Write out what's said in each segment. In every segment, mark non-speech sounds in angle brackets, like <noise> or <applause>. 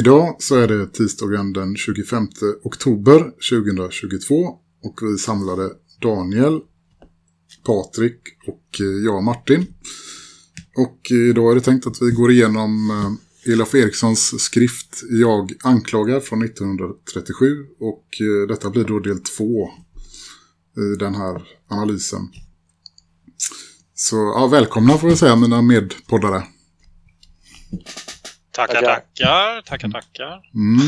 Idag så är det tisdagen den 25 oktober 2022 och vi samlade Daniel, Patrik och eh, jag Martin. Och eh, idag är det tänkt att vi går igenom eh, Elof Erikssons skrift Jag anklagar från 1937 och detta blir då del två i den här analysen. Så ja, välkomna får jag säga mina medpoddare. Tackar, Tackar. tackar. Tackar. Mm.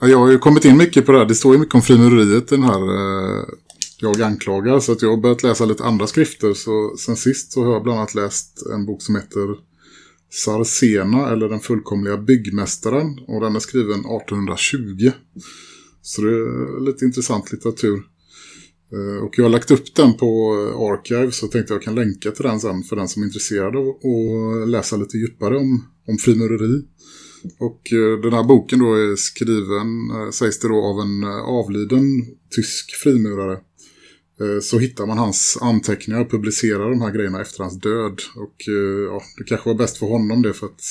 Ja, <laughs> jag har ju kommit in mycket på det här. Det står ju mycket om frimureriet i den här eh, Jag anklagar. Så att jag har börjat läsa lite andra skrifter. Så sen sist så har jag bland annat läst en bok som heter Sarcena eller den fullkomliga byggmästaren. Och den är skriven 1820. Så det är lite intressant litteratur. Eh, och jag har lagt upp den på eh, Archive så tänkte jag kan länka till den sen för den som är intresserad av att läsa lite djupare om, om frimureri. Och eh, den här boken då är skriven, sägs det då, av en avliden tysk frimurare. Så hittar man hans anteckningar och publicerar de här grejerna efter hans död. Och ja, det kanske var bäst för honom det för att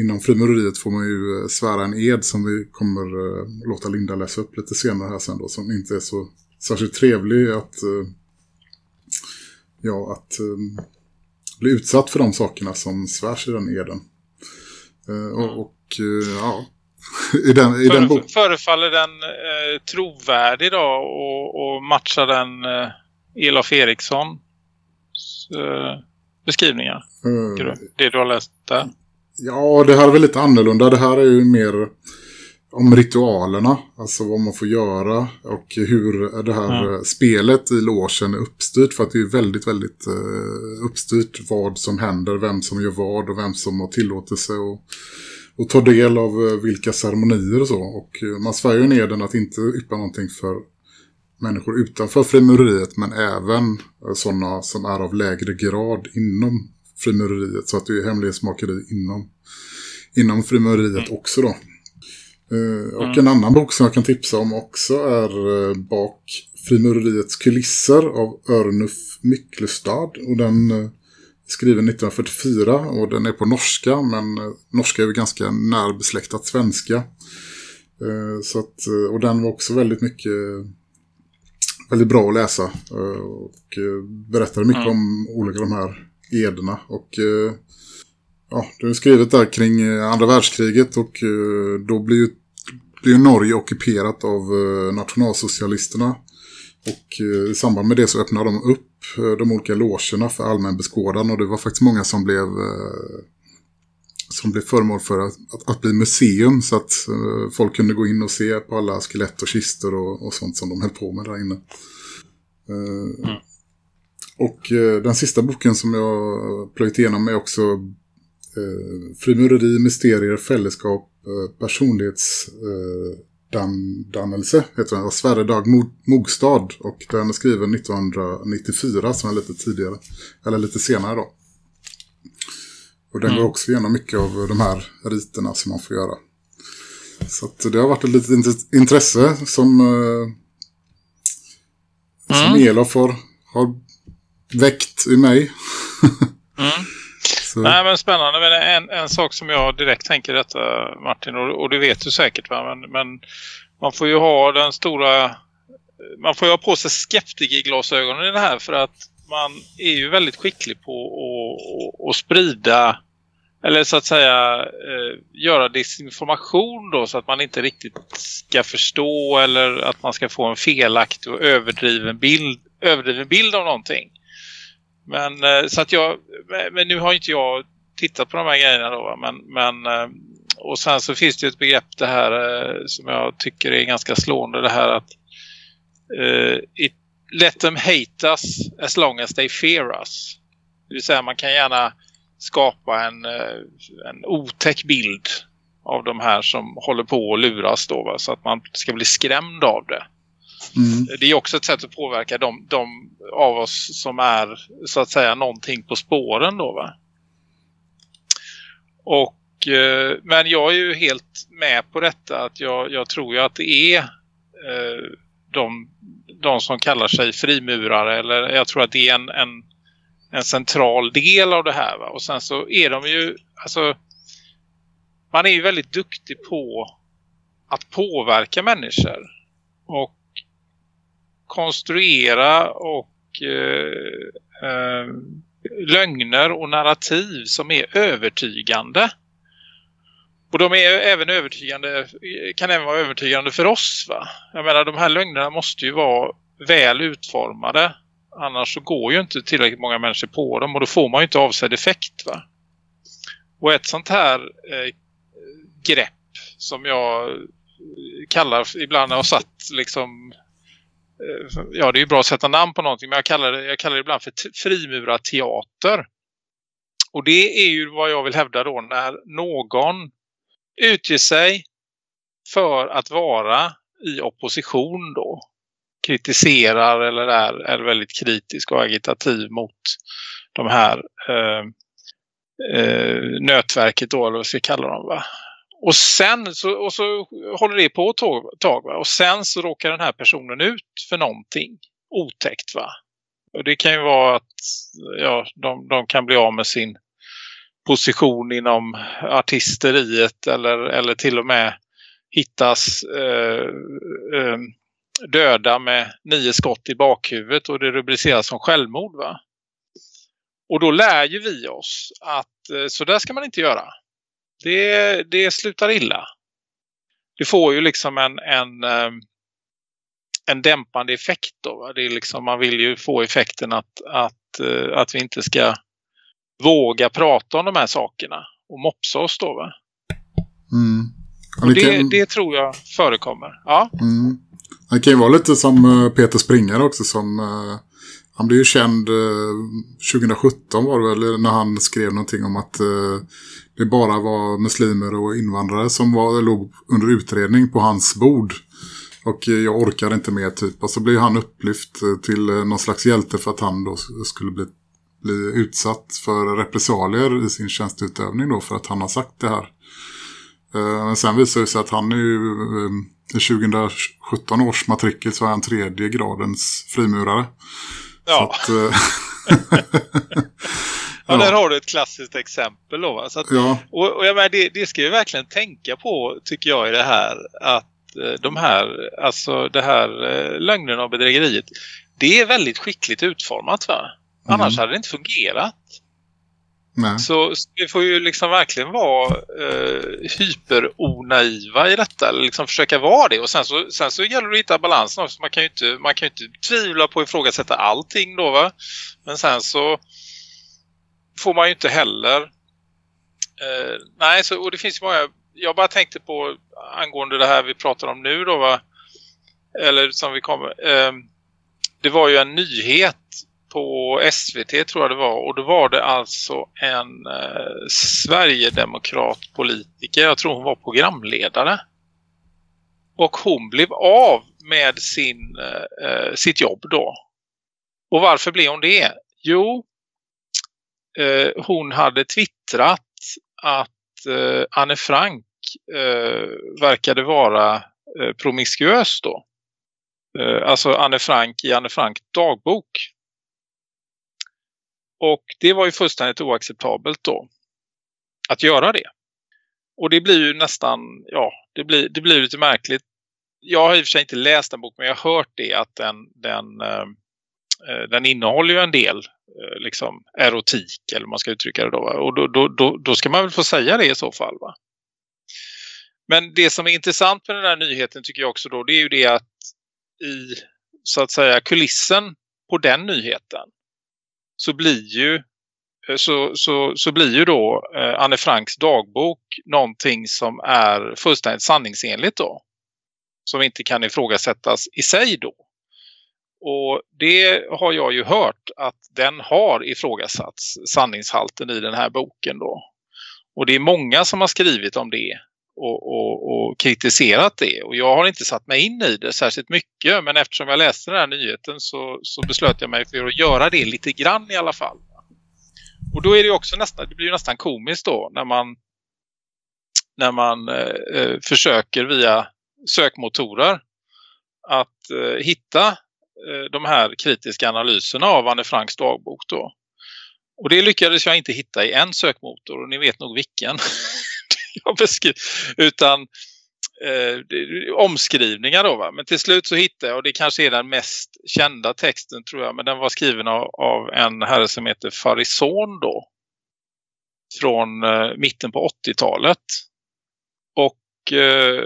inom frimureriet får man ju svära en ed som vi kommer låta Linda läsa upp lite senare här sen då. Som inte är så särskilt trevlig att, eh, ja, att eh, bli utsatt för de sakerna som svärs i den eden. Eh, och, och eh, ja, <laughs> i den, i den Före, boken. förefaller den eh, trovärdig då och, och matchar den eh, Elof Erikssons eh, beskrivningar? du? Det du har läst där? Ja, det här är väl lite annorlunda. Det här är ju mer om ritualerna. Alltså vad man får göra och hur det här eh, spelet i logen är uppstyrt. För att det är väldigt, väldigt eh, uppstyrt vad som händer, vem som gör vad och vem som har tillåtelse och, och tar del av eh, vilka ceremonier och så. Och eh, man svär ju ner den att inte yppa någonting för människor utanför frimureriet men även sådana som är av lägre grad inom frimureriet. Så att det är hemlighetsmakeri inom, inom frimureriet också då. Eh, och en annan bok som jag kan tipsa om också är eh, Bak frimureriets kulisser av Örnuf Myklestad. Och den eh, är skriven 1944 och den är på norska men norska är ju ganska närbesläktat svenska. Så att, och den var också väldigt mycket väldigt bra att läsa och berättade mycket Mm. om olika de här ederna och ja, det är skrivet där kring andra världskriget och då blir ju, ju Norge ockuperat av eh, nationalsocialisterna. Och eh, i samband med det så öppnar de upp eh, de olika logerna för allmän beskådan och det var faktiskt många som blev som blev föremål för att, att, att bli museum. Så att eh, folk kunde gå in och se på alla skelett och kister och, och sånt som de höll på med där inne. Eh, Och eh, den sista boken som jag plöjt igenom är också Frimureri, mysterier, fällskap, eh, personlighets... Eh, dannelse heter den, av Sverre Dag Mo- Mogstad och den är skriven 1994 som är lite tidigare, eller lite senare då. Och den går också igenom mycket av de här riterna som man får göra. Så att det har varit ett litet int- intresse som, eh, som Mm. Elof har, har väckt i mig. <laughs> Mm. Så, Nej men spännande. Men en, en sak som jag direkt tänker detta Martin och, och det vet du säkert va? Men, men man får ju ha den stora man får ju ha på sig skeptikerglasögonen i det här för att man är ju väldigt skicklig på att, att, att sprida eller så att säga eh, göra desinformation då så att man inte riktigt ska förstå eller att man ska få en felaktig och överdriven bild, överdriven bild av någonting. Men eh, så att jag men- nu har inte jag tittat på de här grejerna då va? men men eh, och sen så finns det ju ett begrepp det här eh, som jag tycker är ganska slående det här att uh, it, let them hate us as long as they fear us. Det vill säga man kan gärna skapa en, en otäck bild av de här som håller på att luras då va? så att man ska bli skrämd av det. Mm. Det är också ett sätt att påverka de, de av oss som är så att säga någonting på spåren då va. Och eh, men jag är ju helt med på detta att jag, jag tror ju att det är eh, de, de som kallar sig frimurare eller jag tror att det är en, en, en central del av det här va. Och sen så är de ju alltså man är ju väldigt duktig på att påverka människor och konstruera och eh, eh, lögner och narrativ som är övertygande. Och de är även övertygande, kan även vara övertygande för oss va? Jag menar de här lögnerna måste ju vara väl utformade. Annars så går ju inte tillräckligt många människor på dem och då får man ju inte avsedd effekt va? Och ett sånt här eh, grepp som jag kallar ibland har satt liksom Eh, ja det är ju bra att sätta namn på någonting men jag kallar det, jag kallar det ibland för frimurarteater. Och det är ju vad jag vill hävda då när någon utger sig för att vara i opposition då. Kritiserar eller är, är väldigt kritisk och agitativ mot de här eh, eh, nötverket då eller vad ska vi kalla dem va. Och sen så, och så håller det på ett tag va? och sen så råkar den här personen ut för någonting otäckt va. Och det kan ju vara att ja, de, de kan bli av med sin position inom artisteriet eller, eller till och med hittas eh, eh, döda med nio skott i bakhuvudet och det rubriceras som självmord va. Och då lär ju vi oss att eh, så där ska man inte göra. Det, det slutar illa. Det får ju liksom en, en, en dämpande effekt då. Det är liksom, man vill ju få effekten att, att, att vi inte ska våga prata om de här sakerna och mopsa oss då va? Mm. Ja, och det, det, tror jag förekommer. Ja. mm. det kan ju vara lite som eh, Peter Springer också som... eh, Han blev ju känd eh, 2017 var det väl när han skrev någonting om att eh, det bara var muslimer och invandrare som var, låg under utredning på hans bord. Och jag orkar inte mer typ. Och så blev han upplyft eh, till eh, någon slags hjälte för att han då skulle bli, bli utsatt för repressalier i sin tjänstutövning då för att han har sagt det här. Eh, Men sen visar det sig att han är ju i 2017 års matrikel så är han tredje gradens frimurare. Ja. Så att, <laughs> <laughs> ja, där har du ett klassiskt exempel då att, ja, och, och jag menar, det, det ska vi verkligen tänka på tycker jag i det här att eh, de här, alltså det här eh, lögnen och bedrägeriet det är väldigt skickligt utformat va? Annars Mm. hade det inte fungerat. nej. Så, så vi får ju liksom verkligen vara eh, hyperonaiva i detta. Eller liksom försöka vara det. Och sen så, sen så gäller det att hitta balansen också. Man kan ju inte, man kan ju inte tvivla på att ifrågasätta allting då va. Men sen så får man ju inte heller... Eh, nej, så, och det finns ju många... Jag bara tänkte på angående det här vi pratar om nu då va. Eller som vi kommer... Eh, det var ju en nyhet på SVT tror jag det var och då var det alltså en eh, Sverigedemokrat politiker, jag tror hon var programledare. Och hon blev av med sin, eh, eh sitt jobb då. Och varför blev hon det? Jo, eh, hon hade twittrat att eh, Anne Frank eh, verkade vara eh, promiskuös då. Eh, alltså Anne Frank i Anne Frank dagbok. Och det var ju fullständigt oacceptabelt då att göra det. Och det blir ju nästan, ja, det blir, det blir lite märkligt. Jag har i och för sig inte läst den boken men jag har hört det att den, den, eh, eh den innehåller ju en del Eh, liksom erotik eller man ska uttrycka det då. Va? Och då, då, då, då ska man väl få säga det i så fall va? Men det som är intressant med den här nyheten tycker jag också då det är ju det att i så att säga kulissen på den nyheten så blir ju eh, så, så, så blir ju då eh, Anne Franks dagbok någonting som är fullständigt sanningsenligt då. Som inte kan ifrågasättas i sig då. Och det har jag ju hört att den har ifrågasatts sanningshalten i den här boken då. Och det är många som har skrivit om det och, och, och, kritiserat det. Och jag har inte satt mig in i det särskilt mycket. Men eftersom jag läste den här nyheten så, så beslöt jag mig för att göra det lite grann i alla fall. Och då är det också nästan, det blir ju nästan komiskt då när man när man eh, eh försöker via sökmotorer att eh, hitta Eh, de här kritiska analyserna av Anne Franks dagbok då. Och det lyckades jag inte hitta i en sökmotor och ni vet nog vilken <laughs> jag beskriver. Utan eh, omskrivningar då va. Men till slut så hittade jag och det kanske är den mest kända texten tror jag. Men den var skriven av, av en herre som heter Farison då. Från eh, mitten på 80-talet. Och eh,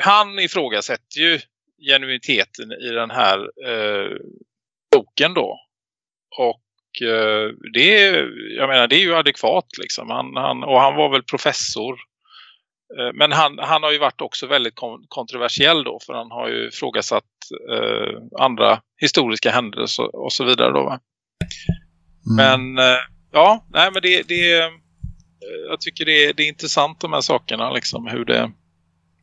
han ifrågasätter ju genuiniteten i den här eh, boken då. Och eh, det, jag menar, det är ju adekvat liksom. Han, han, och han var väl professor. Eh, men han, han har ju varit också väldigt kontroversiell då. För han har ju frågasatt eh, andra historiska händelser och, så vidare då va? Mm. Men eh, ja, nej men det, det eh, jag tycker det, det är intressant de här sakerna liksom hur det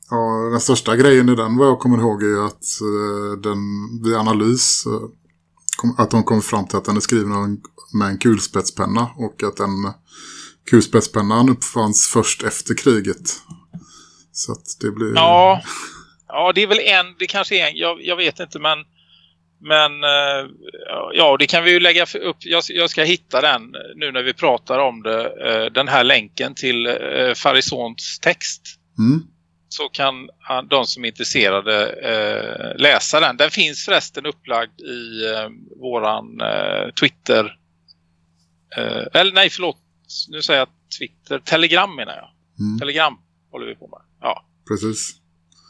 Ja, den största grejen i den vad jag kommer ihåg är att uh, den, vid analys kom, att de kom fram till att den är skriven en, med en kulspetspenna och att den kulspetspennan uppfanns först efter kriget. Så att det blir... Ja, ja det är väl en, det kanske är en, jag, jag vet inte men men uh, ja, det kan vi ju lägga upp. Jag, jag, ska hitta den nu när vi pratar om det. den här länken till Farisons text. Mm så kan de som är intresserade eh, läsa den. Den finns förresten upplagd i eh, våran eh, Twitter. Eh, eller nej, förlåt. Nu säger jag Twitter. Telegram menar jag. Mm. Telegram håller vi på med. Ja. Precis.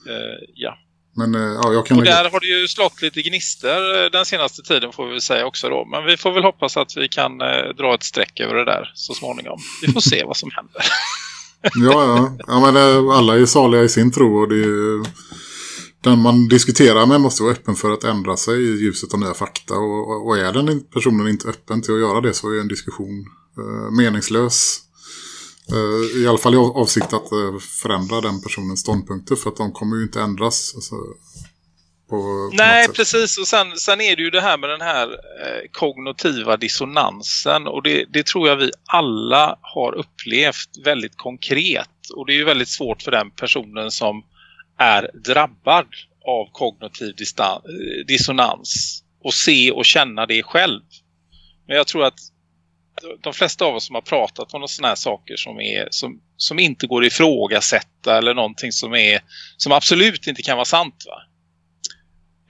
Eh, ja. Men eh, ja, jag kan Och där har det ju slått lite gnister den senaste tiden får vi väl säga också då. Men vi får väl hoppas att vi kan dra ett streck över det där så småningom. Vi får se vad som händer. <laughs> ja, ja. ja men alla är saliga i sin tro och det är den man diskuterar med måste vara öppen för att ändra sig i ljuset av nya fakta. Och, och är den personen inte öppen till att göra det så är en diskussion eh, meningslös. Eh, I alla fall i avsikt att eh, förändra den personens ståndpunkter för att de kommer ju inte ändras. Alltså, på, Nej, precis. Och sen, sen är det ju det här med den här eh, kognitiva dissonansen. Och det, det, tror jag vi alla har upplevt väldigt konkret. Och det är ju väldigt svårt för den personen som är drabbad av kognitiv dissonans. Och se och känna det själv. Men jag tror att de flesta av oss som har pratat om sådana här saker som, är, som, som inte går att ifrågasätta eller någonting som, är, som absolut inte kan vara sant va?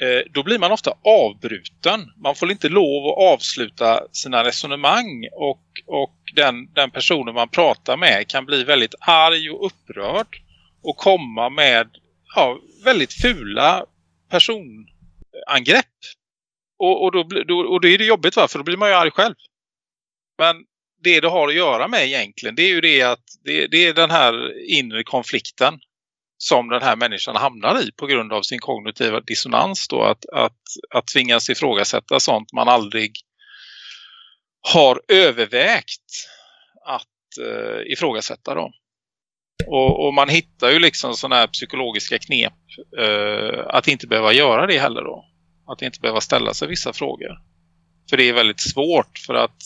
Eh, då blir man ofta avbruten. Man får inte lov att avsluta sina resonemang och, och den, den personen man pratar med kan bli väldigt arg och upprörd och komma med ja, väldigt fula personangrepp. Och, och, då, då, och då är det jobbigt va? för då blir man ju arg själv. Men det det har att göra med egentligen det är ju det att det, det är den här inre konflikten som den här människan hamnar i på grund av sin kognitiva dissonans då att, att, att tvingas ifrågasätta sånt man aldrig har övervägt att eh, ifrågasätta då. Och, och, man hittar ju liksom sådana här psykologiska knep eh, att inte behöva göra det heller då. Att inte behöva ställa sig vissa frågor. För det är väldigt svårt för att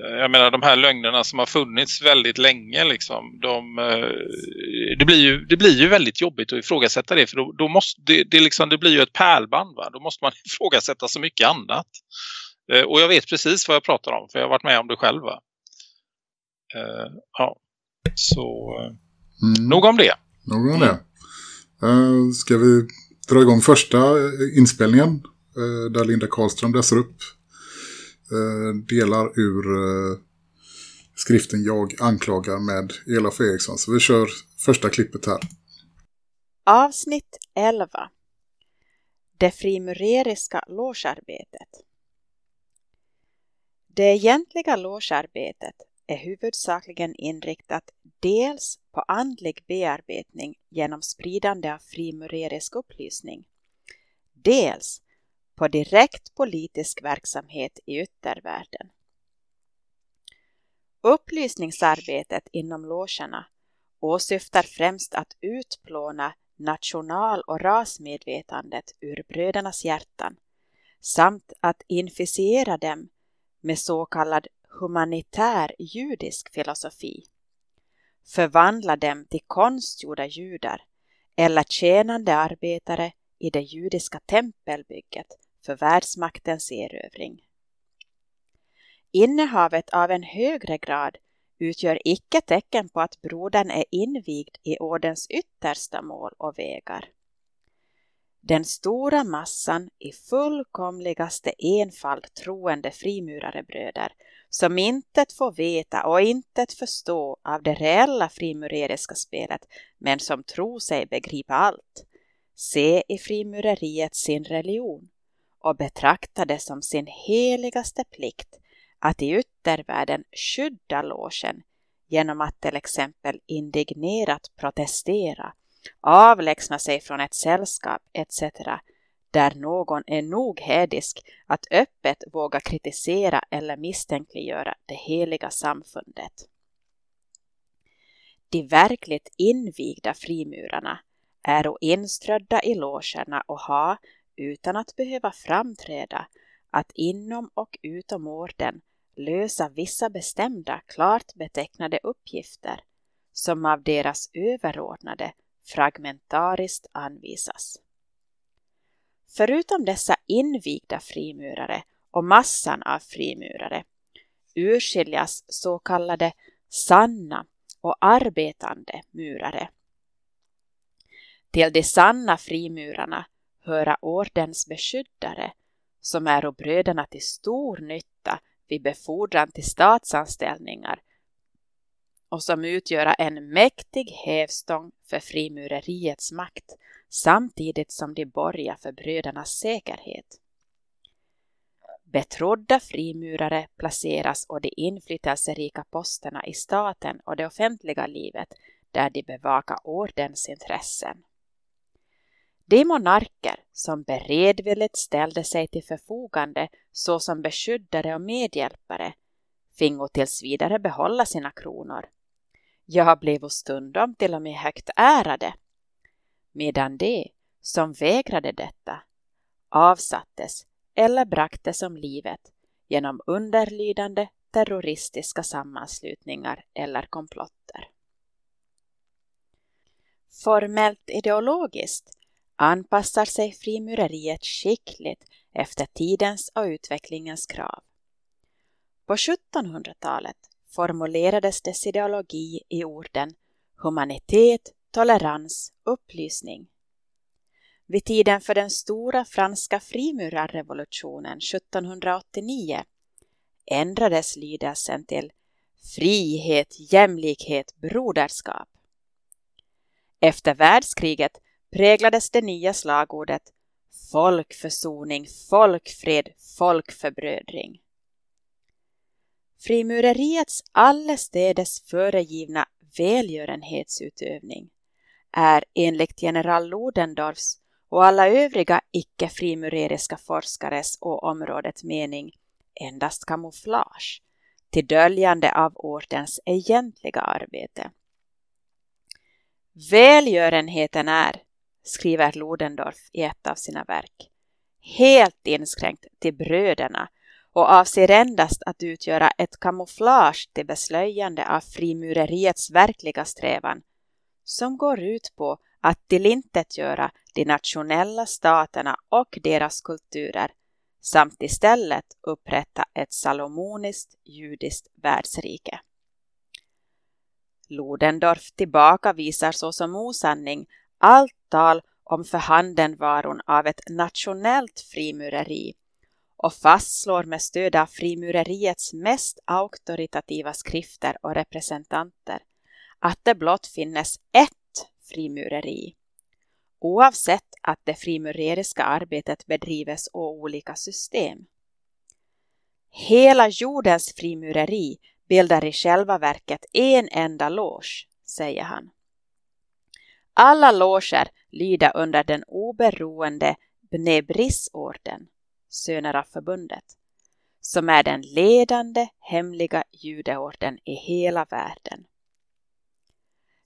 jag menar de här lögnerna som har funnits väldigt länge liksom, de, eh, det, blir ju, det blir ju väldigt jobbigt att ifrågasätta det för då, då måste det, det, liksom, det blir ju ett pärlband va? då måste man <laughs> ifrågasätta så mycket annat eh, och jag vet precis vad jag pratar om för jag har varit med om det själv va? Uh, ja, så mm. nog om det. Nog om det. Uh, ska vi dra igång första inspelningen där Linda Karlström läser upp Eh, Eh, delar ur eh, skriften Jag anklagar med Elaf Eriksson. Så vi kör första klippet här. Avsnitt 11 Det frimureriska logearbetet Det egentliga logearbetet är huvudsakligen inriktat dels på andlig bearbetning genom spridande av frimurerisk upplysning, dels på direkt politisk verksamhet i yttervärlden. Upplysningsarbetet inom logerna åsyftar främst att utplåna national- och rasmedvetandet ur brödernas hjärtan samt att inficiera dem med så kallad humanitär judisk filosofi, förvandla dem till konstgjorda judar eller tjänande arbetare i det judiska tempelbygget för världsmaktens erövring. Innehavet av en högre grad utgör icke tecken på att brodern är invigd i ordens yttersta mål och vägar. Den stora massan i fullkomligaste enfald troende frimurarebröder som intet får veta och intet förstå av det reella frimureriska spelet men som tror sig begripa allt. Se i frimureriet sin religion och betrakta det som sin heligaste plikt att i yttervärlden skydda logen genom att till exempel indignerat protestera, avlägsna sig från ett sällskap etc. där någon är nog hädisk att öppet våga kritisera eller misstänkliggöra det heliga samfundet. De verkligt invigda frimurarna är inströdda i logerna och har, utan att behöva framträda, att inom och utom orden lösa vissa bestämda, klart betecknade uppgifter som av deras överordnade fragmentariskt anvisas. Förutom dessa invigda frimurare och massan av frimurare urskiljas så kallade sanna och arbetande murare. Till de sanna frimurarna höra ordens beskyddare som är bröderna till stor nytta vid befordran till statsanställningar och som utgöra en mäktig hävstång för frimureriets makt samtidigt som de borgar för brödernas säkerhet. Betrodda frimurare placeras och de inflytelserika posterna i staten och det offentliga livet där de bevakar ordens intressen. De monarker som beredvilligt ställde sig till förfogande såsom beskyddare och medhjälpare fingo tills vidare behålla sina kronor. Jag blev stundom till och med högt ärade, medan de som vägrade detta avsattes eller bragtes om livet genom underlydande terroristiska sammanslutningar eller komplotter. Formellt ideologiskt anpassar sig frimureriet skickligt efter tidens och utvecklingens krav. På 1700-talet formulerades dess ideologi i orden humanitet, tolerans, upplysning. Vid tiden för den stora franska frimurarrevolutionen 1789 ändrades lydelsen till frihet, jämlikhet, broderskap. Efter världskriget präglades det nya slagordet folkförsoning, folkfred, folkförbrödring. Frimureriets allestädes föregivna välgörenhetsutövning är enligt general Lodendorfs och alla övriga icke-frimureriska forskares och områdets mening endast kamouflage till döljande av ordens egentliga arbete. Välgörenheten är, skriver Ludendorff i ett av sina verk, helt inskränkt till bröderna och avser endast att utgöra ett kamouflage till beslöjande av frimureriets verkliga strävan, som går ut på att tillintetgöra de nationella staterna och deras kulturer samt istället upprätta ett salomoniskt judiskt världsrike. Ludendorff tillbakavisar såsom osanning allt tal om förhandenvaron av ett nationellt frimureri och fastslår med stöd av frimureriets mest auktoritativa skrifter och representanter att det blott finnes ett frimureri, oavsett att det frimureriska arbetet bedrives å olika system. Hela jordens frimureri bildar i själva verket en enda loge, säger han. Alla loger lyda under den oberoende Bnebrisorden Söner av förbundet, som är den ledande hemliga judeorden i hela världen.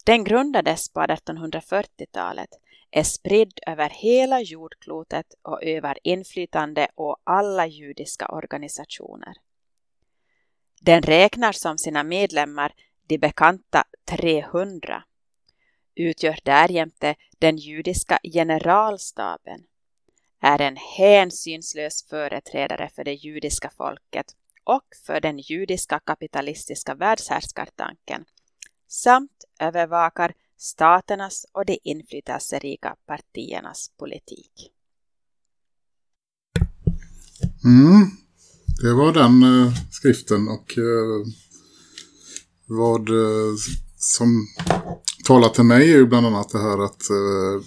Den grundades på 1840-talet, är spridd över hela jordklotet och övar inflytande och alla judiska organisationer. Den räknar som sina medlemmar de bekanta 300, utgör därjämte den judiska generalstaben, är en hänsynslös företrädare för det judiska folket och för den judiska kapitalistiska världshärskartanken samt övervakar staternas och de inflytelserika partiernas politik. Mm. Det var den eh, skriften och eh, vad eh, som talar till mig är ju bland annat det här att eh,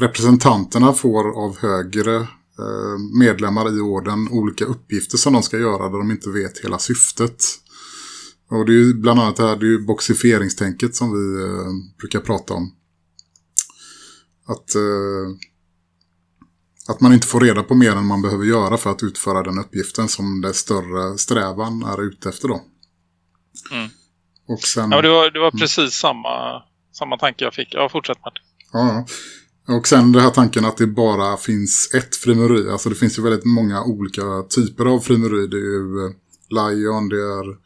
representanterna får av högre eh, medlemmar i orden olika uppgifter som de ska göra där de inte vet hela syftet. Och det är ju bland annat det här, det är ju boxifieringstänket som vi eh, brukar prata om. Att, eh, att man inte får reda på mer än man behöver göra för att utföra den uppgiften som det större strävan är ute efter då. Mm. Och sen, Ja, det var, det var precis samma, samma tanke jag fick. Ja, fortsätt Martin. Ja, och sen den här tanken att det bara finns ett frimureri. Alltså det finns ju väldigt många olika typer av frimureri. Det är ju eh, Lion, det är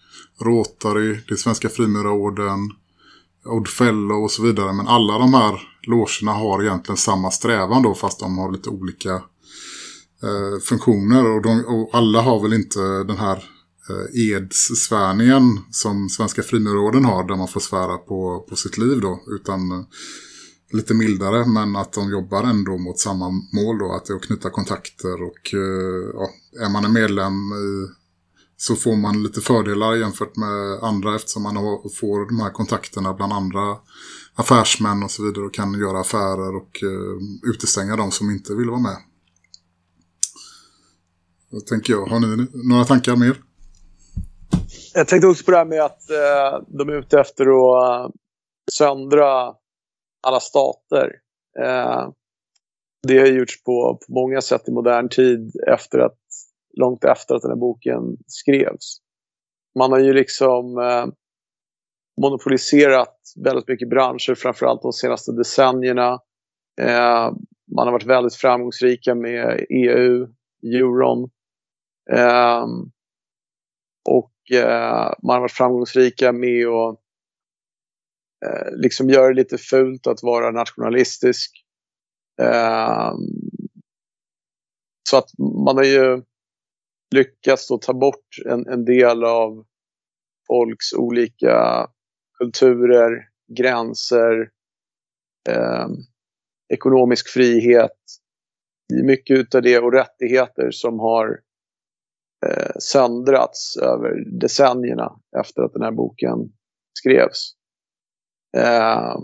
Rotary, det är Svenska frimurarorden, Oddfellow och så vidare. Men alla de här logerna har egentligen samma strävan då fast de har lite olika eh, funktioner. Och, de, och alla har väl inte den här Eh, edssvärningen som Svenska frimurorden har där man får svära på, på sitt liv då. Utan eh, lite mildare men att de jobbar ändå mot samma mål då. Att det är att knyta kontakter och eh, ja, är man en medlem i, så får man lite fördelar jämfört med andra eftersom man har, får de här kontakterna bland andra affärsmän och så vidare och kan göra affärer och eh, utestänga de som inte vill vara med. Då tänker jag, har ni några tankar mer? Jag tänkte också på det här med att eh, de är ute efter att eh, söndra alla stater. Eh, det har gjorts på, på många sätt i modern tid efter att, långt efter att den här boken skrevs. Man har ju liksom eh, monopoliserat väldigt mycket branscher, framförallt de senaste decennierna. Eh, man har varit väldigt framgångsrika med EU, euron. Eh, och Eh, man har varit framgångsrika med att eh, liksom göra det lite fult att vara nationalistisk. Eh, så att man har ju lyckats då ta bort en, en del av folks olika kulturer, gränser, eh, ekonomisk frihet. Det är mycket av det och rättigheter som har eh, söndrats över decennierna efter att den här boken skrevs. Eh,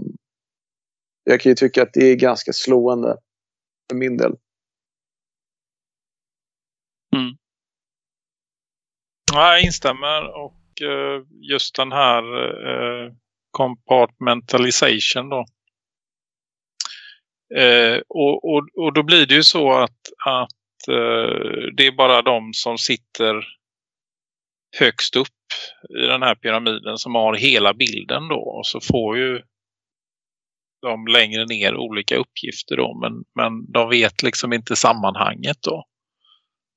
jag kan ju tycka att det är ganska slående för min del. Mm. Ja, jag instämmer och eh, just den här eh, compartmentalization då. Eh, och, och, och då blir det ju så att, att Eh, det är bara de som sitter högst upp i den här pyramiden som har hela bilden då. Och så får ju de längre ner olika uppgifter då. Men, men de vet liksom inte sammanhanget då.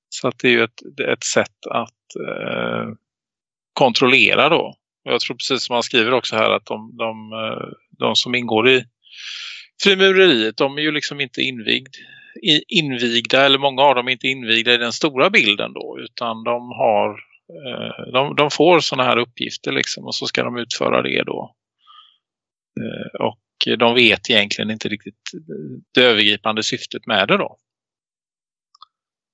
Så att det är ju ett, ett sätt att eh, kontrollera då. Och jag tror precis som man skriver också här att de, de, eh, de som ingår i frimureriet, de är ju liksom inte invigd, invigda, eller många av dem är inte invigda i den stora bilden då, utan de har eh, de, de får sådana här uppgifter liksom och så ska de utföra det då. Eh, och de vet egentligen inte riktigt det övergripande syftet med det då.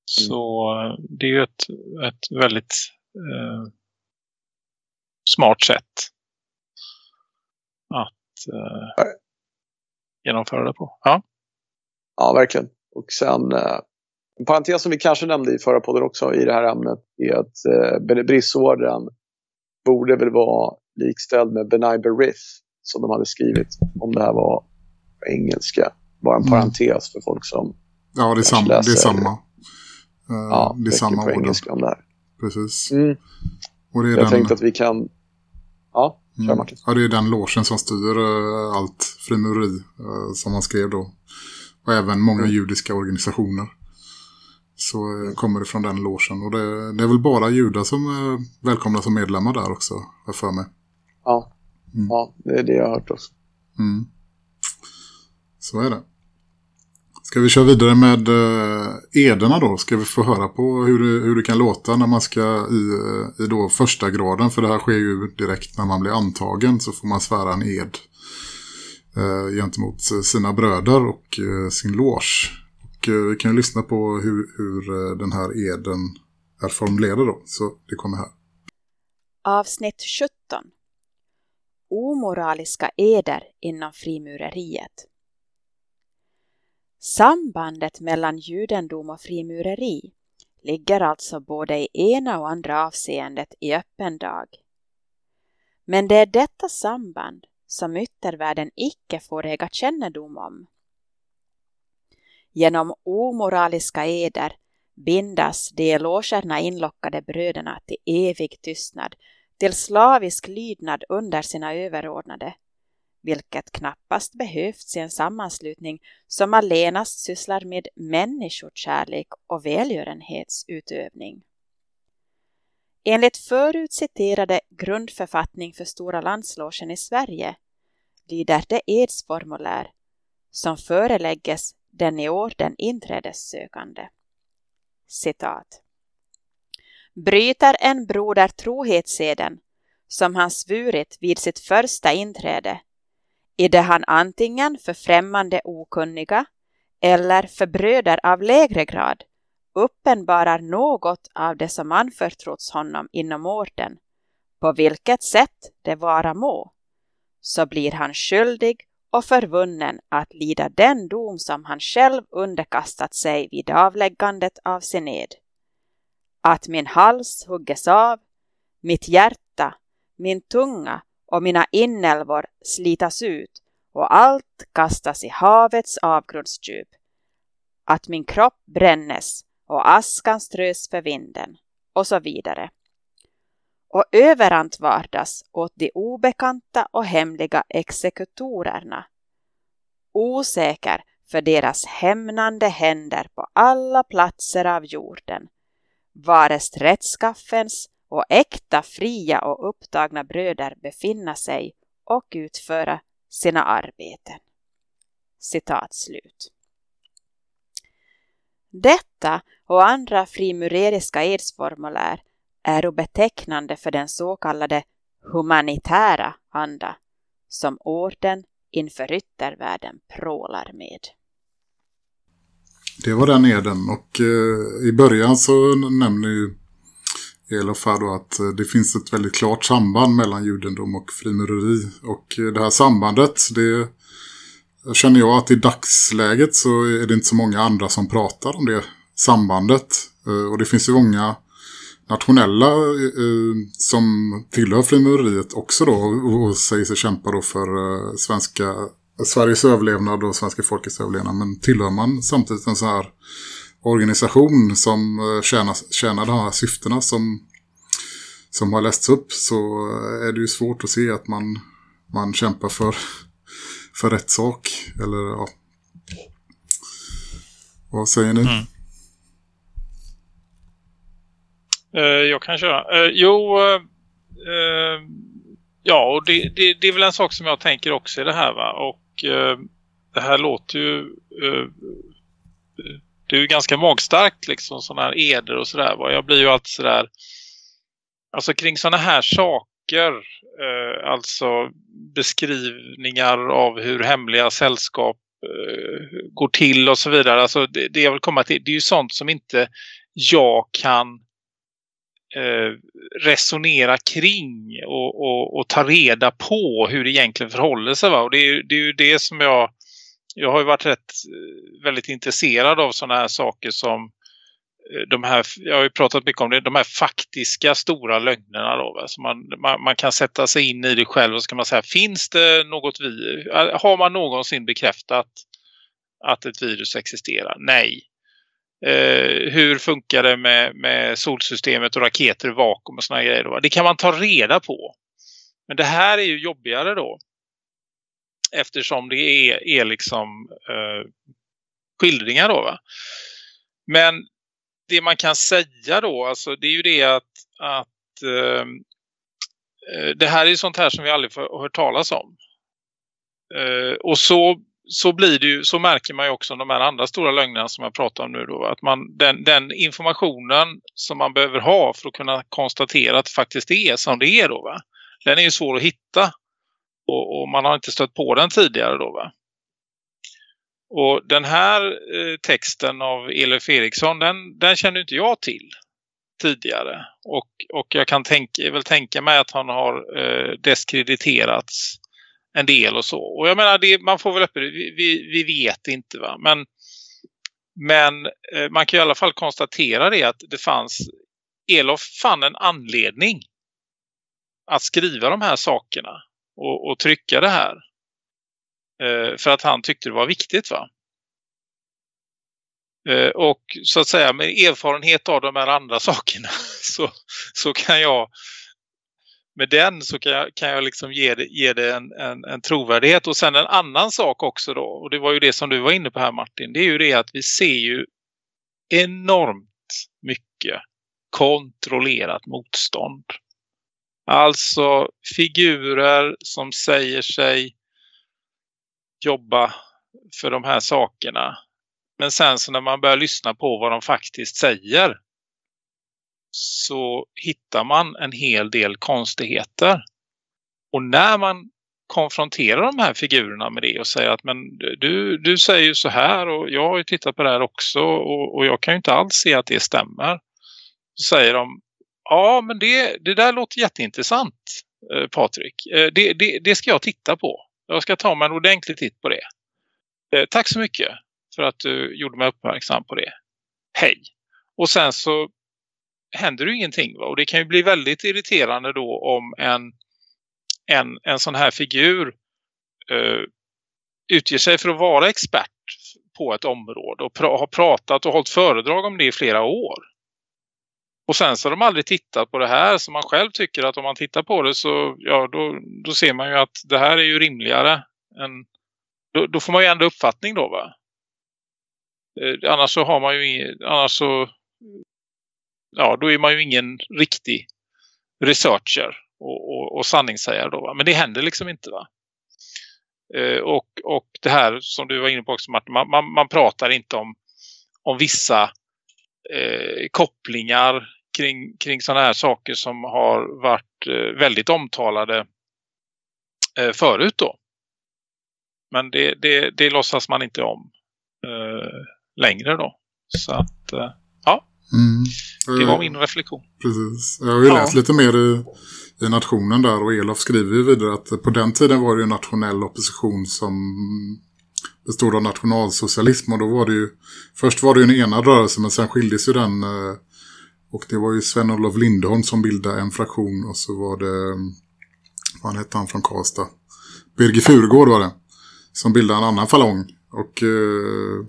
Så det är ju ett, ett väldigt eh, smart sätt att eh, genomföra det på. Ja. Ja, verkligen. Och sen eh, en parentes som vi kanske nämnde i förra podden också i det här ämnet är att eh, Benebrissorden borde väl vara likställd med Benai Berith som de hade skrivit om det här var på engelska. Bara en Mm. parentes för folk som Ja, det är samma. Det är läser- samma. Eh, Ja, det är samma på orden. engelska om det här. Precis. Mm. Och det är Jag den, tänkte att vi kan... Ja, kör mm, Martin. ja, det är den logen som styr eh, allt frimureri eh, som man skrev då. Och även många judiska organisationer. Så eh, kommer det från den logen. Och det, det är väl bara judar som är välkomna som medlemmar där också, jag för mig. Ja. Mm. ja, det är det jag har hört också. Mm. Så är det. Ska vi köra vidare med eh, ederna då? Ska vi få höra på hur det, hur det kan låta när man ska i, eh, i då första graden? För det här sker ju direkt när man blir antagen så får man svära en ed eh, gentemot sina bröder och eh, sin loge. Och eh, vi kan ju lyssna på hur, hur eh, den här eden är formulerad då. Så det kommer här. Avsnitt 17 Omoraliska eder inom frimureriet Sambandet mellan judendom och frimureri ligger alltså både i ena och andra avseendet i öppen dag. Men det är detta samband som yttervärlden icke får äga kännedom om. Genom omoraliska eder bindas de i logerna inlockade bröderna till evig tystnad, till slavisk lydnad under sina överordnade, vilket knappast behövts i en sammanslutning som allenast sysslar med människokärlek och välgörenhetsutövning. Enligt förut citerade grundförfattning för Stora landslogen i Sverige lyder det edsformulär som förelägges den i orden inträdessökande. Citat. Bryter en broder trohetseden som han svurit vid sitt första inträde är det han antingen för främmande okunniga eller för bröder av lägre grad uppenbarar något av det som anförtrotts honom inom orden, på vilket sätt det vara må, så blir han skyldig och förvunnen att lida den dom som han själv underkastat sig vid avläggandet av sin ed. Att min hals hugges av, mitt hjärta, min tunga och mina inälvor slitas ut och allt kastas i havets avgrundsdjup. Att min kropp brännes och askan strös för vinden och så vidare. Och överantvardas åt de obekanta och hemliga exekutorerna. Osäker för deras hämnande händer på alla platser av jorden, varest rättskaffens och äkta fria och upptagna bröder befinna sig och utföra sina arbeten. Citat slut. Detta och andra frimureriska edsformulär är betecknande för den så kallade humanitära anda som orden inför yttervärlden prålar med. Det var den eden. Och eh, i början så nämner ju Elof här då att eh, det finns ett väldigt klart samband mellan judendom och frimureri. Och eh, det här sambandet det känner jag att i dagsläget så är det inte så många andra som pratar om det sambandet. Eh, och det finns ju många nationella eh, eh, som tillhör frimureriet också då och, och säger sig kämpa då för eh, svenska Sveriges överlevnad och svenska folkets överlevnad men tillhör man samtidigt en sån här organisation som eh, tjänar, tjänar de här syftena som, som har lästs upp så eh, är det ju svårt att se att man, man kämpar för, för rätt sak. Eller ja. Vad säger ni? Mm. Eh, Eh, jag kan köra. Eh, jo, eh, ja, och det, det, det är väl en sak som jag tänker också i det här va. Och det här låter ju, det är ju ganska magstarkt liksom sådana här eder och sådär. va. Jag blir ju alltid sådär, alltså kring sådana här saker, eh, alltså beskrivningar av hur hemliga sällskap eh, går till och så vidare. Alltså det, det jag vill komma till, det är ju sånt som inte jag kan Eh, resonera kring och, och, och ta reda på hur det egentligen förhåller sig. Va? Och det är, ju- det är ju det som jag jag har ju varit rätt eh, väldigt intresserad av sådana här saker som eh, de här, jag har ju pratat mycket om det, de här faktiska stora lögnerna då. Va? Så man, man, man kan sätta sig in i det själv och så kan man säga, finns det något vi, har man någonsin bekräftat att ett virus existerar? Nej. Eh, hur funkar det med, med solsystemet och raketer i vakuum och såna grejer. Då? Det kan man ta reda på. Men det här är ju jobbigare då. Eftersom det är, är liksom eh, skildringar då va. Men det man kan säga då, alltså det är ju det att, att eh, eh det här är ju sånt här som vi aldrig har hört talas om. Eh, och så, så blir det ju, så märker man ju också de här andra stora lögnerna som jag pratar om nu då. Att man, den, den informationen som man behöver ha för att kunna konstatera att det faktiskt är som det är då va. Den är ju svår att hitta. Och, och man har inte stött på den tidigare då va. Och den här eh, texten av Elif Eriksson, den, den känner inte jag till tidigare. Och, och jag kan tänka, väl tänka mig att han har eh, deskrediterats en del och så. Och jag menar, det, man får väl öppet, vi, vi, vi vet inte va. Men, men eh, man kan i alla fall konstatera det att det fanns, Elof fann en anledning att skriva de här sakerna och, och trycka det här. Eh, för att han tyckte det var viktigt va. Eh, och så att säga med erfarenhet av de här andra sakerna <laughs> så, så kan jag med den så kan jag, kan jag liksom ge det, ge det en, en, en trovärdighet. Och sen en annan sak också då, och det var ju det som du var inne på här Martin, det är ju det att vi ser ju enormt mycket kontrollerat motstånd. Alltså figurer som säger sig jobba för de här sakerna. Men sen så när man börjar lyssna på vad de faktiskt säger så hittar man en hel del konstigheter. Och när man konfronterar de här figurerna med det och säger att men du, du säger ju så här och jag har ju tittat på det här också och, och jag kan ju inte alls se att det stämmer. Så säger de ja men det, det där låter jätteintressant eh, Patrik. Eh, det, det, det ska jag titta på. Jag ska ta mig en ordentlig titt på det. Eh, tack så mycket för att du gjorde mig uppmärksam på det. Hej! Och sen så händer det ingenting. Va? Och det kan ju bli väldigt irriterande då om en, en, en sån här figur eh, utger sig för att vara expert på ett område och pra har pratat och hållit föredrag om det i flera år. Och sen så har de aldrig tittat på det här som man själv tycker att om man tittar på det så ja, då, då ser man ju att det här är ju rimligare än, då, då får man ju ändå uppfattning då va. Eh, annars så har man ju annars så ja, då är man ju ingen riktig researcher och, och, och sanningssägare då. Va? Men det händer liksom inte va. Eh, och, och det här som du var inne på också Martin, man, man, man pratar inte om, om vissa eh, kopplingar kring, kring sådana här saker som har varit eh, väldigt omtalade eh, förut då. Men det, det, det låtsas man inte om eh, längre då. Så att, eh. Mm. Det var min reflektion. Precis. Jag har ju Ja. läst lite mer i, i nationen där och Elof skriver ju vidare att på den tiden var det ju nationell opposition som bestod av nationalsocialism och då var det ju först var det ju en enad rörelse men sen skildes ju den eh, och det var ju Sven-Olof Lindholm som bildade en fraktion och så var det vad hette han från Karlstad? Birger Furgård var det som bildade en annan falong och eh,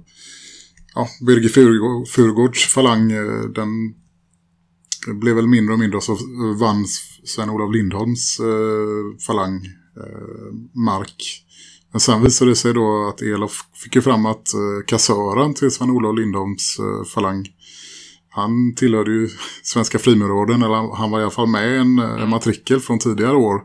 ja, Birger Furgård, Furgårds falang eh, den blev väl mindre och mindre så vann Sven-Olof Lindholms eh, falang eh, mark. Men sen visade det sig då att Elof fick ju fram att kassören till Sven-Olof Lindholms falang han tillhörde ju <laughs> Svenska frimurorden eller han var i alla fall med en, en matrikel från tidigare år.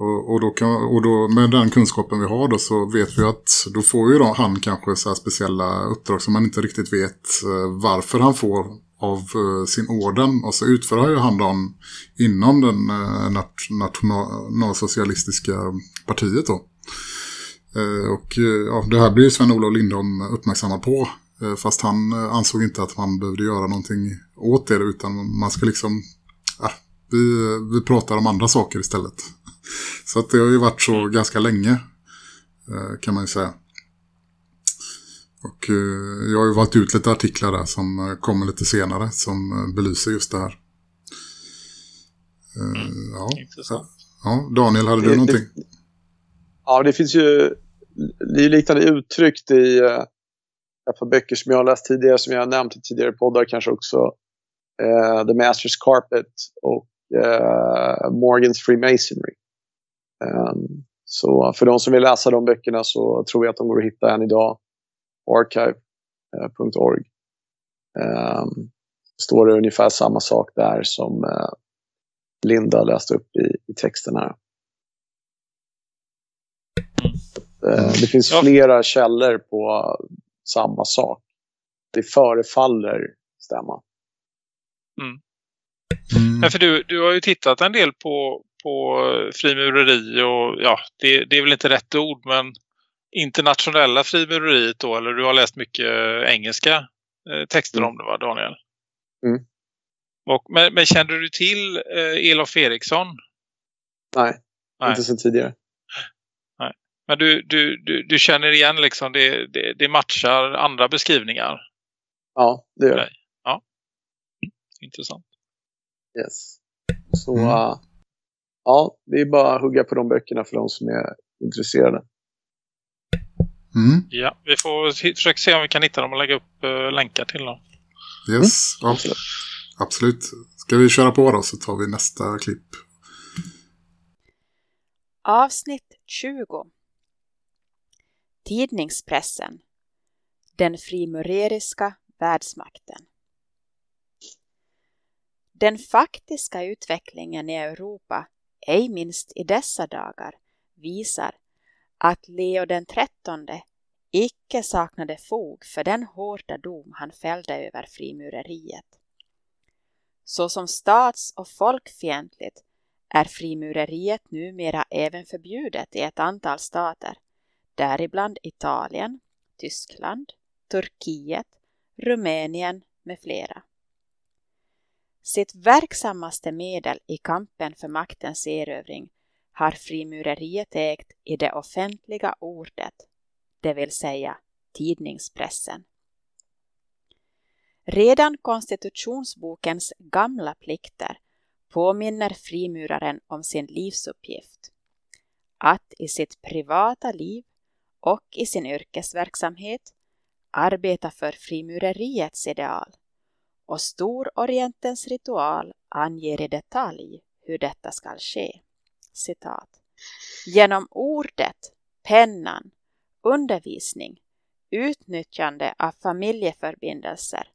Och, och, då kan, och då med den kunskapen vi har då så vet vi att då får ju då han kanske så här speciella uppdrag som man inte riktigt vet eh, varför han får av eh, sin orden. Och så utför ju han dem inom den eh, nat nationalsocialistiska partiet då. Och ja, det här blir ju Sven-Olof Lindholm uppmärksammad på. Fast han ansåg inte att man behövde göra någonting åt det utan man ska liksom... Ja, vi, vi pratar om andra saker istället. Så att det har ju varit så ganska länge eh, kan man ju säga. Och eh, jag har ju valt ut lite artiklar där som eh, kommer lite senare som belyser just det här. Eh, ja. Intressant. ja, Daniel, hade du Det- någonting? Ja, det finns ju det är liknande uttryckt i, ett par böcker som jag har läst tidigare, som jag har nämnt i tidigare poddar kanske också. Eh, The Master's Carpet och eh, Morgans Freemasonry. Um, så för de som vill läsa de böckerna så tror jag att de går att hitta än idag. Archive.org. Um, står det ungefär samma sak där som uh, Linda läste upp i, i texten här. Uh, det finns Ja. flera källor på samma sak. Det förefaller stämma. Mm. Men för du, du har ju tittat en del på, på frimureri och ja, det, det är väl inte rätt ord men internationella frimureriet då eller du har läst mycket engelska eh, texter Mm. om det va Daniel? Mm. Och, men, men kände du till eh, Elof Eriksson? Nej, Nej. inte sen tidigare. Men du, du, du, du känner igen liksom det, det, det matchar andra beskrivningar. Ja, det gör det. Nej. Ja. Intressant. Yes. Så Mm. uh, ja, det är bara att hugga på de böckerna för de som är intresserade. Mm. Ja, vi får försöka se om vi kan hitta dem och lägga upp eh, länkar till dem. Yes, ja, Absolut. absolut. Ska vi köra på då så tar vi nästa klipp. Avsnitt 20 Tidningspressen Den frimureriska världsmakten Den faktiska utvecklingen i Europa, ej minst i dessa dagar, visar att Leo den trettonde icke saknade fog för den hårda dom han fällde över frimureriet. Så som stats- och folkfientligt är frimureriet numera även förbjudet i ett antal stater, däribland Italien, Tyskland, Turkiet, Rumänien med flera. Sitt verksammaste medel i kampen för maktens erövring har frimureriet ägt i det offentliga ordet, det vill säga tidningspressen. Redan konstitutionsbokens gamla plikter påminner frimuraren om sin livsuppgift. Att i sitt privata liv och i sin yrkesverksamhet arbeta för frimureriets ideal och Stororientens ritual anger i detalj hur detta skall ske. Citat. Genom ordet, pennan, undervisning, utnyttjande av familjeförbindelser,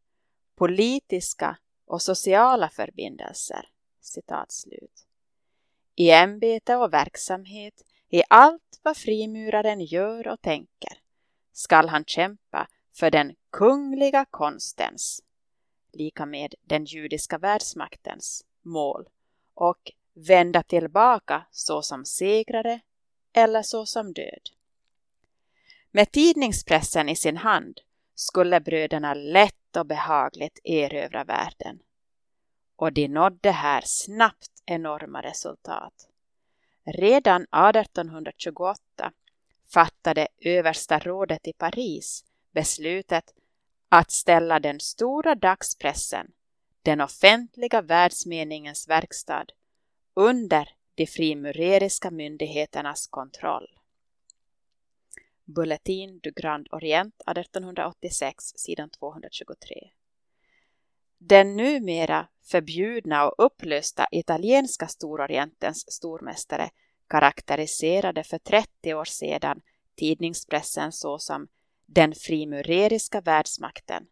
politiska och sociala förbindelser. Citat slut. I ämbete och verksamhet, i allt vad frimuraren gör och tänker, skall han kämpa för den kungliga konstens, lika med den judiska världsmaktens, mål och vända tillbaka såsom segrare eller såsom död. Med tidningspressen i sin hand skulle bröderna lätt och behagligt erövra världen. Och de nådde här snabbt enorma resultat. Redan 1828 fattade översta rådet i Paris beslutet att ställa den stora dagspressen, den offentliga världsmeningens verkstad, under de frimureriska myndigheternas kontroll. Bulletin du Grand Orient 1886, sidan 223. Den numera förbjudna och upplösta italienska Stororientens stormästare karaktäriserade för 30 år sedan tidningspressen såsom den frimureriska världsmakten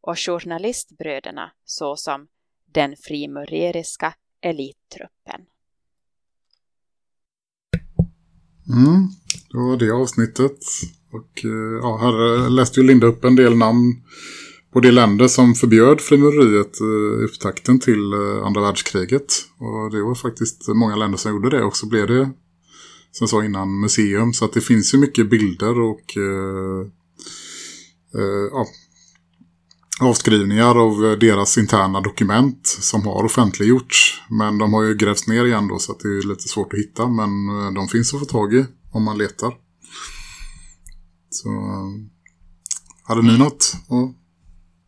och journalistbröderna såsom den frimureriska elittruppen. Mm, det var det avsnittet. Och eh, ja, här läste ju Linda upp en del namn på de länder som förbjöd frimureriet i upptakten till eh, andra världskriget. Och det var faktiskt många länder som gjorde det och så blev det som jag sa innan museum. Så att det finns ju mycket bilder och eh, ja, avskrivningar av deras interna dokument som har offentliggjorts. Men de har ju grävts ner igen då så att det är lite svårt att hitta. Men eh, de finns att få tag i om man letar. Så eh, hade ni något? Och,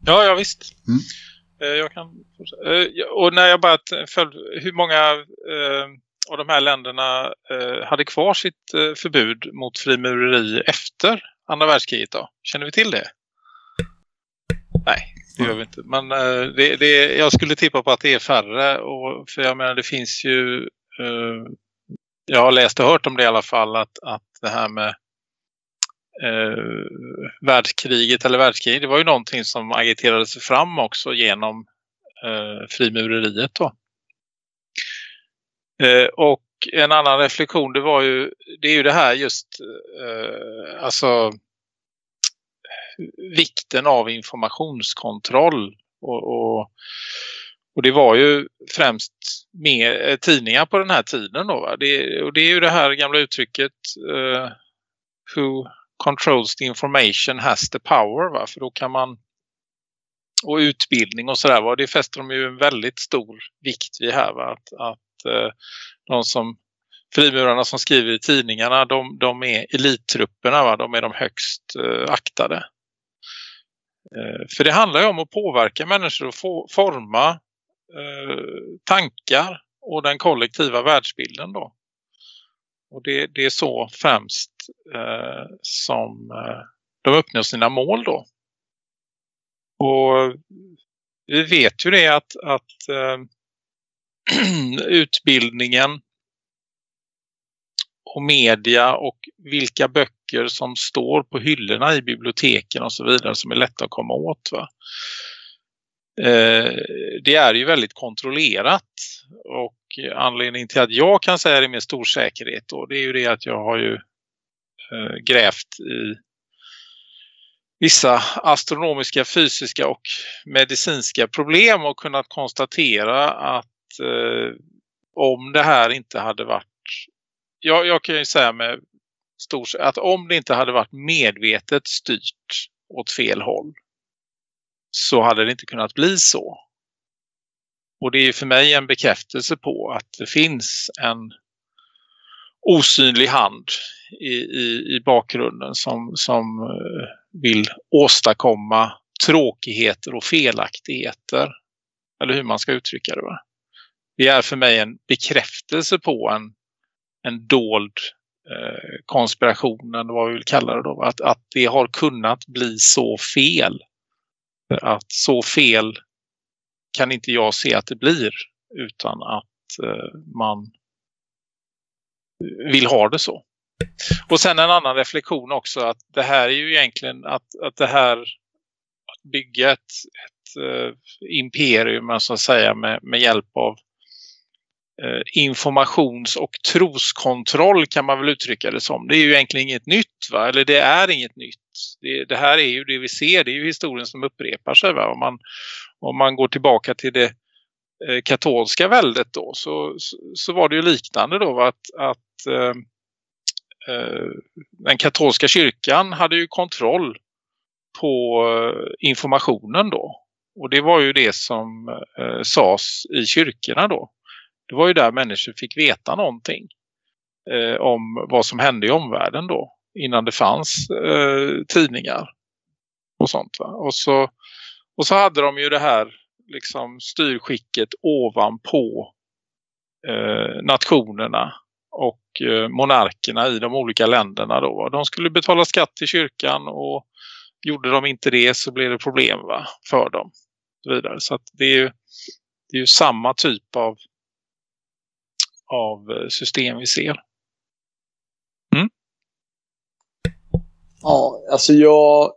Ja, ja visst. Mm. Eh, Jag kan. Eh, ja, Och när jag bara t- följ, hur många eh, av de här länderna eh, hade kvar sitt eh, förbud mot frimureri efter andra världskriget då? Känner vi till det? Nej, det gör vi inte. Men eh, det, det, jag skulle tippa på att det är färre. Och, för jag menar, det finns ju... eh, jag har läst och hört om det i alla fall. Att, att det här med eh, världskriget eller världskriget. Det var ju någonting som agiterade sig fram också genom eh, frimureriet då. Eh, och en annan reflektion det var ju det är ju det här just eh, alltså vikten av informationskontroll och, och, och det var ju främst med eh, tidningar på den här tiden då va? Det, och det är ju det här gamla uttrycket eh, who controls the information has the power va? För då kan man och utbildning och sådär? Det fäster de ju en väldigt stor vikt vid här va? Att, att de eh, som frimurarna som skriver i tidningarna de, de är elittrupperna va? De är de högst eh, aktade. Eh, för det handlar ju om att påverka människor och få, forma eh, tankar och den kollektiva världsbilden då. Och det, det är så främst eh, som eh, de uppnår sina mål då. Och vi vet ju det att, att eh, <clears throat> utbildningen och media och vilka böcker som står på hyllorna i biblioteken och så vidare som är lätta att komma åt. Va? Eh, det är ju väldigt kontrollerat och anledningen till att jag kan säga det med stor säkerhet då, det är ju det att jag har ju eh, grävt i vissa astronomiska, fysiska och medicinska problem och kunnat konstatera att eh, om det här inte hade varit jag, jag kan ju säga med stor att om det inte hade varit medvetet styrt åt fel håll så hade det inte kunnat bli så. Och det är för mig en bekräftelse på att det finns en osynlig hand i, i, i bakgrunden som, som eh, vill åstadkomma tråkigheter och felaktigheter. Eller hur man ska uttrycka det va? Det är för mig en bekräftelse på en, en dold eh, konspiration eller vad vi vill kalla det då. Att, att det har kunnat bli så fel. Att så fel kan inte jag se att det blir utan att eh, man vill ha det så. Och sen en annan reflektion också att det här är ju egentligen att, att det här att bygga ett, ett eh, imperium så att säga med, med hjälp av Eh, informations- och troskontroll kan man väl uttrycka det som. Det är ju egentligen inget nytt va? Eller det är inget nytt. Det, det här är ju det vi ser. Det är ju historien som upprepar sig va? Om man, om man går tillbaka till det eh, katolska väldet då så, så, så, var det ju liknande då va? att, att eh, Eh, den katolska kyrkan hade ju kontroll på eh, informationen då. Och det var ju det som eh, sades i kyrkorna då. Det var ju där människor fick veta någonting eh, om vad som hände i omvärlden då. Innan det fanns eh, tidningar och sånt va. Och så, och så hade de ju det här liksom styrskicket ovanpå eh, nationerna och eh, monarkerna i de olika länderna då. De skulle betala skatt till kyrkan och gjorde de inte det så blev det problem va, för dem. Så, vidare. så det är ju det är ju samma typ av av eh, system vi ser. Mm. Ja, alltså jag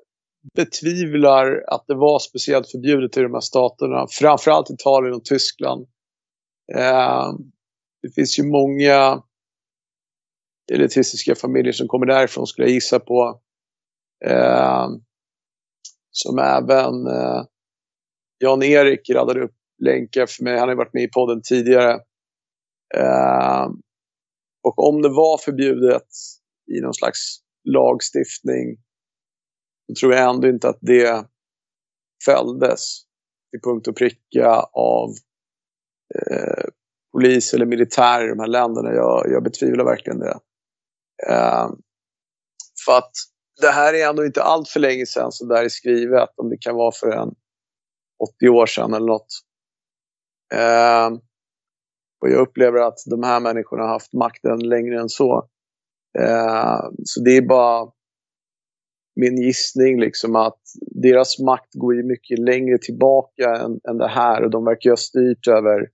betvivlar att det var speciellt förbjudet i de här staterna. Framförallt Italien och Tyskland. Eh, det finns ju många elitistiska familjer som kommer därifrån skulle jag gissa på. Eh, som även eh, Jan-Erik radade upp länkar för mig. Han har varit med i podden tidigare. Eh, och om det var förbjudet i någon slags lagstiftning så tror jag ändå inte att det följdes till punkt och pricka av eh, polis eller militär i de här länderna. Jag, jag betvivlar verkligen det. Eh, för att det här är ändå inte allt för länge sedan som det här är skrivet. Om det kan vara för en 80 år sedan eller något. Eh, och jag upplever att de här människorna har haft makten längre än så. Eh, så det är bara min gissning liksom att deras makt går ju mycket längre tillbaka än, än det här och de verkar ha styrt över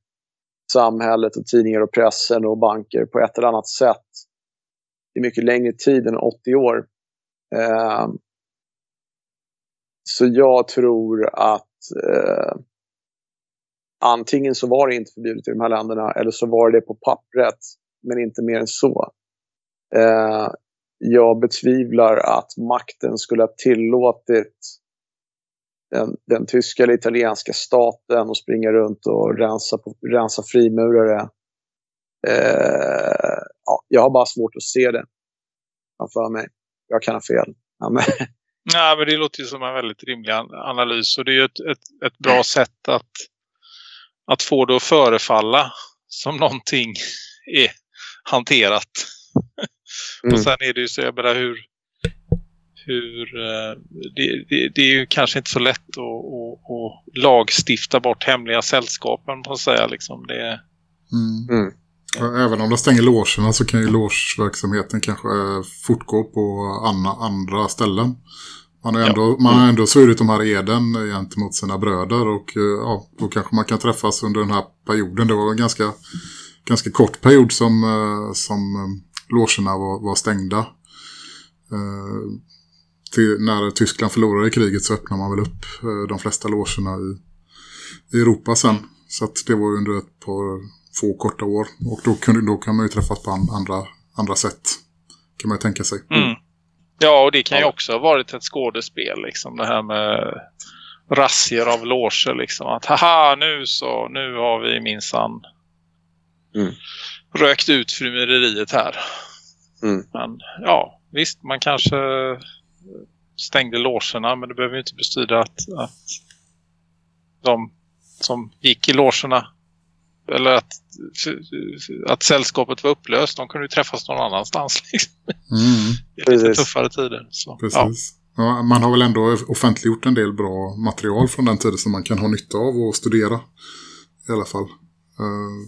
samhället och tidningar och pressen och banker på ett eller annat sätt i mycket längre tid än 80 år. Eh, så jag tror att eh, antingen så var det inte förbjudet i de här länderna eller så var det på pappret men inte mer än så. Eh, jag betvivlar att makten skulle ha tillåtit den, den, tyska eller italienska staten att springa runt och rensa, på, rensa frimurare. Eh, ja, jag har bara svårt att se det framför mig. Jag kan ha fel. Ja, men... <laughs> Nej, men det låter ju som en väldigt rimlig analys och det är ju ett, ett, ett bra sätt att, att få det att förefalla som någonting är hanterat. <laughs> Mm. Och sen är det ju så, jag menar hur, hur eh, det, det, det, är ju kanske inte så lätt att, att, att lagstifta bort hemliga sällskapen på att säga liksom. Det, mm. Mm. Även om de stänger logerna så kan ju logeverksamheten kanske fortgå på andra ställen. Man har ändå, ja. man har ändå svurit de här eden gentemot sina bröder och eh, ja, då kanske man kan träffas under den här perioden. Det var en ganska, ganska kort period som, eh, som logerna var, var stängda. Eh, till, när Tyskland förlorade kriget så öppnade man väl upp eh, de flesta logerna i, i Europa sen. Så att det var under ett par få korta år. Och då, kunde, då kan man ju träffas på andra, andra sätt. Kan man ju tänka sig. Mm. Ja, och det kan ju också ha varit ett skådespel. Liksom, det här med rassier av loger. Liksom. Att haha, nu så, nu har vi minsann mm rökt ut frimureriet här. Mm. Men ja, visst, man kanske stängde låserna men det behöver ju inte betyda att, att de som gick i låserna eller att, att sällskapet var upplöst. De kunde ju träffas någon annanstans. <laughs> Liksom. Mm. Det är lite tuffare tider. Så, Precis. Ja. Ja, man har väl ändå offentliggjort en del bra material från den tiden som man kan ha nytta av och studera i alla fall. Uh,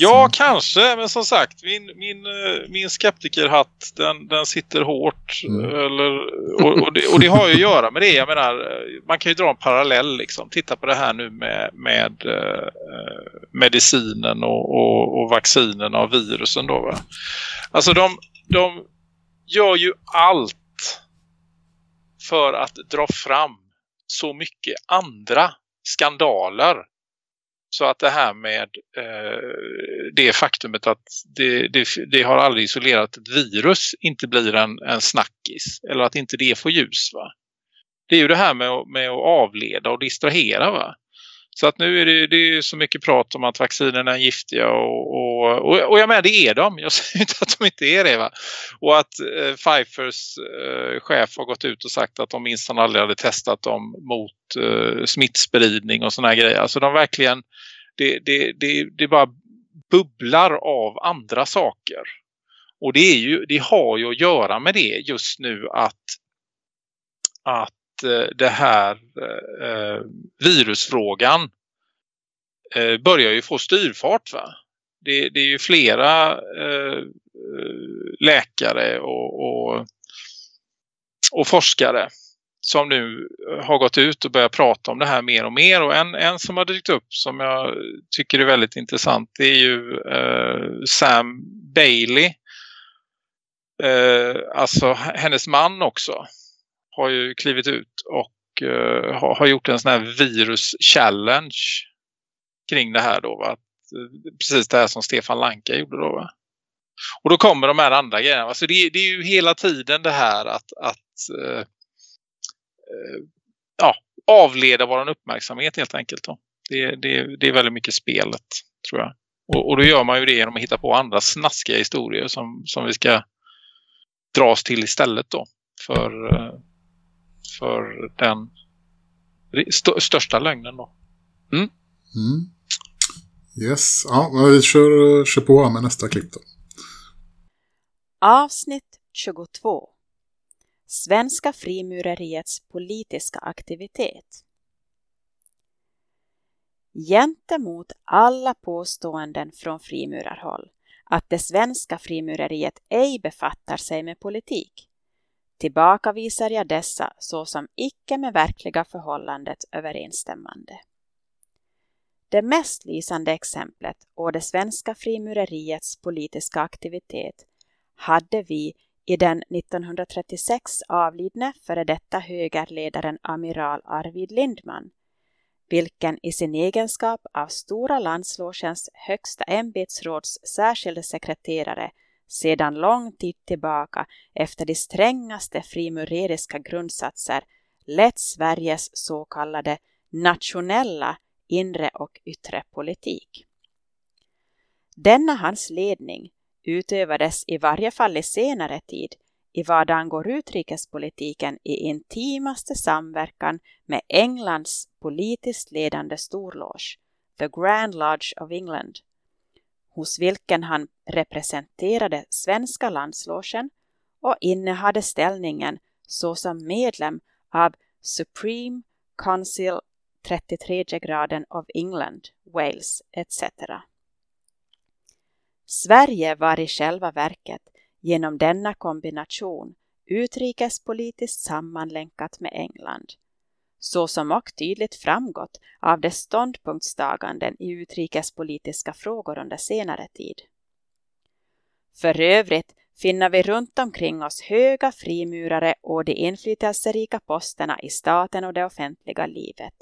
Ja, kanske. Men som sagt, min, min, eh, min skeptikerhatt, den, den sitter hårt. Mm. Eller, och, och, det, och, det, har ju att göra med det. Jag menar, man kan ju dra en parallell. Liksom. Titta på det här nu med, med uh, medicinen och, och, och vaccinen av virusen. Då, va? Alltså de, de gör ju allt för att dra fram så mycket andra skandaler så att det här med eh, det faktumet att det, det, det, har aldrig isolerat ett virus inte blir en, en snackis. Eller att inte det får ljus va. Det är ju det här med, med att avleda och distrahera va. Så att nu är det, det är så mycket prat om att vaccinerna är giftiga och, och, och, och jag menar det är de. Jag säger inte att de inte är det va. Och att eh, Pfeiffers eh, chef har gått ut och sagt att de minst han aldrig hade testat dem mot eh, smittspridning och såna här grejer. Alltså de verkligen, det, det, det, det bara bubblar av andra saker. Och det, är ju, det har ju att göra med det just nu att, att Eh, det här eh, virusfrågan eh, börjar ju få styrfart va? Det, det är ju flera läkare och, och, och, forskare som nu har gått ut och börjat prata om det här mer och mer. Och en, en som har dykt upp som jag tycker är väldigt intressant det är ju eh, Sam Bailey. Eh, alltså hennes man också har ju klivit ut och eh, har, har, gjort en sån här virus-challenge kring det här då. Va? Att, eh, precis det här som Stefan Lanka gjorde då va? Och då kommer de här andra grejerna. Alltså det, det är ju hela tiden det här att, att eh, eh, ja, avleda vår uppmärksamhet helt enkelt. Då. Det, det, det är väldigt mycket spelet tror jag. Och, och då gör man ju det genom att hitta på andra snaskiga historier som, som vi ska dras till istället då. För, eh, för den st största lögnen då. Mm. Mm. Yes, ja, vi kör, kör på med nästa klipp då. Avsnitt 22 Svenska frimureriets politiska aktivitet Gentemot alla påståenden från frimurarhåll att det svenska frimureriet ej befattar sig med politik tillbakavisar jag dessa såsom icke med verkliga förhållandet överensstämmande. Det mest lysande exemplet å det svenska frimureriets politiska aktivitet hade vi i den 1936 avlidne före detta högerledaren amiral Arvid Lindman, vilken i sin egenskap av Stora landslogens högsta ämbetsråds särskilde sekreterare sedan lång tid tillbaka efter de strängaste frimureriska grundsatser lett Sveriges så kallade nationella inre och yttre politik. Denna hans ledning utövades i varje fall i senare tid i vad angår utrikespolitiken i intimaste samverkan med Englands politiskt ledande storloge, The Grand Lodge of England, hos vilken han representerade svenska landslogen och innehade ställningen såsom medlem av Supreme Council 33 graden of England, Wales etc. Sverige var i själva verket genom denna kombination utrikespolitiskt sammanlänkat med England, så som och tydligt framgått av dess ståndpunktstaganden i utrikespolitiska frågor under senare tid. För övrigt finner vi runt omkring oss höga frimurare och de inflytelserika posterna i staten och det offentliga livet.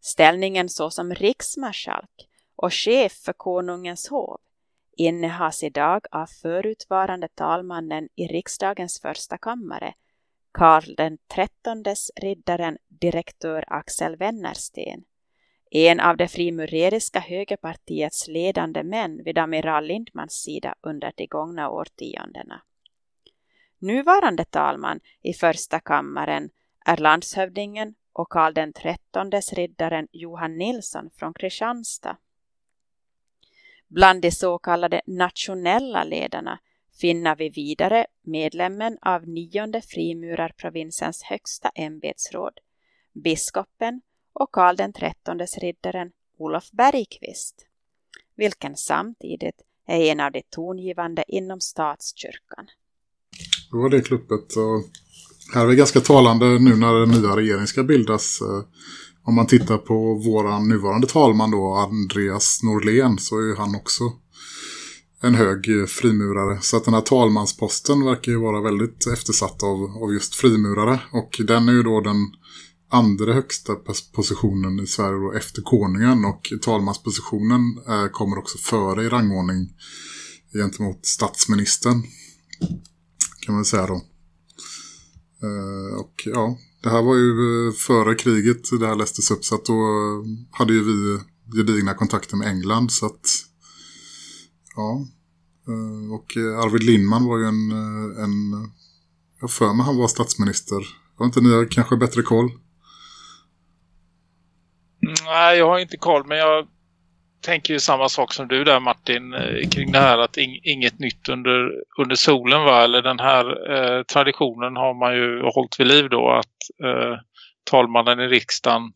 Ställningen såsom riksmarskalk och chef för konungens hov innehas idag av förutvarande talmannen i riksdagens första kammare, Karl den XIIIs riddaren direktör Axel Wennersten, en av det frimureriska högerpartiets ledande män vid amiral Lindmans sida under de gångna årtiondena. Nuvarande talman i första kammaren är landshövdingen och Karl den XIIIs riddaren Johan Nilsson från Kristianstad. Bland de så kallade nationella ledarna finner vi vidare medlemmen av nionde frimurarprovinsens högsta ämbetsråd, biskopen och Karl den trettondes riddaren Olof Bergqvist, vilken samtidigt är en av de tongivande inom statskyrkan. Då var det kluppet. Och här är det ganska talande nu när den nya regeringen ska bildas. Eh, om man tittar på våran nuvarande talman då, Andreas Norlén, så är ju han också en hög frimurare. Så att den här talmansposten verkar ju vara väldigt eftersatt av, av just frimurare. Och den är ju då den andra högsta positionen i Sverige då, efter konungen. Och talmanspositionen eh, kommer också före i rangordning gentemot statsministern. Kan man säga då. Eh, och ja, det här var ju eh, före kriget det här lästes upp så att då eh, hade ju vi gedigna kontakter med England så att ja eh, och eh, Arvid Lindman var ju en, eh, en jag för mig han var statsminister. Har inte ni kanske bättre koll? Nej, jag har inte koll men jag tänker ju samma sak som du där Martin kring det här att in, inget nytt under, under solen var. eller den här eh, traditionen har man ju hållit vid liv då att eh, talmannen i riksdagen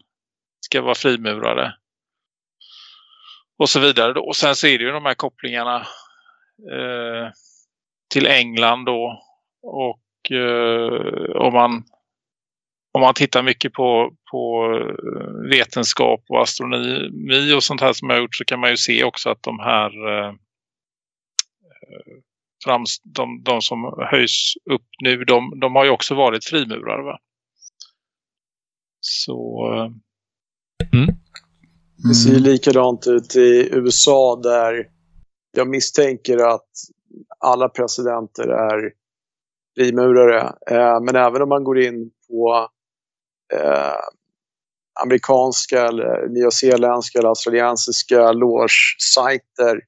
ska vara frimurare och så vidare då. Och sen ser du ju de här kopplingarna eh, till England då och eh, om man om man tittar mycket på, på eh, vetenskap och astronomi och sånt här som jag har gjort så kan man ju se också att de här eh, eh frams, de, de som höjs upp nu, de, de har ju också varit frimurare va? Så... Eh, mm. Det ser ju likadant ut i USA där jag misstänker att alla presidenter är frimurare. men även om man går in på eh, amerikanska, eller nyzeeländska eller australiensiska loge-sajter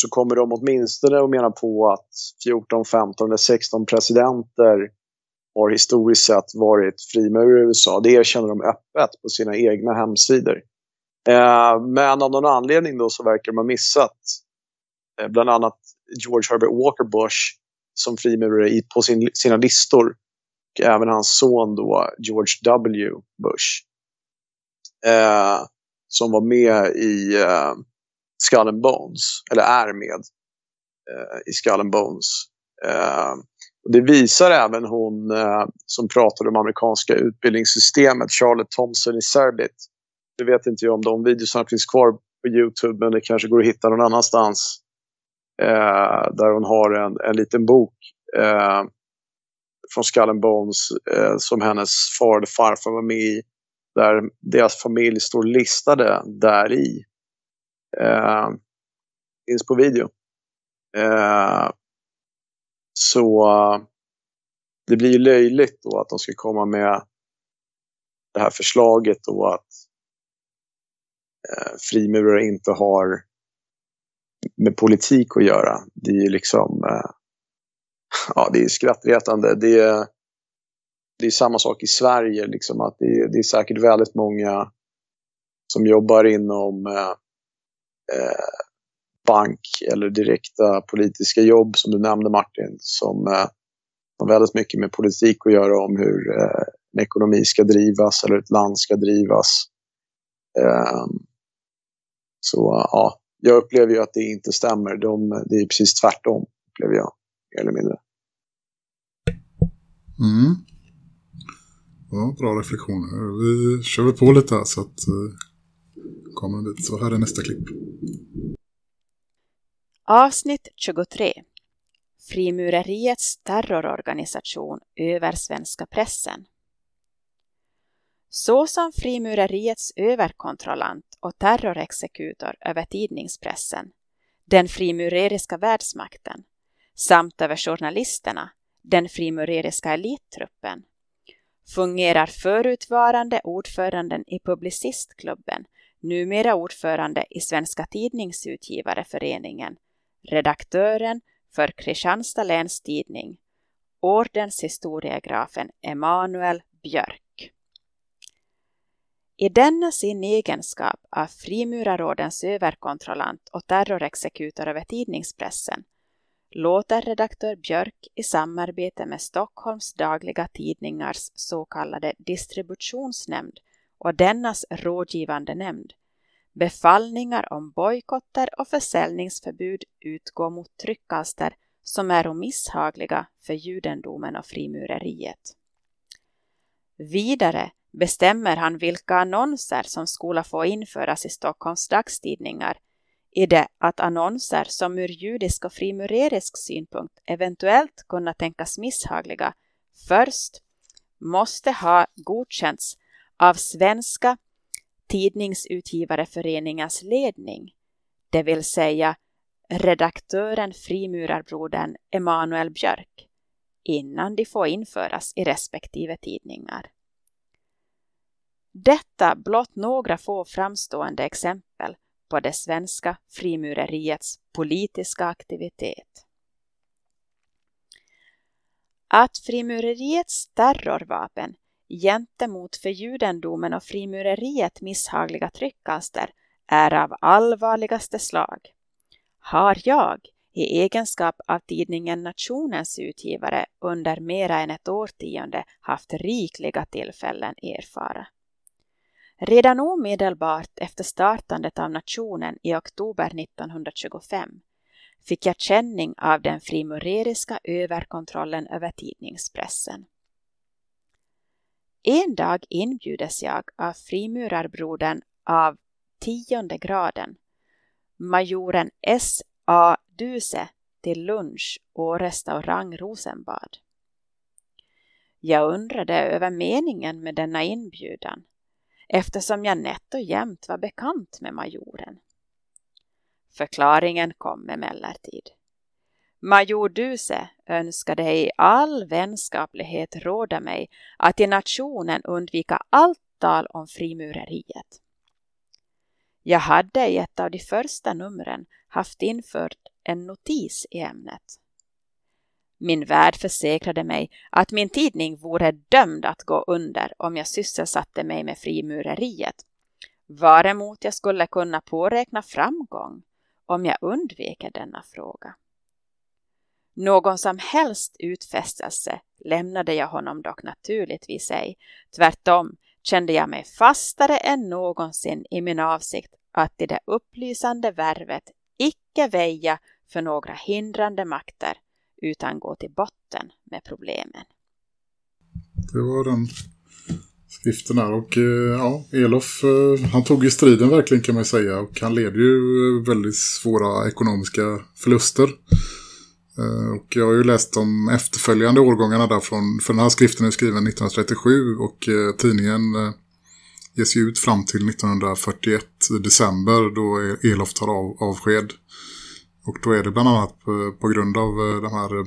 så kommer de åtminstone att mena på att 14, 15 eller 16 presidenter har historiskt sett varit frimurare i USA. Det erkänner de öppet på sina egna hemsidor. Eh, men av någon anledning då så verkar de ha missat eh, bland annat George Herbert Walker Bush som frimurare på sin, sina listor även hans son då, George W. Bush. Eh, som var med i eh, Skull and Bones, eller är med eh, i Skull and Bones. Eh, Och det visar även hon eh, som pratade om amerikanska utbildningssystemet, Charlotte Thompson i Serbit. Det vet inte jag om de videorna finns kvar på Youtube men det kanske går att hitta någon annanstans. Eh, där hon har en, en liten bok eh, från Skull and Bones eh, som hennes far eller farfar var med i. Där deras familj står listade där i. Eh, finns på video. Eh, så det blir ju löjligt då att de ska komma med det här förslaget då att Eh, frimurare inte har med politik att göra. Det är ju liksom eh, ja, det är skrattretande. Det är, det är samma sak i Sverige. Liksom, att det, är, det är säkert väldigt många som jobbar inom eh, eh, bank eller direkta politiska jobb som du nämnde Martin som eh, har väldigt mycket med politik att göra om hur eh, en ekonomi ska drivas eller ett land ska drivas. Eh, så ja, jag upplever ju att det inte stämmer. De, det är precis tvärtom, upplever jag, mer eller mindre. Mm. Ja, bra reflektioner. Vi kör väl på lite här så att kommer en bit. Så här är nästa klipp. Avsnitt 23 Frimureriets terrororganisation över svenska pressen. Såsom frimureriets överkontrollant och terrorexekutor över tidningspressen, den frimureriska världsmakten, samt över journalisterna, den frimureriska elittruppen, fungerar förutvarande ordföranden i Publicistklubben, numera ordförande i Svenska Tidningsutgivareföreningen, redaktören för Kristianstad läns tidning, ordenshistoriegrafen Emanuel Björk. I denna sin egenskap av Frimurarrådens överkontrollant och terrorexekutor över tidningspressen låter redaktör Björk i samarbete med Stockholms dagliga tidningars så kallade distributionsnämnd och dennas rådgivande nämnd befallningar om bojkotter och försäljningsförbud utgå mot tryckalster som är misshagliga för judendomen och frimureriet. Vidare bestämmer han vilka annonser som skola få införas i Stockholms dagstidningar i det att annonser som ur judisk och frimurerisk synpunkt eventuellt kunna tänkas misshagliga först måste ha godkänts av Svenska Tidningsutgivareföreningens ledning, det vill säga redaktören frimurarbrodern Emanuel Björk, innan de får införas i respektive tidningar. Detta blott några få framstående exempel på det svenska frimureriets politiska aktivitet. Att frimureriets terrorvapen gentemot för judendomen och frimureriet misshagliga tryckalster är av allvarligaste slag. Har jag, i egenskap av tidningen Nationens utgivare under mera än ett årtionde haft rikliga tillfällen erfara. Redan omedelbart efter startandet av nationen i oktober 1925 fick jag känning av den frimureriska överkontrollen över tidningspressen. En dag inbjudes jag av frimurarbrodern av tionde graden, majoren S. A. Duse till lunch och restaurang Rosenbad. Jag undrade över meningen med denna inbjudan eftersom jag nätt och jämt var bekant med majoren. Förklaringen kom emellertid. Major Duse önskade i all vänskaplighet råda mig att i nationen undvika allt tal om frimureriet. Jag hade i ett av de första numren haft infört en notis i ämnet. Min värd försäkrade mig att min tidning vore dömd att gå under om jag sysselsatte mig med frimureriet. Varemot jag skulle kunna påräkna framgång om jag undviker denna fråga. Någon som helst utfästelse lämnade jag honom dock naturligtvis ej. Tvärtom kände jag mig fastare än någonsin i min avsikt att i det upplysande värvet icke väja för några hindrande makter utan gå till botten med problemen. Det var den skriften här. Och eh, ja, Elof, eh, han tog ju striden verkligen kan man säga. Och han leder ju eh, väldigt svåra ekonomiska förluster. Och jag har ju läst de efterföljande årgångarna därifrån. För den här skriften är skriven 1937 och tidningen ges ju ut fram till 1941 i december då e- Elof tar av, avsked. Och då är det bland annat på, på grund av eh, de här eh,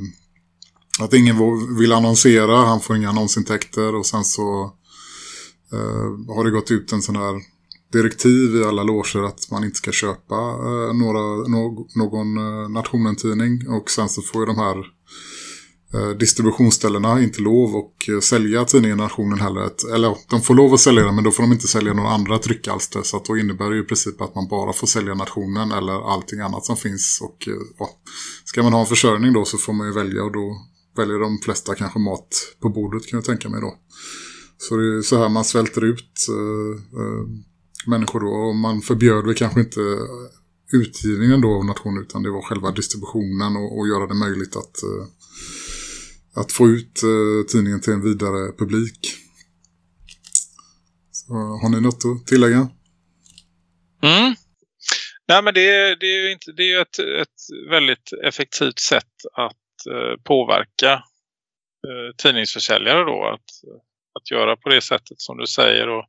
att ingen vill annonsera, han får inga annonsintäkter och sen så eh, har det gått ut en sån här direktiv i alla loger att man inte ska köpa eh, några, no, någon eh, nationen-tidning. Och sen så får ju de här eh, Eh, distributionsställena inte lov att eh, sälja tidningen Nationen heller. Eller de får lov att sälja den men då får de inte sälja några andra tryckalster så att då innebär det ju i princip att man bara får sälja Nationen eller allting annat som finns och eh, ja, ska man ha en försörjning då så får man ju välja och då väljer de flesta kanske mat på bordet kan jag tänka mig då. Så det är så här man svälter ut äh, äh, människor då. Och man förbjöd väl kanske inte utgivningen då av nationen utan det var själva distributionen och, och göra det möjligt att, äh, att få ut eh, tidningen till en vidare publik. Så, har ni något att tillägga? Mm. Nej men det, det är ju inte, det är ett, ett väldigt effektivt sätt att eh, påverka eh, tidningsförsäljare då att, att göra på det sättet som du säger och,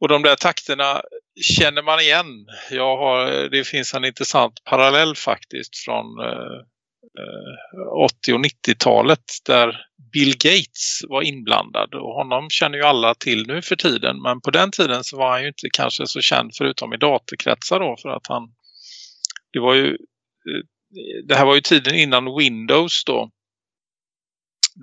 och de där takterna känner man igen. Jag har, det finns en intressant parallell faktiskt från eh, Eh, 80- och 90-talet där Bill Gates var inblandad och honom känner ju alla till nu för tiden men på den tiden så var han ju inte kanske så känd förutom i datorkretsar då för att han det var ju eh, det här var ju tiden innan Windows då.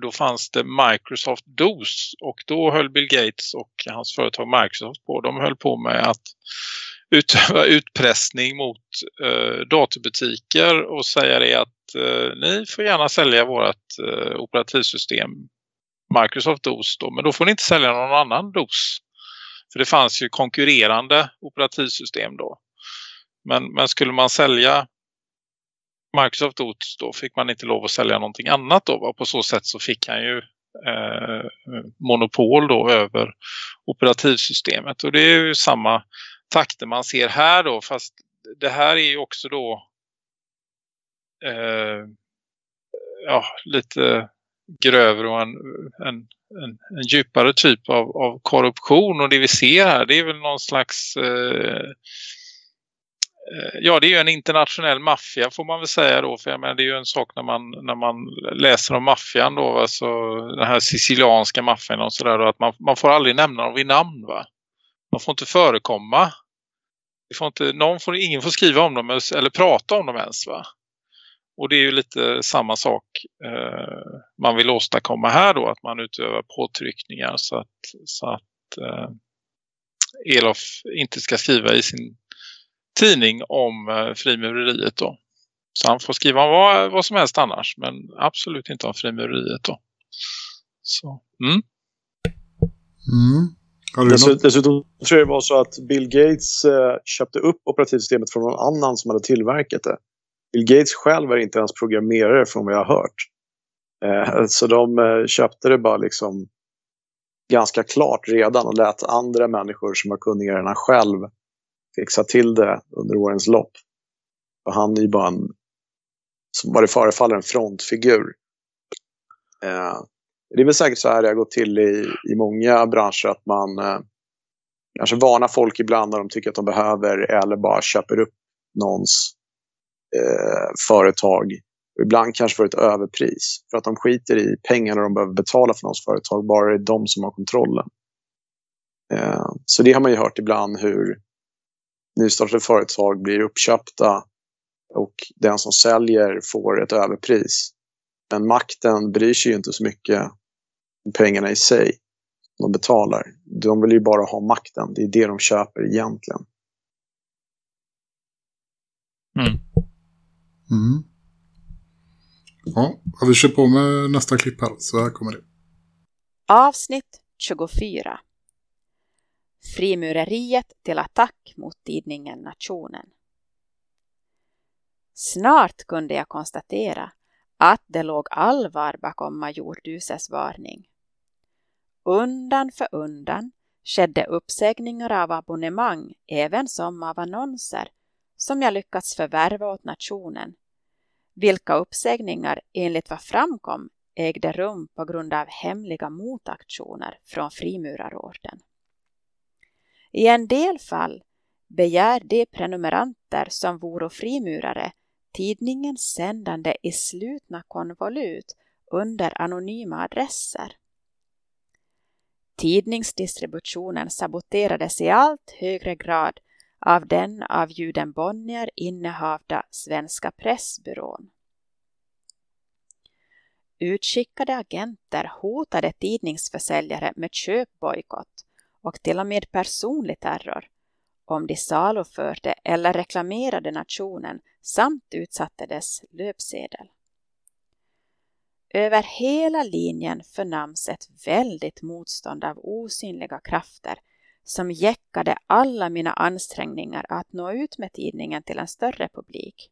Då fanns det Microsoft DOS och då höll Bill Gates och hans företag Microsoft på. De höll på med att utöva <laughs> utpressning mot eh, datorbutiker och säga det att eh, ni får gärna sälja vårt eh, operativsystem Microsoft DOS då, men då får ni inte sälja någon annan DOS. För det fanns ju konkurrerande operativsystem då. Men, men skulle man sälja Microsoft DOS då fick man inte lov att sälja någonting annat då. Va? På så sätt så fick han ju eh, monopol då över operativsystemet. Och det är ju samma takter man ser här då. Fast det här är ju också då eh, ja, lite grövre och en, en, en, en djupare typ av, av korruption. Och det vi ser här det är väl någon slags eh, Eh, ja, det är ju en internationell maffia får man väl säga då. För jag menar, det är ju en sak när man, när man läser om maffian då. Alltså den här sicilianska maffian och sådär. Att man, man får aldrig nämna dem vid namn va. De får inte förekomma. De får inte, någon får, ingen får skriva om dem eller prata om dem ens va. Och det är ju lite samma sak eh, man vill åstadkomma här då. Att man utövar påtryckningar så att, så att eh, Elof inte ska skriva i sin tidning om eh, frimureriet då. Så han får skriva vad, vad som helst annars. Men absolut inte om frimureriet då. Så, mm. Mm. Dessutom, dessutom tror jag det var så att Bill Gates eh, köpte upp operativsystemet från någon annan som hade tillverkat det. Bill Gates själv är inte ens programmerare från vad jag har hört. Eh, så de eh, köpte det bara liksom ganska klart redan och lät andra människor som var kunnigare än han själv fixa till det under årens lopp. Och han är ju bara en, som vad det förefaller, en frontfigur. Det är väl säkert så här det har gått till i, i många branscher att man eh, kanske varnar folk ibland när de tycker att de behöver eller bara köper upp någons eh, företag. Och ibland kanske för ett överpris. För att de skiter i pengarna de behöver betala för någons företag. Bara det är de som har kontrollen. Eh, så det har man ju hört ibland hur nystartade företag blir uppköpta och den som säljer får ett överpris. Men makten bryr sig ju inte så mycket om pengarna i sig. De betalar. De vill ju bara ha makten. Det är det de köper egentligen. Mm. Mm. Ja, vi kör på med nästa klipp här. Så här kommer det. Avsnitt 24 frimureriet till attack mot tidningen Nationen. Snart kunde jag konstatera att det låg allvar bakom major Duses varning. Undan för undan skedde uppsägningar av abonnemang även som av annonser som jag lyckats förvärva åt nationen, vilka uppsägningar enligt vad framkom ägde rum på grund av hemliga motaktioner från frimurarorden. I en del fall begär de prenumeranter som vore frimurare tidningens sändande i slutna konvolut under anonyma adresser. Tidningsdistributionen saboterades i allt högre grad av den av juden Bonnier innehavda Svenska Pressbyrån. Utskickade agenter hotade tidningsförsäljare med köpbojkott och till och med personlig terror om de saluförde eller reklamerade nationen samt utsatte dess löpsedel. Över hela linjen förnams ett väldigt motstånd av osynliga krafter som jäckade alla mina ansträngningar att nå ut med tidningen till en större publik.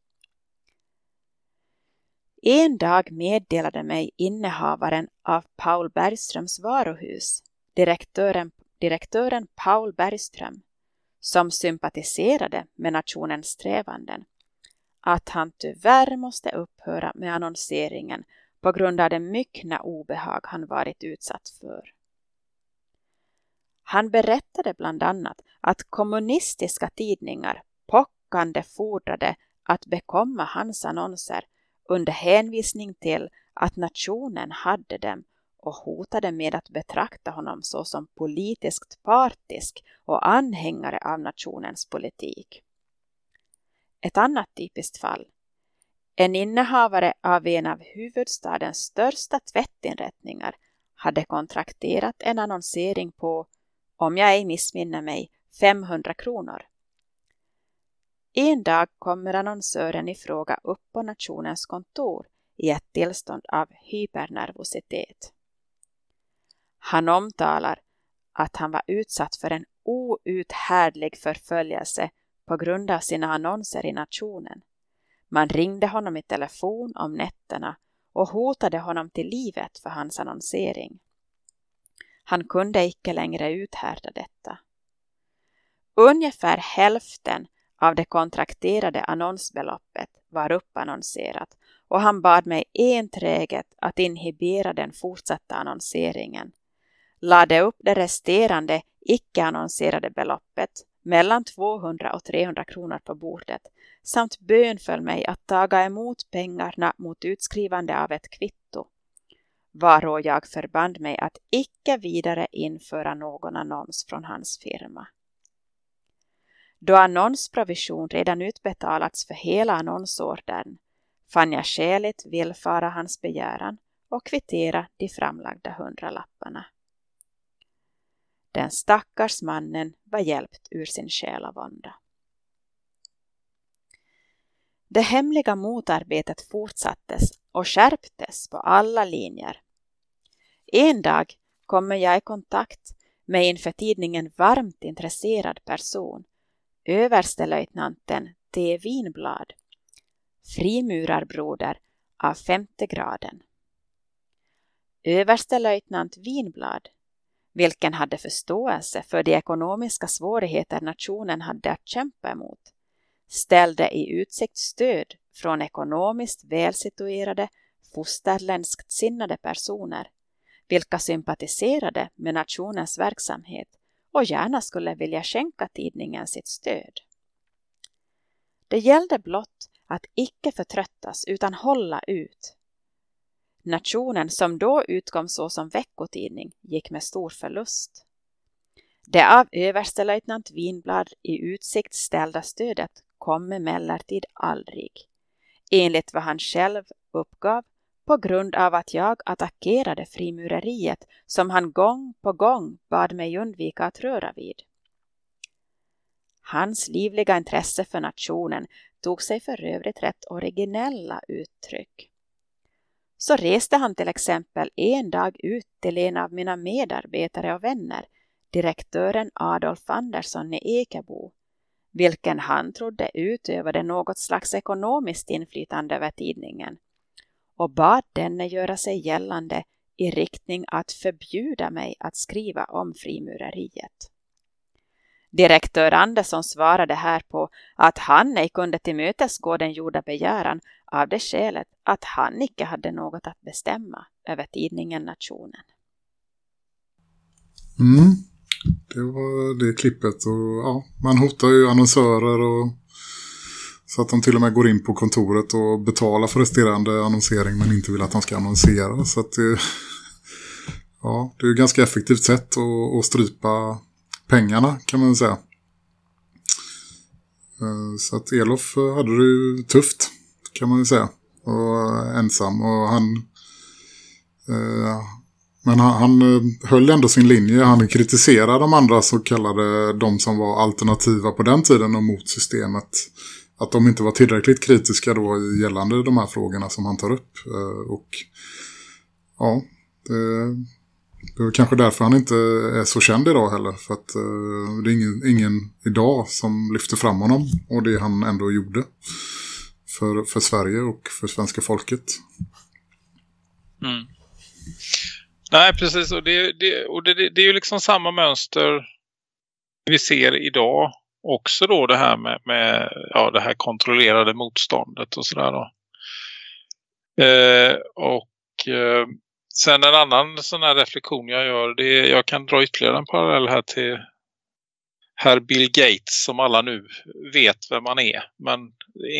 En dag meddelade mig innehavaren av Paul Bergströms varuhus, direktören, direktören Paul Bergström, som sympatiserade med nationens strävanden, att han tyvärr måste upphöra med annonseringen på grund av det myckna obehag han varit utsatt för. Han berättade bland annat att kommunistiska tidningar pockande fordrade att bekomma hans annonser under hänvisning till att nationen hade dem och hotade med att betrakta honom såsom politiskt partisk och anhängare av nationens politik. Ett annat typiskt fall. En innehavare av en av huvudstadens största tvättinrättningar hade kontrakterat en annonsering på, om jag ej missminner mig, 500 kronor. En dag kommer annonsören i fråga upp på nationens kontor i ett tillstånd av hypernervositet. Han omtalar att han var utsatt för en outhärdlig förföljelse på grund av sina annonser i nationen. Man ringde honom i telefon om nätterna och hotade honom till livet för hans annonsering. Han kunde icke längre uthärda detta. Ungefär hälften av det kontrakterade annonsbeloppet var uppannonserat och han bad mig enträget att inhibera den fortsatta annonseringen. Lade upp det resterande icke-annonserade beloppet mellan 200 och 300 kronor på bordet samt bönföll mig att taga emot pengarna mot utskrivande av ett kvitto varå jag förband mig att icke vidare införa någon annons från hans firma. Då annonsprovision redan utbetalats för hela annonsordern fann jag skäligt villfara hans begäran och kvittera de framlagda hundralapparna. Den stackars mannen var hjälpt ur sin själavånda. Det hemliga motarbetet fortsattes och skärptes på alla linjer. En dag kommer jag i kontakt med inför tidningen varmt intresserad person, överstelöjtnanten T. Winblad, frimurarbroder av femte graden. Överstelöjtnant Winblad vilken hade förståelse för de ekonomiska svårigheter nationen hade att kämpa emot, ställde i utsikt stöd från ekonomiskt välsituerade, fosterländskt sinnade personer, vilka sympatiserade med nationens verksamhet och gärna skulle vilja skänka tidningen sitt stöd. Det gällde blott att icke förtröttas utan hålla ut, Nationen som då utkom så som veckotidning gick med stor förlust. Det av överstelöjtnant Winblad i utsikt ställda stödet kom emellertid aldrig, enligt vad han själv uppgav på grund av att jag attackerade frimureriet som han gång på gång bad mig undvika att röra vid. Hans livliga intresse för nationen tog sig för övrigt rätt originella uttryck så reste han till exempel en dag ut till en av mina medarbetare och vänner, direktören Adolf Andersson i Ekebo, vilken han trodde utövade något slags ekonomiskt inflytande över tidningen och bad denne göra sig gällande i riktning att förbjuda mig att skriva om frimureriet. Direktör Andersson svarade härpå att han ej kunde tillmötesgå den gjorda begäran av det skälet att han icke hade något att bestämma över tidningen Nationen. Mm. Det var det klippet och ja, man hotar ju annonsörer och så att de till och med går in på kontoret och betalar för resterande annonsering men inte vill att de ska annonsera. Så att det, <laughs> ja, det är ett ganska effektivt sätt att, att strypa pengarna kan man säga. Eh, så att Elof hade det ju tufft kan man ju säga. Och eh, ensam och han... Eh, men han, han höll ändå sin linje. Han kritiserade de andra så kallade de som var alternativa på den tiden och mot systemet. Att de inte var tillräckligt kritiska då gällande de här frågorna som han tar upp. Och ja, det, det var kanske därför han inte är så känd idag heller. För att eh, det är ingen, ingen idag som lyfter fram honom. Och det han ändå gjorde. För, för Sverige och för svenska folket. Mm. Nej, precis. Och, det, det, och det, det, är ju liksom samma mönster vi ser idag också då det här med, med ja, det här kontrollerade motståndet och sådär då. Eh, och eh, Sen en annan sån här reflektion jag gör, det är, jag kan dra ytterligare en parallell här till herr Bill Gates som alla nu vet vem man är. Men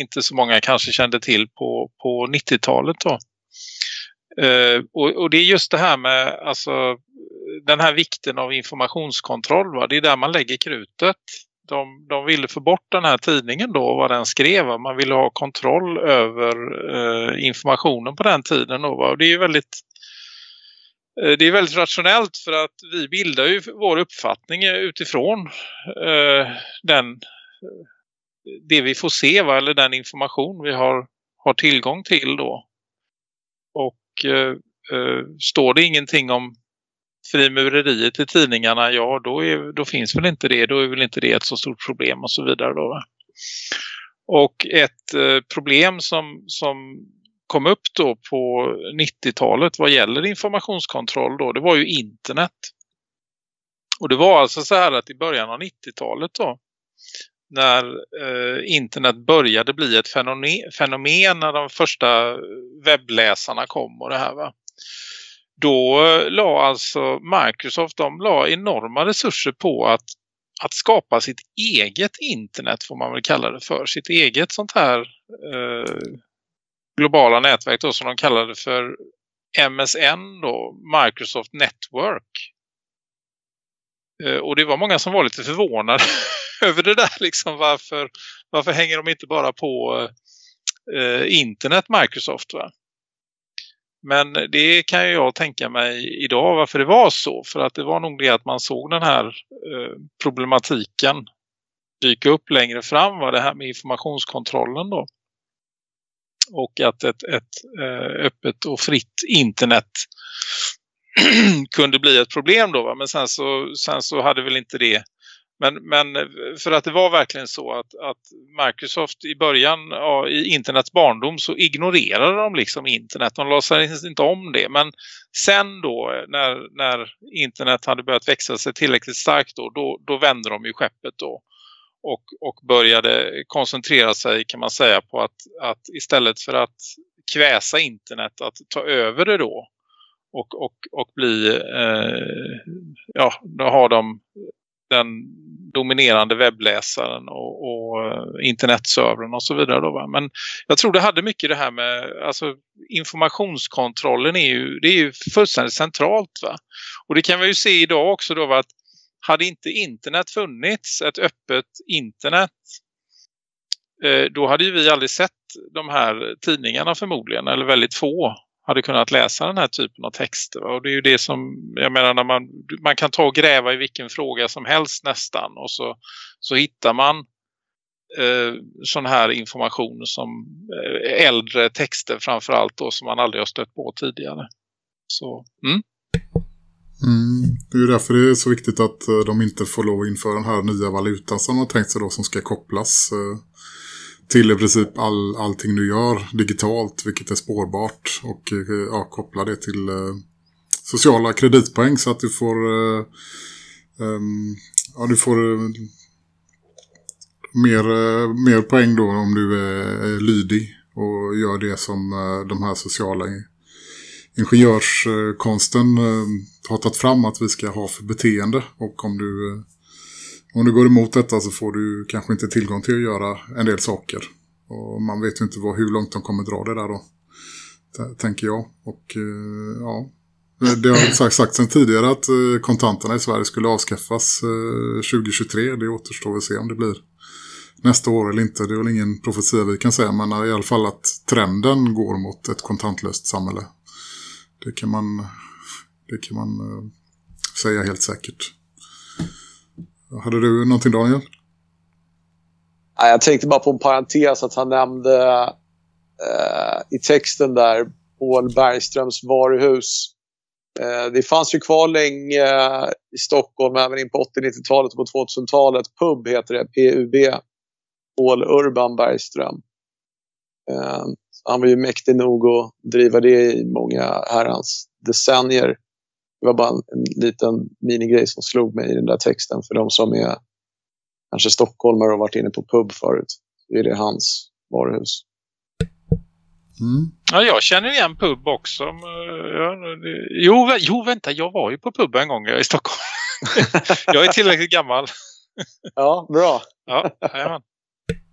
inte så många kanske kände till på, på 90-talet då. Eh, och, och, det är just det här med alltså, den här vikten av informationskontroll. Va? Det är där man lägger krutet. De, de ville få bort den här tidningen då, vad den skrev. Man ville ha kontroll över eh, informationen på den tiden. Då, va? Och det är ju väldigt Eh, det är väldigt rationellt för att vi bildar ju vår uppfattning eh, utifrån eh, den, eh, det vi får se va? eller den information vi har, har tillgång till då. Och eh, eh, står det ingenting om frimureriet i tidningarna, ja då, är, då finns väl inte det, då är väl inte det ett så stort problem och så vidare då. Va? Och ett eh, problem som, som kom upp då på 90-talet vad gäller informationskontroll då, det var ju internet. Och det var alltså så här att i början av 90-talet då, när eh, internet började bli ett fenomen, fenomen när de första webbläsarna kom och det här va. Då eh, la alltså Microsoft, de la enorma resurser på att, att skapa sitt eget internet får man väl kalla det för. Sitt eget sånt här eh, globala nätverk då, som de kallade för MSN då, Microsoft Network. Eh, och det var många som var lite förvånade <laughs> över det där liksom varför, varför hänger de inte bara på eh, internet Microsoft va? Men det kan jag tänka mig idag varför det var så. För att det var nog det att man såg den här eh, problematiken dyka upp längre fram. Var det här med informationskontrollen då och att ett, ett eh, öppet och fritt internet <clears throat> kunde bli ett problem då. Va? Men sen så, sen så hade väl inte det men, men för att det var verkligen så att, att Microsoft i början ja, i internets barndom så ignorerade de liksom internet. De låtsades inte om det. Men sen då när, när internet hade börjat växa sig tillräckligt starkt då, då, då vände de ju skeppet då och, och började koncentrera sig kan man säga på att, att istället för att kväsa internet att ta över det då och, och, och bli eh, ja, då har de den dominerande webbläsaren och, och eh, internetservern och så vidare då va? men jag tror det hade mycket det här med alltså informationskontrollen är ju, det är ju fullständigt centralt va och det kan vi ju se idag också då va? att hade inte internet funnits, ett öppet internet, eh, då hade ju vi aldrig sett de här tidningarna förmodligen, eller väldigt få hade kunnat läsa den här typen av texter. Och det är ju det som, jag menar, när man, man kan ta och gräva i vilken fråga som helst nästan och så, så hittar man eh, sån här information som eh, äldre texter framförallt då som man aldrig har stött på tidigare. Så, mm. Mm, det är ju därför det är så viktigt att eh, de inte får lov att införa den här nya valutan som de har tänkt sig då som ska kopplas eh, till i princip all, allting du gör digitalt, vilket är spårbart. Och eh, ja, koppla det till sociala kreditpoäng så att du får... Ehm, ja, du får mer, mer poäng då om du är, lydig och gör det som de här sociala ingenjörskonsten eh, har tagit fram att vi ska ha för beteende. Och om du, eh, om du går emot detta så får du kanske inte tillgång till att göra en del saker. Och man vet ju inte vad, hur långt de kommer dra det där då. Tänker jag. Och eh, ja, det- har sagt, sagt sedan tidigare att kontanterna i Sverige skulle avskaffas 2023. Det återstår vi se om det blir nästa år eller inte. Det är väl ingen profetia vi kan säga. Men i alla fall att trenden går mot ett kontantlöst samhälle. Det kan man, det kan man eh, säga helt säkert. Hade du någonting Daniel? Jag tänkte bara på en parentes att han nämnde eh, i texten där Paul Bergströms varuhus. Eh, det fanns ju kvar länge eh, i Stockholm, även in på 80-90-talet och på 2000-talet. Pub heter det, PUB. Paul Urban Bergström. Eh, Eh, han var ju mäktig nog att driva det i många herrans decennier. Det var bara en, en liten minigrej som slog mig i den där texten för de som är kanske stockholmare och varit inne på pub förut. Det är det hans varuhus. Mm. Ja, jag känner igen pub också. det- jo, jo, vänta, jag var ju på pub en gång i Stockholm. <laughs> jag är tillräckligt gammal. Ja, bra. Ja, jajamän.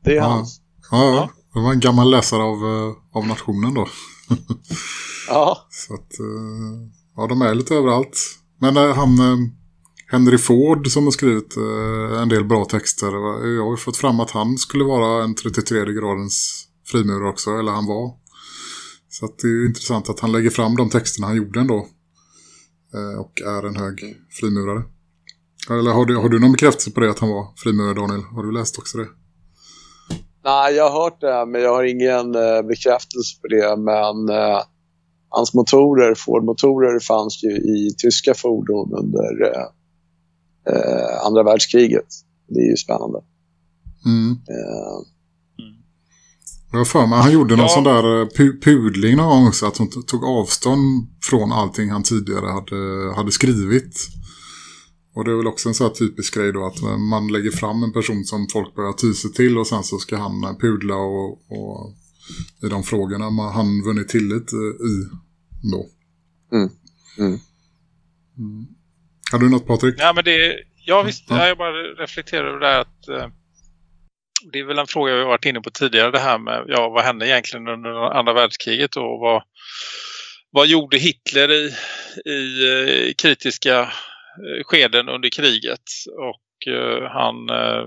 Det är Ja. hans. Ja, ja. Det var en gammal läsare av, eh, av nationen då. Ja, <laughs> Så att, eh, ja, de är lite överallt. Men eh, han, Henry Ford som har skrivit en del bra texter. Jag har ju fått fram att han skulle vara en 33 gradens frimurare också, eller han var. Så att det är ju intressant att han lägger fram de texterna han gjorde ändå. Och är en hög frimurare. Eller har du, har du någon bekräftelse på det att han var frimurare Daniel? Har du läst också det? Nej, jag har hört det, men jag har ingen eh, bekräftelse på det. Men eh, hans motorer, Ford-motorer, fanns ju i tyska fordon under eh, eh, andra världskriget. Det är ju spännande. Mm. Eh, Jag för mig, han gjorde någon Ja. sån där eh, pu pudling någon gång också, att hon t- tog avstånd från allting han tidigare hade, hade skrivit. Och det är väl också en sån här typisk grej då att man lägger fram en person som folk börjar ty sig till och sen så ska han eh, pudla och, och i de frågorna man, han vunnit tillit eh, i då. Mm. Mm. Mm. Har du något Patrik? Ja, men det, ja visst, Ja. ja. jag bara reflekterar över det här att eh, det är väl en fråga vi har varit inne på tidigare det här med, ja vad hände egentligen under andra världskriget och vad, vad gjorde Hitler i, i kritiska Eh, skeden under kriget och eh, han eh,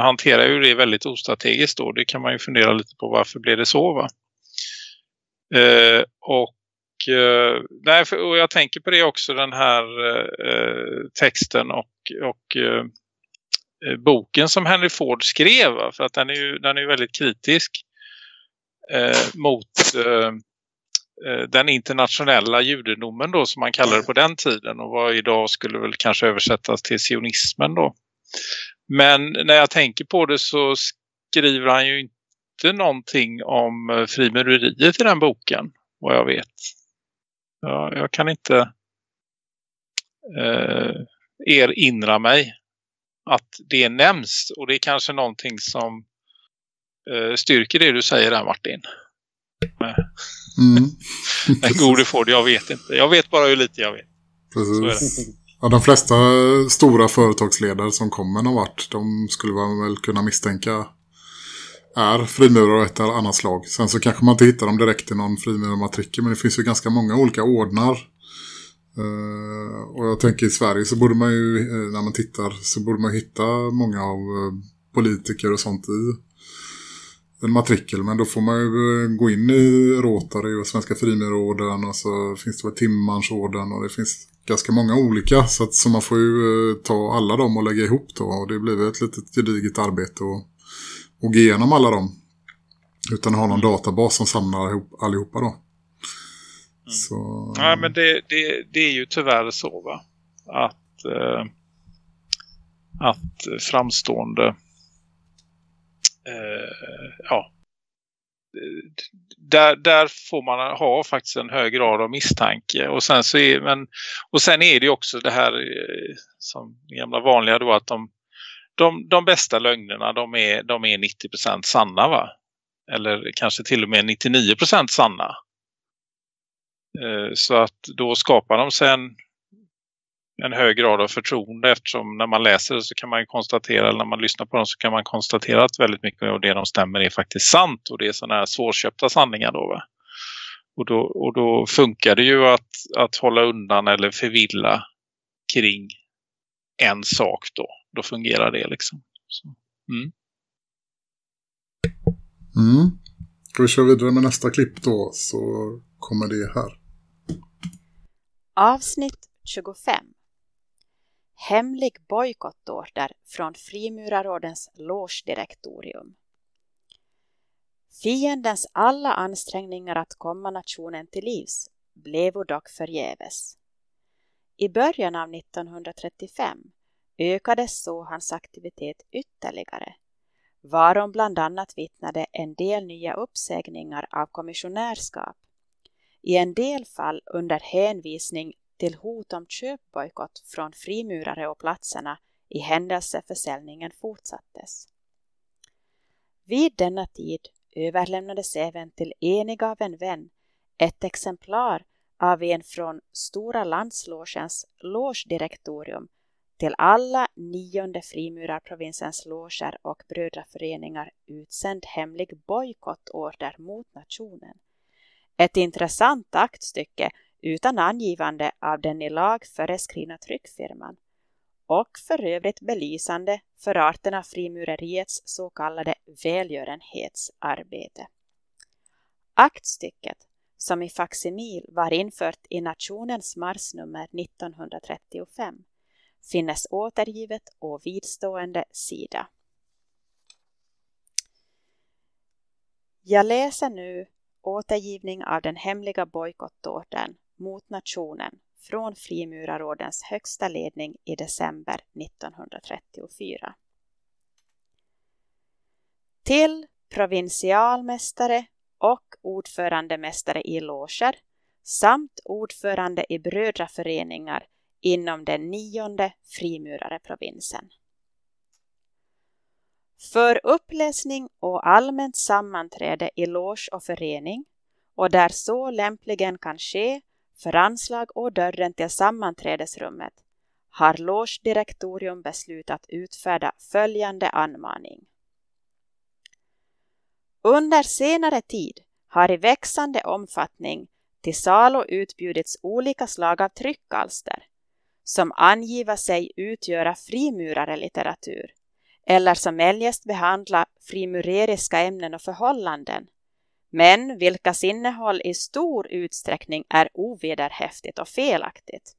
hanterar ju det väldigt ostrategiskt då, det kan man ju fundera lite på varför blev det så va? Eh, och eh, och jag tänker på det också den här eh, texten och, och eh, boken som Henry Ford skrev. va? För att den är ju, den är ju väldigt kritisk eh, mot Eh, den internationella judendomen då som man kallade det på den tiden och vad idag skulle väl kanske översättas till sionismen då. Men när jag tänker på det så skriver han ju inte någonting om eh, frimureriet i den boken vad jag vet. Ja, jag kan inte eh, erinra mig att det nämns. Och det är kanske någonting som eh, styrker det du säger där Martin. Mm. <laughs> Den gode Ford, jag vet inte. Jag vet bara hur lite jag vet. Precis. Ja, de flesta stora företagsledare som kommer någon vart, de skulle man väl kunna misstänka är frimurare av ett eller annat slag. Sen så kanske man inte hittar dem direkt i någon frimurarmatrikel, men det finns ju ganska många olika ordnar. Eh, och jag tänker i Sverige så borde man ju, eh, när man tittar, så borde man hitta många av eh, politiker och sånt i en matrikel. Men då får man ju eh, gå in i Rotary och Svenska frimurarorden och så finns det väl Timmansorden och det finns ganska många olika. Så, att, så man får ju eh, ta alla dem och lägga ihop då. Och det blir ett litet gediget arbete och, och gå igenom alla dem. Utan att ha någon databas som samlar ihop allihopa då. Så, Nej, men det, det, det är ju tyvärr så va. Att, eh, att framstående Eh, ja, där, där får man ha faktiskt en hög grad av misstanke. Och sen, så är, men, och sen är det också det här eh, som gamla vanliga då att de, de, de bästa lögnerna de är, de är 90% sanna va? Eller kanske till och med 99% sanna. Eh, så att då skapar de sen en hög grad av förtroende eftersom när man läser det så kan man konstatera, eller när man lyssnar på dem så kan man konstatera att väldigt mycket av det de stämmer är faktiskt sant och det är sådana här svårköpta sanningar då va? Och då, och då funkar det ju att, att hålla undan eller förvilla kring en sak då. Då fungerar det liksom. Så, mm. Mm. Ska vi köra vidare med nästa klipp då så kommer det här. Avsnitt 25 Hemlig bojkottorder från Frimurarordens logedirektorium. Fiendens alla ansträngningar att komma nationen till livs blev dock förgäves. I början av 1935 ökades så hans aktivitet ytterligare, varom bland annat vittnade en del nya uppsägningar av kommissionärskap, i en del fall under hänvisning till hot om köpbojkott från frimurare och platserna i händelse försäljningen fortsattes. Vid denna tid överlämnades även till enig av en vän ett exemplar av en från Stora landslogens logedirektorium till alla nionde frimurarprovinsens loger och brödraföreningar utsänd hemlig bojkottorder mot nationen. Ett intressant aktstycke utan angivande av den i lag föreskrivna tryckfirman och för övrigt belysande för arten av frimureriets så kallade välgörenhetsarbete. Aktstycket, som i facsimil var infört i nationens marsnummer 1935, finnes återgivet och vidstående sida. Jag läser nu återgivning av den hemliga bojkottordern mot nationen från Frimurarådens högsta ledning i december 1934. Till provinsialmästare och ordförandemästare i loger samt ordförande i brödraföreningar inom den nionde frimurareprovinsen. För uppläsning och allmänt sammanträde i loge och förening och där så lämpligen kan ske för anslag och dörren till sammanträdesrummet har logedirektorium beslutat utfärda följande anmaning. Under senare tid har i växande omfattning till salu utbjudits olika slag av tryckalster som angiva sig utgöra frimurarelitteratur eller som eljest behandla frimureriska ämnen och förhållanden men vilkas innehåll i stor utsträckning är ovederhäftigt och felaktigt.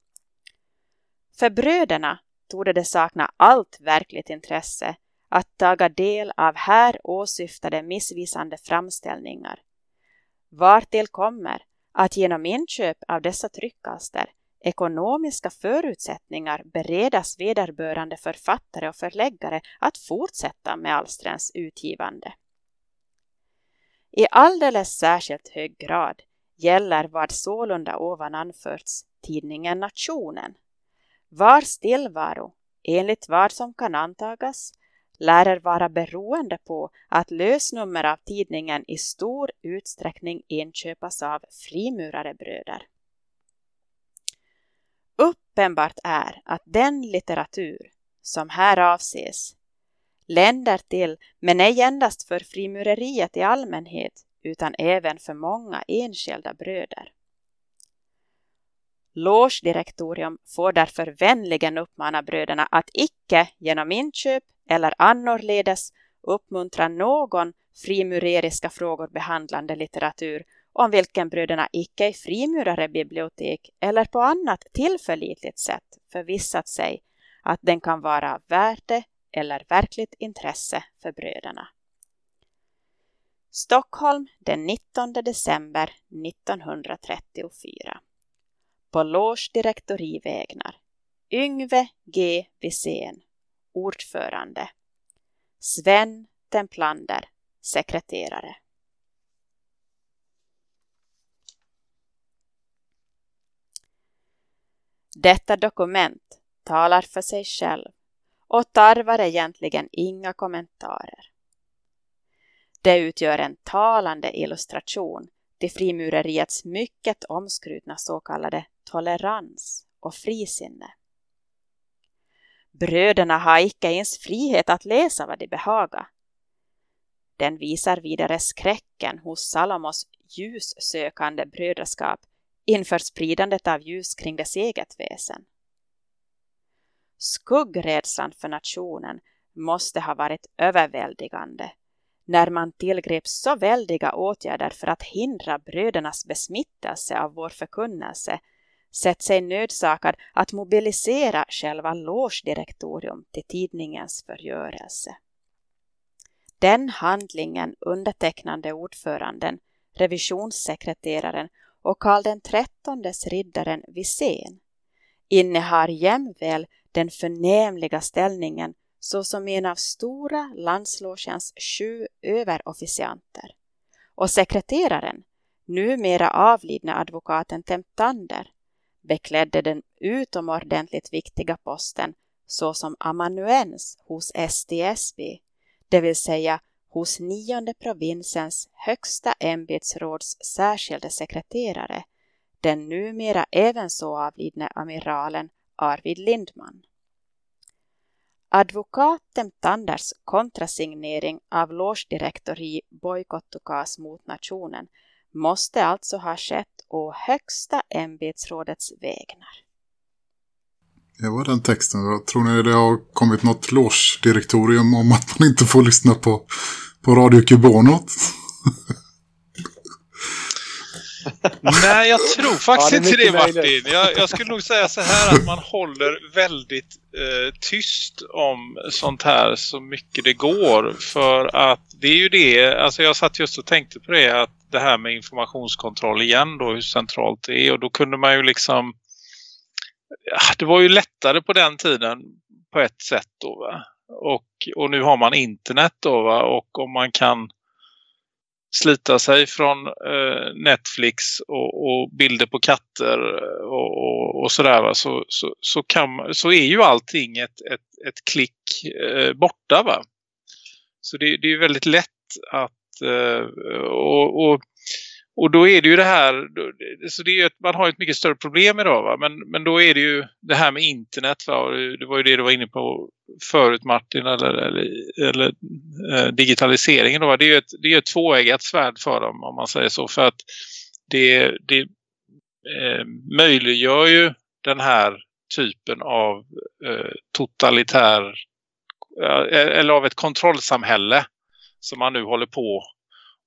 För bröderna torde det sakna allt verkligt intresse att taga del av här åsyftade missvisande framställningar. Vartill kommer att genom inköp av dessa tryckalster ekonomiska förutsättningar beredas vederbörande författare och förläggare att fortsätta med alstrens utgivande. I alldeles särskilt hög grad gäller vad sålunda ovan anförts tidningen Nationen, vars tillvaro, enligt vad som kan antagas, lärer vara beroende på att lösnummer av tidningen i stor utsträckning inköpas av frimurarebröder. Uppenbart är att den litteratur som här avses länder till, men ej endast för frimureriet i allmänhet, utan även för många enskilda bröder. Logedirektorium får därför vänligen uppmana bröderna att icke genom inköp eller annorledes uppmuntra någon frimureriska frågor behandlande litteratur om vilken bröderna icke i frimurare bibliotek eller på annat tillförlitligt sätt förvissat sig att den kan vara av värde eller verkligt intresse för bröderna. Stockholm den 19 december 1934. På Loge vägnar. Yngve G. Wisén, ordförande. Sven Templander, sekreterare. Detta dokument talar för sig själv och tarvar egentligen inga kommentarer. Det utgör en talande illustration till frimureriets mycket omskrutna så kallade tolerans och frisinne. Bröderna har icke ens frihet att läsa vad de behaga. Den visar vidare skräcken hos Salomos ljussökande brödraskap inför spridandet av ljus kring dess eget väsen. Skuggrädslan för nationen måste ha varit överväldigande när man tillgrep så väldiga åtgärder för att hindra brödernas besmittelse av vår förkunnelse sett sig nödsakad att mobilisera själva logedirektorium till tidningens förgörelse. Den handlingen undertecknande ordföranden, revisionssekreteraren och Karl XIIIs riddaren Visén innehar jämväl den förnämliga ställningen såsom en av stora landslogens sju överofficianter. Och sekreteraren, numera avlidne advokaten Temptander, beklädde den utomordentligt viktiga posten såsom amanuens hos STSB, det vill säga hos nionde provinsens högsta ämbetsråds särskilde sekreterare, den numera även så avlidne amiralen Arvid Lindman. Advokaten Tanders kontrasignering av logedirektori bojkottukas mot nationen måste alltså ha skett å högsta ämbetsrådets vägnar. Det var den texten. Tror ni det har kommit något logedirektorium om att man inte får lyssna på, på Radio Kubonot? <laughs> Nej, jag tror faktiskt Ja, inte det Martin. Jag, jag skulle nog säga så här att man håller väldigt eh, tyst om sånt här så mycket det går. För att det är ju det, alltså jag satt just och tänkte på det att det här med informationskontroll igen då, hur centralt det är. Och då kunde man ju liksom, det var ju lättare på den tiden på ett sätt då va. Och, och nu har man internet då va. Och om man kan slita sig från eh, Netflix och, och bilder på katter eh, och, och, och sådär va? Så, så, så, kan, så är ju allting ett, ett, ett klick eh, borta va. Så det, det är ju väldigt lätt att eh, och, och, och då är det ju det här så det är ju ett, man har ett mycket större problem idag va. Men, men då är det ju det här med internet va. Och det, var ju det du var inne på förut Martin eller, eller, eller eh, digitaliseringen då. va. Det är ju ett, det är ett tvåeggat svärd för dem om man säger så. För att det, det eh, möjliggör ju den här typen av eh, totalitär eh, eller av ett kontrollsamhälle som man nu håller på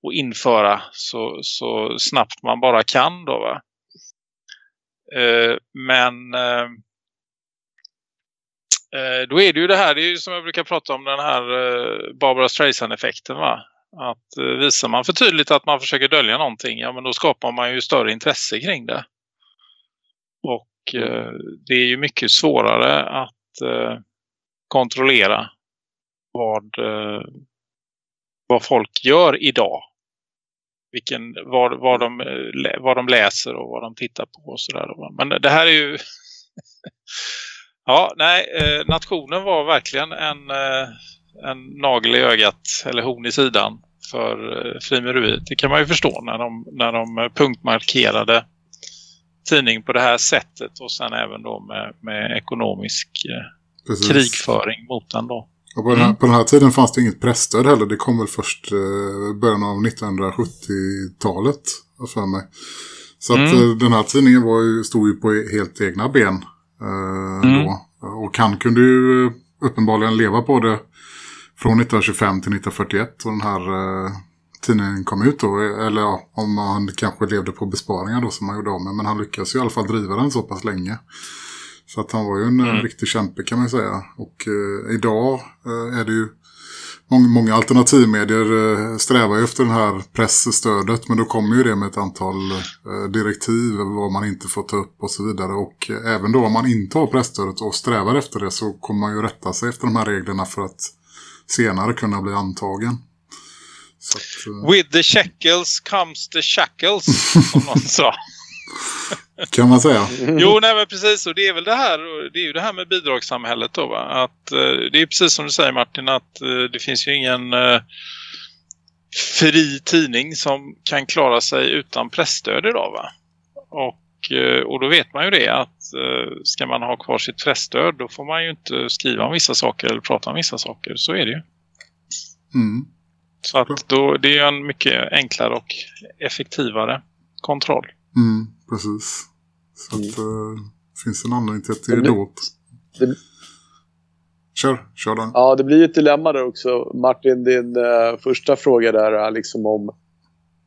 och införa så, så snabbt man bara kan då va. Eh, men eh, eh, då är det ju det här, det är ju som jag brukar prata om den här eh, Barbara Streisand-effekten va. Att eh, visar man för tydligt att man försöker dölja någonting, ja men då skapar man ju större intresse kring det. Och eh, det är ju mycket svårare att eh, kontrollera vad, eh, vad folk gör idag. Vilken, vad, vad, de, eh, vad de läser och vad de tittar på och sådär. Men det här är ju... <laughs> ja, nej, eh, nationen var verkligen en, eh, en nagel i ögat eller horn i sidan för frimureriet. Det kan man ju förstå när de, när de punktmarkerade tidning på det här sättet och sen även då med, med ekonomisk Precis. krigföring mot den då. Och på, den här, Mm. på den här tiden fanns det inget pressstöd heller. Det kom väl först eh, början av 1970-talet har jag för mig. Så att Mm. eh, den här tidningen var ju, stod ju på helt egna ben eh, Mm. då. Och han kunde ju eh, uppenbarligen leva på det från 1925 till 1941 och den här eh, tidningen kom ut då. Eller ja, om han kanske levde på besparingar då som han gjorde av med. Men han lyckades ju i alla fall driva den så pass länge. Så att han var ju en eh, Mm. riktig kämpe kan man säga. Och eh, idag eh, är det ju många, många alternativmedier eh, strävar ju efter det här pressstödet. Men då kommer ju det med ett antal eh, direktiv vad man inte får ta upp och så vidare. Och eh, även då om man inte har pressstödet och strävar efter det så kommer man ju rätta sig efter de här reglerna för att senare kunna bli antagen. Att, With the shackles comes the shackles, som någon <laughs> sa. Kan man säga. Jo, nej men precis. Och det är väl det här, det är ju det här med bidragssamhället då va? Att eh, det är precis som du säger Martin att eh, det finns ju ingen eh, fri tidning som kan klara sig utan pressstöd idag va? Och, och då vet man ju det att ska man ha kvar sitt pressstöd då får man ju inte skriva om vissa saker eller prata om vissa saker. Så är det ju. Mm. Så att då, det är ju en mycket enklare och effektivare kontroll. Mm, precis. Så att Mm. eh, finns en anledning till att det är det- det- Kör, kör den. Ja, det blir ett dilemma där också. Martin, din eh, första fråga där är liksom om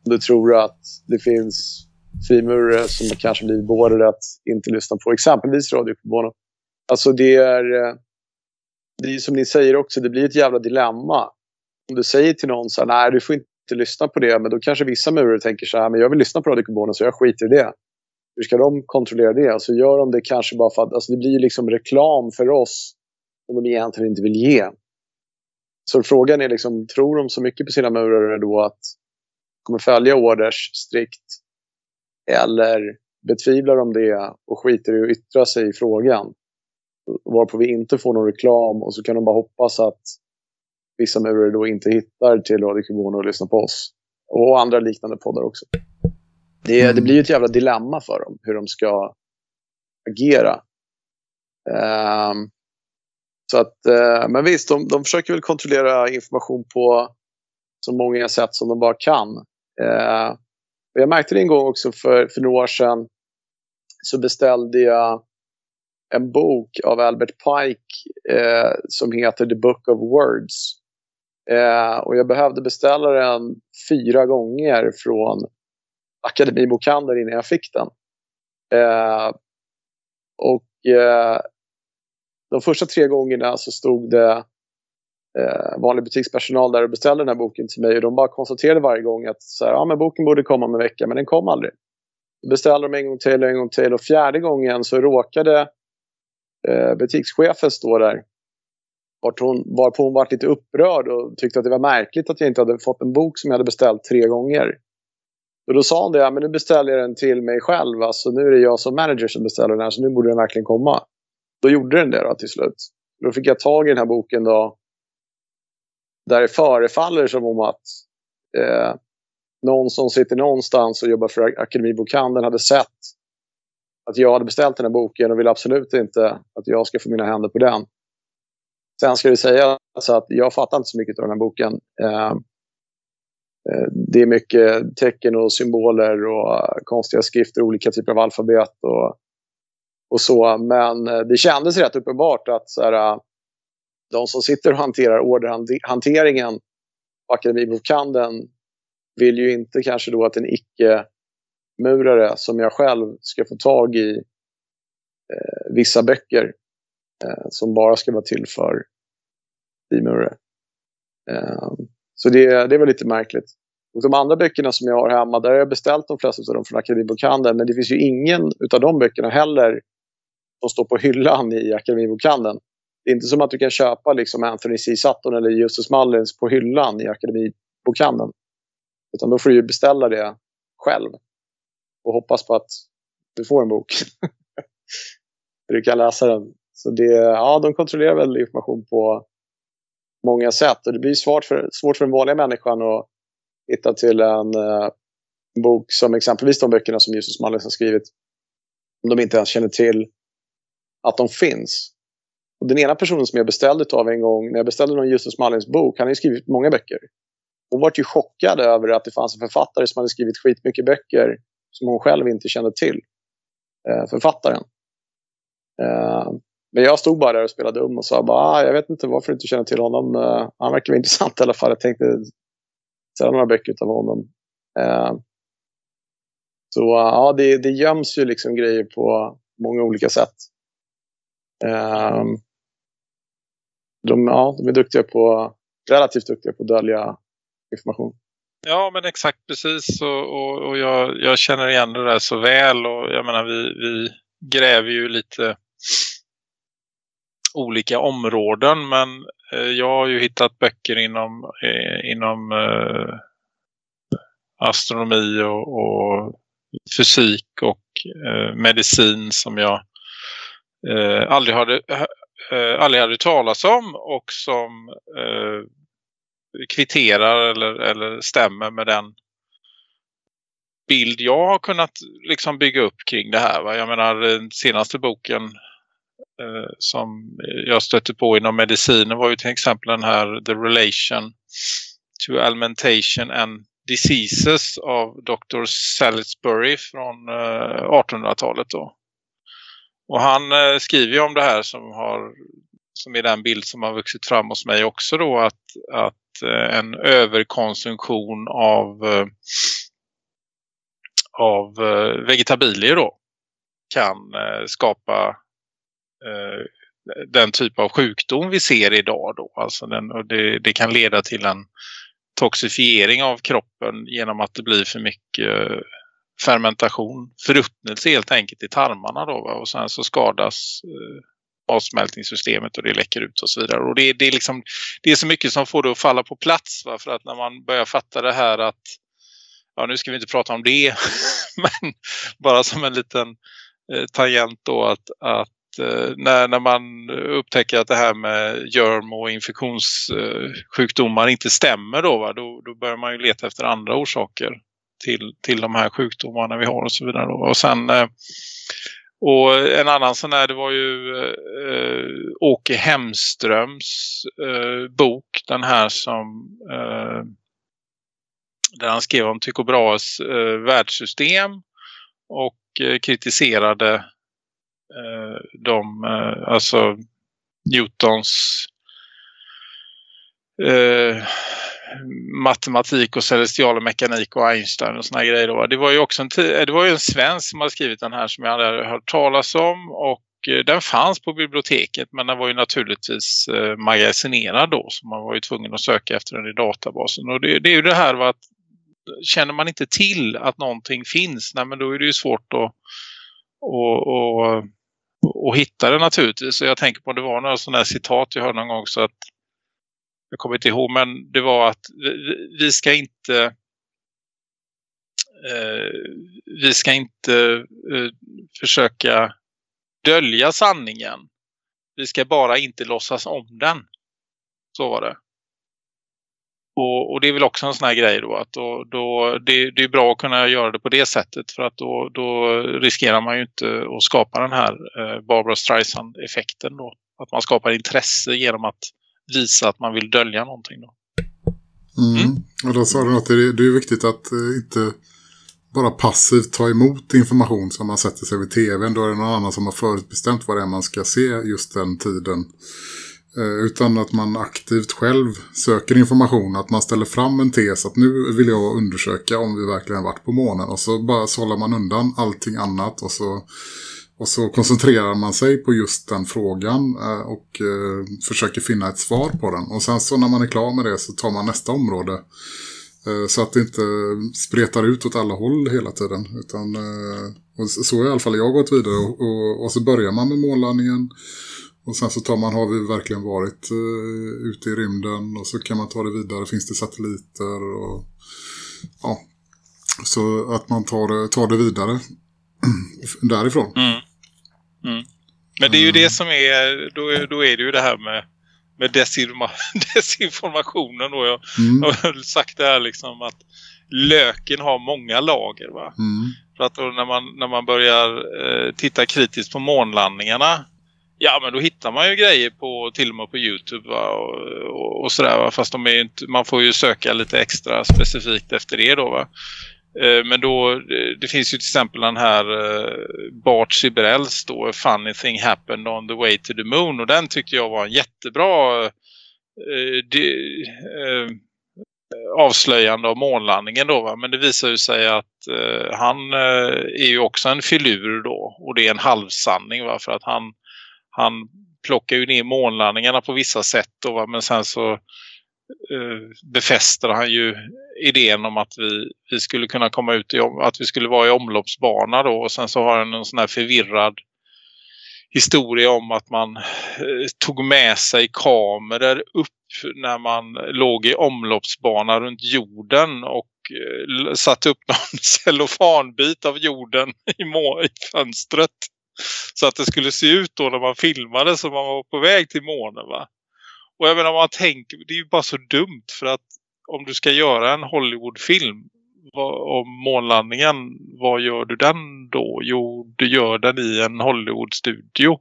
du tror att det finns frimurare som kanske blir beordrade att inte lyssna på exempelvis Radio. Alltså det är, eh, det är som ni säger också, det blir ett jävla dilemma. Om du säger till någon så här, nej du får inte lyssna på det, men då kanske vissa murare tänker så här, men jag vill lyssna på Radio så jag skiter i det. Hur ska de kontrollera det? Alltså gör de det kanske bara för att, alltså det blir ju liksom reklam för oss om de egentligen inte vill ge. Så frågan är liksom, tror de så mycket på sina murare då att de kommer följa orders strikt? Eller betvivlar de det och skiter i att yttra sig i frågan? Varpå vi inte får någon reklam och så kan de bara hoppas att vissa murare då inte hittar till Radio Kubono och lyssnar på oss. Och andra liknande poddar också. Det, det blir ju ett jävla dilemma för dem hur de ska agera. Ehm, så att, eh, men visst, de, de försöker väl kontrollera information på så många sätt som de bara kan. Och jag märkte det en gång också för, för några år sedan. Så beställde jag en bok av Albert Pike eh, som heter The Book of Words. Eh, och jag behövde beställa den fyra gånger från Akademibokhandeln innan jag fick den. Eh, och eh, de första tre gångerna så stod det eh, vanlig butikspersonal där och beställde den här boken till mig och de bara konstaterade varje gång att så här, ja, men boken borde komma om en vecka men den kom aldrig. Då beställde de en gång till och en gång till och fjärde gången så råkade eh, butikschefen stå där vart hon, varpå hon var lite upprörd och tyckte att det var märkligt att jag inte hade fått en bok som jag hade beställt tre gånger. Och då sa han det, ja, men nu beställer jag den till mig själv. Alltså, nu är det jag som manager som beställer den här, så nu borde den verkligen komma. Då gjorde den det då, till slut. Då fick jag tag i den här boken då. Där det förefaller som om att eh, någon som sitter någonstans och jobbar för Akademibokhandeln hade sett att jag hade beställt den här boken och vill absolut inte att jag ska få mina händer på den. Sen ska det sägas att jag fattar inte så mycket av den här boken. Eh, Eh, det är mycket tecken och symboler och konstiga skrifter, olika typer av alfabet och, och så. Men eh, det kändes rätt uppenbart att så här, de som sitter och hanterar orderhanteringen på Akademibokhandeln vill ju inte kanske då att en icke-murare som jag själv ska få tag i eh, vissa böcker eh, som bara ska vara till för frimurare. Eh, så det, det var lite märkligt. Och de andra böckerna som jag har hemma, där har jag beställt de flesta av dem från Akademibokhandeln. Men det finns ju ingen av de böckerna heller som står på hyllan i Akademibokhandeln. Det är inte som att du kan köpa liksom Anthony C. Sutton eller Justus Mullins på hyllan i Akademibokhandeln. Utan då får du ju beställa det själv. Och hoppas på att du får en bok. <laughs> du kan läsa den. Så det, ja, de kontrollerar väl information på många sätt. Och det blir svårt för, svårt för den vanliga människan att hitta till en eh, bok som exempelvis de böckerna som Jesus Mallis har skrivit. Om de inte ens känner till att de finns. Och den ena personen som jag beställde av en gång, när jag beställde någon Jesus Mallins bok, han har ju skrivit många böcker. Hon var ju chockad över att det fanns en författare som hade skrivit skitmycket böcker som hon själv inte kände till. Eh, författaren. Eh, men jag stod bara där och spelade dum och sa bara, ah, jag vet inte varför du inte känner till honom. Uh, han verkar vara <laughs> intressant i alla fall. Jag tänkte sälja några böcker av honom. Uh, så ja, det, det göms ju liksom grejer på många olika sätt. Eh, de, ja, de är duktiga på, relativt duktiga på att dölja information. Ja, men exakt precis. Och, och, och jag, jag, känner igen det där så väl. Och jag menar, vi, vi gräver ju lite olika områden. Men eh, jag har ju hittat böcker inom, eh, inom eh, astronomi och, och fysik och eh, medicin som jag eh, aldrig, hade, eh, eh aldrig hade talas om och som eh, kvitterar eller, eller stämmer med den bild jag har kunnat liksom bygga upp kring det här. Va? Jag menar den senaste boken Eh, som jag stötte på inom medicinen var ju till exempel den här The Relation to Alimentation and Diseases av Dr. Salisbury från eh, 1800-talet då. Och han eh, skriver ju om det här som har som är den bild som har vuxit fram hos mig också då att, att eh, en överkonsumtion av eh, av eh, vegetabilier då kan eh, skapa Eh, den typ av sjukdom vi ser idag då. Alltså den, och det, det kan leda till en toxifiering av kroppen genom att det blir för mycket eh, fermentation, förruttnelse helt enkelt i tarmarna då va? och sen så skadas eh, avsmältningssystemet och det läcker ut och så vidare. Och det, det, är liksom, det är så mycket som får det att falla på plats va? för att när man börjar fatta det här att ja nu ska vi inte prata om det <laughs> men bara som en liten eh, tangent då att, att Eh, när, när man upptäcker att det här med germ och infektionssjukdomar inte stämmer då, va? Då, då börjar man ju leta efter andra orsaker till, till de här sjukdomarna vi har och så vidare. Då. Och sen eh, och en annan sån här det var ju eh, Åke Hemströms eh, bok den här som eh, där han skrev om Tycho Brahes eh, världssystem och eh, kritiserade Eh, de, eh, alltså Newtons eh, matematik och celestial mekanik och Einstein och såna grejer. Då. Det var ju också en, eh, det var ju en svensk som hade skrivit den här som jag hade hört talas om och eh, den fanns på biblioteket men den var ju naturligtvis eh, magasinerad då så man var ju tvungen att söka efter den i databasen. Och det, det är ju det här att känner man inte till att någonting finns, nej men då är det ju svårt att och, och, och hitta det naturligtvis. Så jag tänker på det var några sådana här citat jag hörde någon gång så att jag kommer inte ihåg men det var att vi ska inte eh, vi ska inte eh, försöka dölja sanningen. Vi ska bara inte låtsas om den. Så var det. Och, och, det är väl också en sån här grej då att då, då, det, det är bra att kunna göra det på det sättet för att då, då riskerar man ju inte att skapa den här eh, Barbara Streisand-effekten då. Att man skapar intresse genom att visa att man vill dölja någonting då. Mm. Mm. Och då sa du något, det är, det är viktigt att eh, inte bara passivt ta emot information som man sätter sig vid tvn. Då är det någon annan som har förutbestämt vad det är man ska se just den tiden. Eh, utan att man aktivt själv söker information. Att man ställer fram en tes att nu vill jag undersöka om vi verkligen varit på månen. Och så bara sållar man undan allting annat. Och så, och så koncentrerar man sig på just den frågan. Eh, och eh, försöker finna ett svar på den. Och sen så när man är klar med det så tar man nästa område. Så att det inte spretar ut åt alla håll hela tiden. Utan, och så har i alla fall jag gått vidare. Och, och, och så börjar man med månlandningen. Och sen så tar man, har vi verkligen varit uh, ute i rymden och så kan man ta det vidare. Finns det satelliter och ja. Så att man tar det, tar det vidare <clears throat> därifrån. Mm. Mm. Men det är ju det som är, då, då är det ju det här med, med desinforma, <laughs> desinformationen. Då. Jag, mm. jag har sagt det här liksom att löken har många lager va. Mm. För att när man, när man börjar eh, titta kritiskt på månlandningarna Ja, men då hittar man ju grejer på till och med på Youtube va? och, och, och sådär va? Fast de är inte, man får ju söka lite extra specifikt efter det då va. Eh, men då, eh, det finns ju till exempel den här eh, Bart Sibrells då, A Funny Thing Happened on the Way to the Moon. Och den tyckte jag var en jättebra eh, de, eh, avslöjande av månlandningen då va. Men det visar ju sig att eh, han eh, är ju också en filur då. Och det är en halvsanning va. För att han han plockar ju ner månlandningarna på vissa sätt då, men sen så eh, befäster han ju idén om att vi, vi skulle kunna komma ut i att vi skulle vara i omloppsbana då och sen så har han en sån här förvirrad historia om att man eh, tog med sig kameror upp när man låg i omloppsbana runt jorden och eh, satte upp någon <laughs> cellofanbit av jorden i, må i fönstret. Så att det skulle se ut då när man filmade som man var på väg till månen va. Och jag menar om man tänker, det är ju bara så dumt för att om du ska göra en Hollywoodfilm om månlandningen, vad gör du den då? Jo, du gör den i en Hollywoodstudio.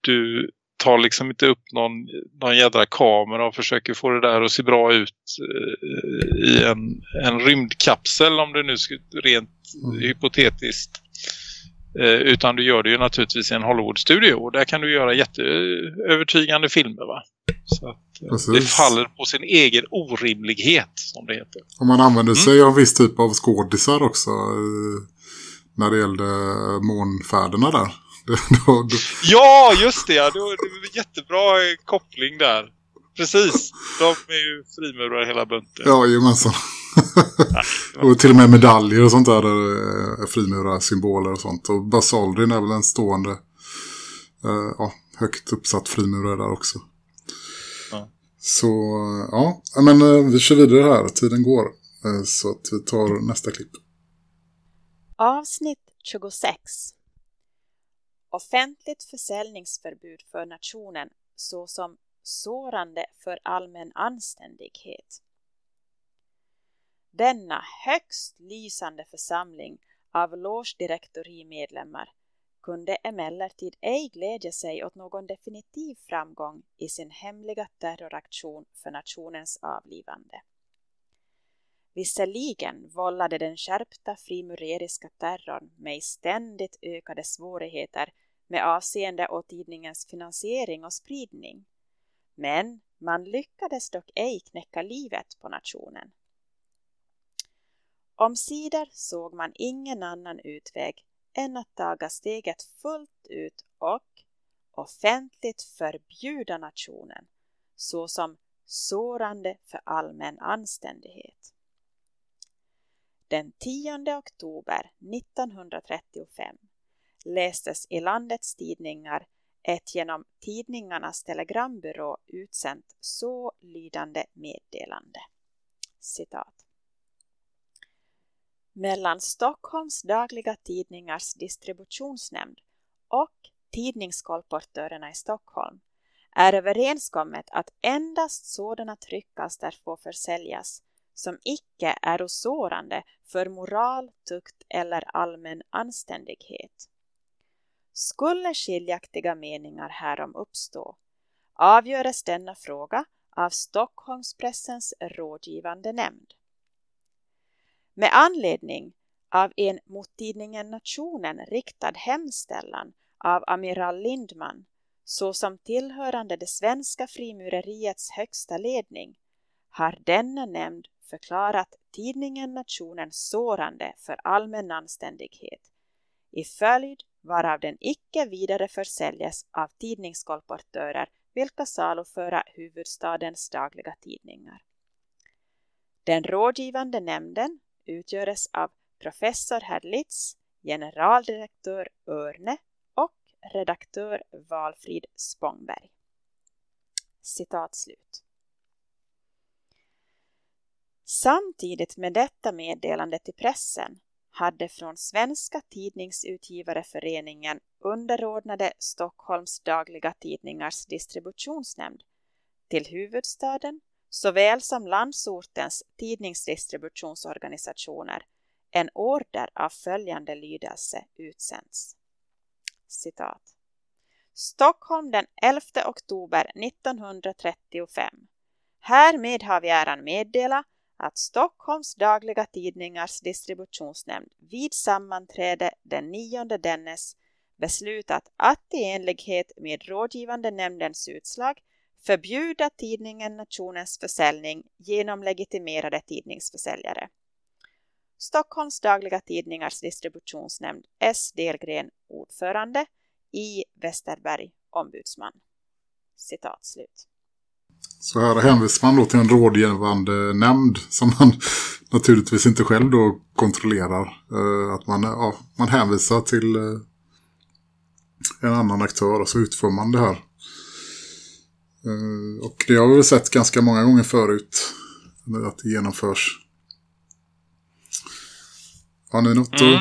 Du tar liksom inte upp någon, någon jädra kamera och försöker få det där att se bra ut eh, i en, en rymdkapsel om det nu rent Mm. hypotetiskt. Eh, utan du gör det ju naturligtvis i en Hollywoodstudio och där kan du göra jätteövertygande filmer va. Så att, eh, Precis. det faller på sin egen orimlighet som det heter. Och man använder sig av viss typ av skådisar också eh, när det gällde månfärderna där. <laughs> Ja, just det. Ja. Det var en jättebra koppling där. Precis. De är ju frimurare hela bunten. Ja, jajamensan. och till och med medaljer och sånt där. där är frimurare symboler och sånt. Och Buzz Aldrin är väl en stående eh, ja, högt uppsatt frimurare där också. Ja. Så ja, men eh, vi kör vidare här. Tiden går. Eh, Så att vi tar nästa klipp. Avsnitt 26 Offentligt försäljningsförbud för nationen såsom sårande för allmän anständighet. Denna högst lysande församling av logedirektorimedlemmar kunde emellertid ej glädja sig åt någon definitiv framgång i sin hemliga terroraktion för nationens avlivande. Visserligen vållade den skärpta frimureriska terrorn mig ständigt ökade svårigheter med avseende åt tidningens finansiering och spridning. Men man lyckades dock ej knäcka livet på nationen. Omsider såg man ingen annan utväg än att taga steget fullt ut och offentligt förbjuda nationen såsom sårande för allmän anständighet. Den 10 oktober 1935 lästes i landets tidningar ett genom tidningarnas telegrambyrå utsänt så lydande meddelande. Citat. Mellan Stockholms dagliga tidningars distributionsnämnd och tidningskolportörerna i Stockholm är överenskommet att endast sådana tryckalster får försäljas som icke är sårande för moral, tukt eller allmän anständighet. Skulle skiljaktiga meningar härom uppstå avgöres denna fråga av Stockholmspressens rådgivande nämnd. Med anledning av en mot tidningen Nationen riktad hemställan av amiral Lindman såsom tillhörande det svenska frimureriets högsta ledning har denna nämnd förklarat tidningen Nationen sårande för allmän anständighet i följd varav den icke vidare försäljes av tidningskolportörer vilka saluföra huvudstadens dagliga tidningar. Den rådgivande nämnden utgöres av professor Herlitz, generaldirektör Örne och redaktör Valfrid Spångberg. Citat slut. Samtidigt med detta meddelande till pressen hade från Svenska tidningsutgivareföreningen underordnade Stockholms dagliga tidningars distributionsnämnd till huvudstaden såväl som landsortens tidningsdistributionsorganisationer en order av följande lydelse utsänds. Citat. Stockholm den 11 oktober 1935. Härmed har vi äran meddela att Stockholms dagliga tidningars distributionsnämnd vid sammanträde den 9 dennes beslutat att i enlighet med rådgivande nämndens utslag förbjuda tidningen Nationens försäljning genom legitimerade tidningsförsäljare. Stockholms dagliga tidningars distributionsnämnd S. Delgren ordförande I. Westerberg ombudsman. Citat slut. Så här hänvisar man då till en rådgivande nämnd som man <laughs> naturligtvis inte själv då kontrollerar. Eh, att man, ja, man hänvisar till, eh, en annan aktör och så utför man det här. Eh, och det har vi väl sett ganska många gånger förut att det genomförs. Har ni något Mm. att...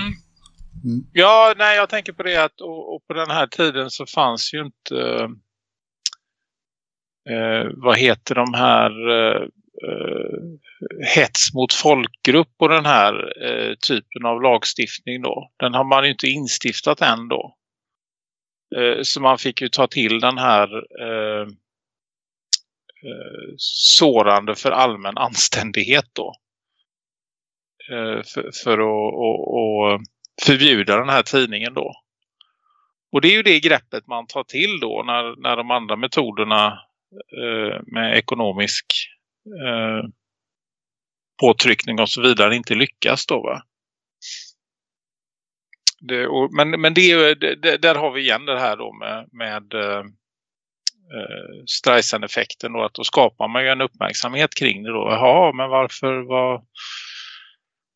Mm. Ja, nej jag tänker på det att och, och på den här tiden så fanns ju inte eh, vad heter de här eh, eh, hets mot folkgrupp och den här eh, typen av lagstiftning då. Den har man ju inte instiftat än då. Eh, så man fick ju ta till den här eh, eh, sårande för allmän anständighet då. Eh, för, för att och, och förbjuda den här tidningen då. Och det är ju det greppet man tar till då när, när de andra metoderna Eh, med ekonomisk eh, påtryckning och så vidare inte lyckas då va. Det, och, men men det, det, där har vi igen det här då med, med eh, eh, Streisand-effekten då att då skapar man ju en uppmärksamhet kring det då. Jaha, men varför var,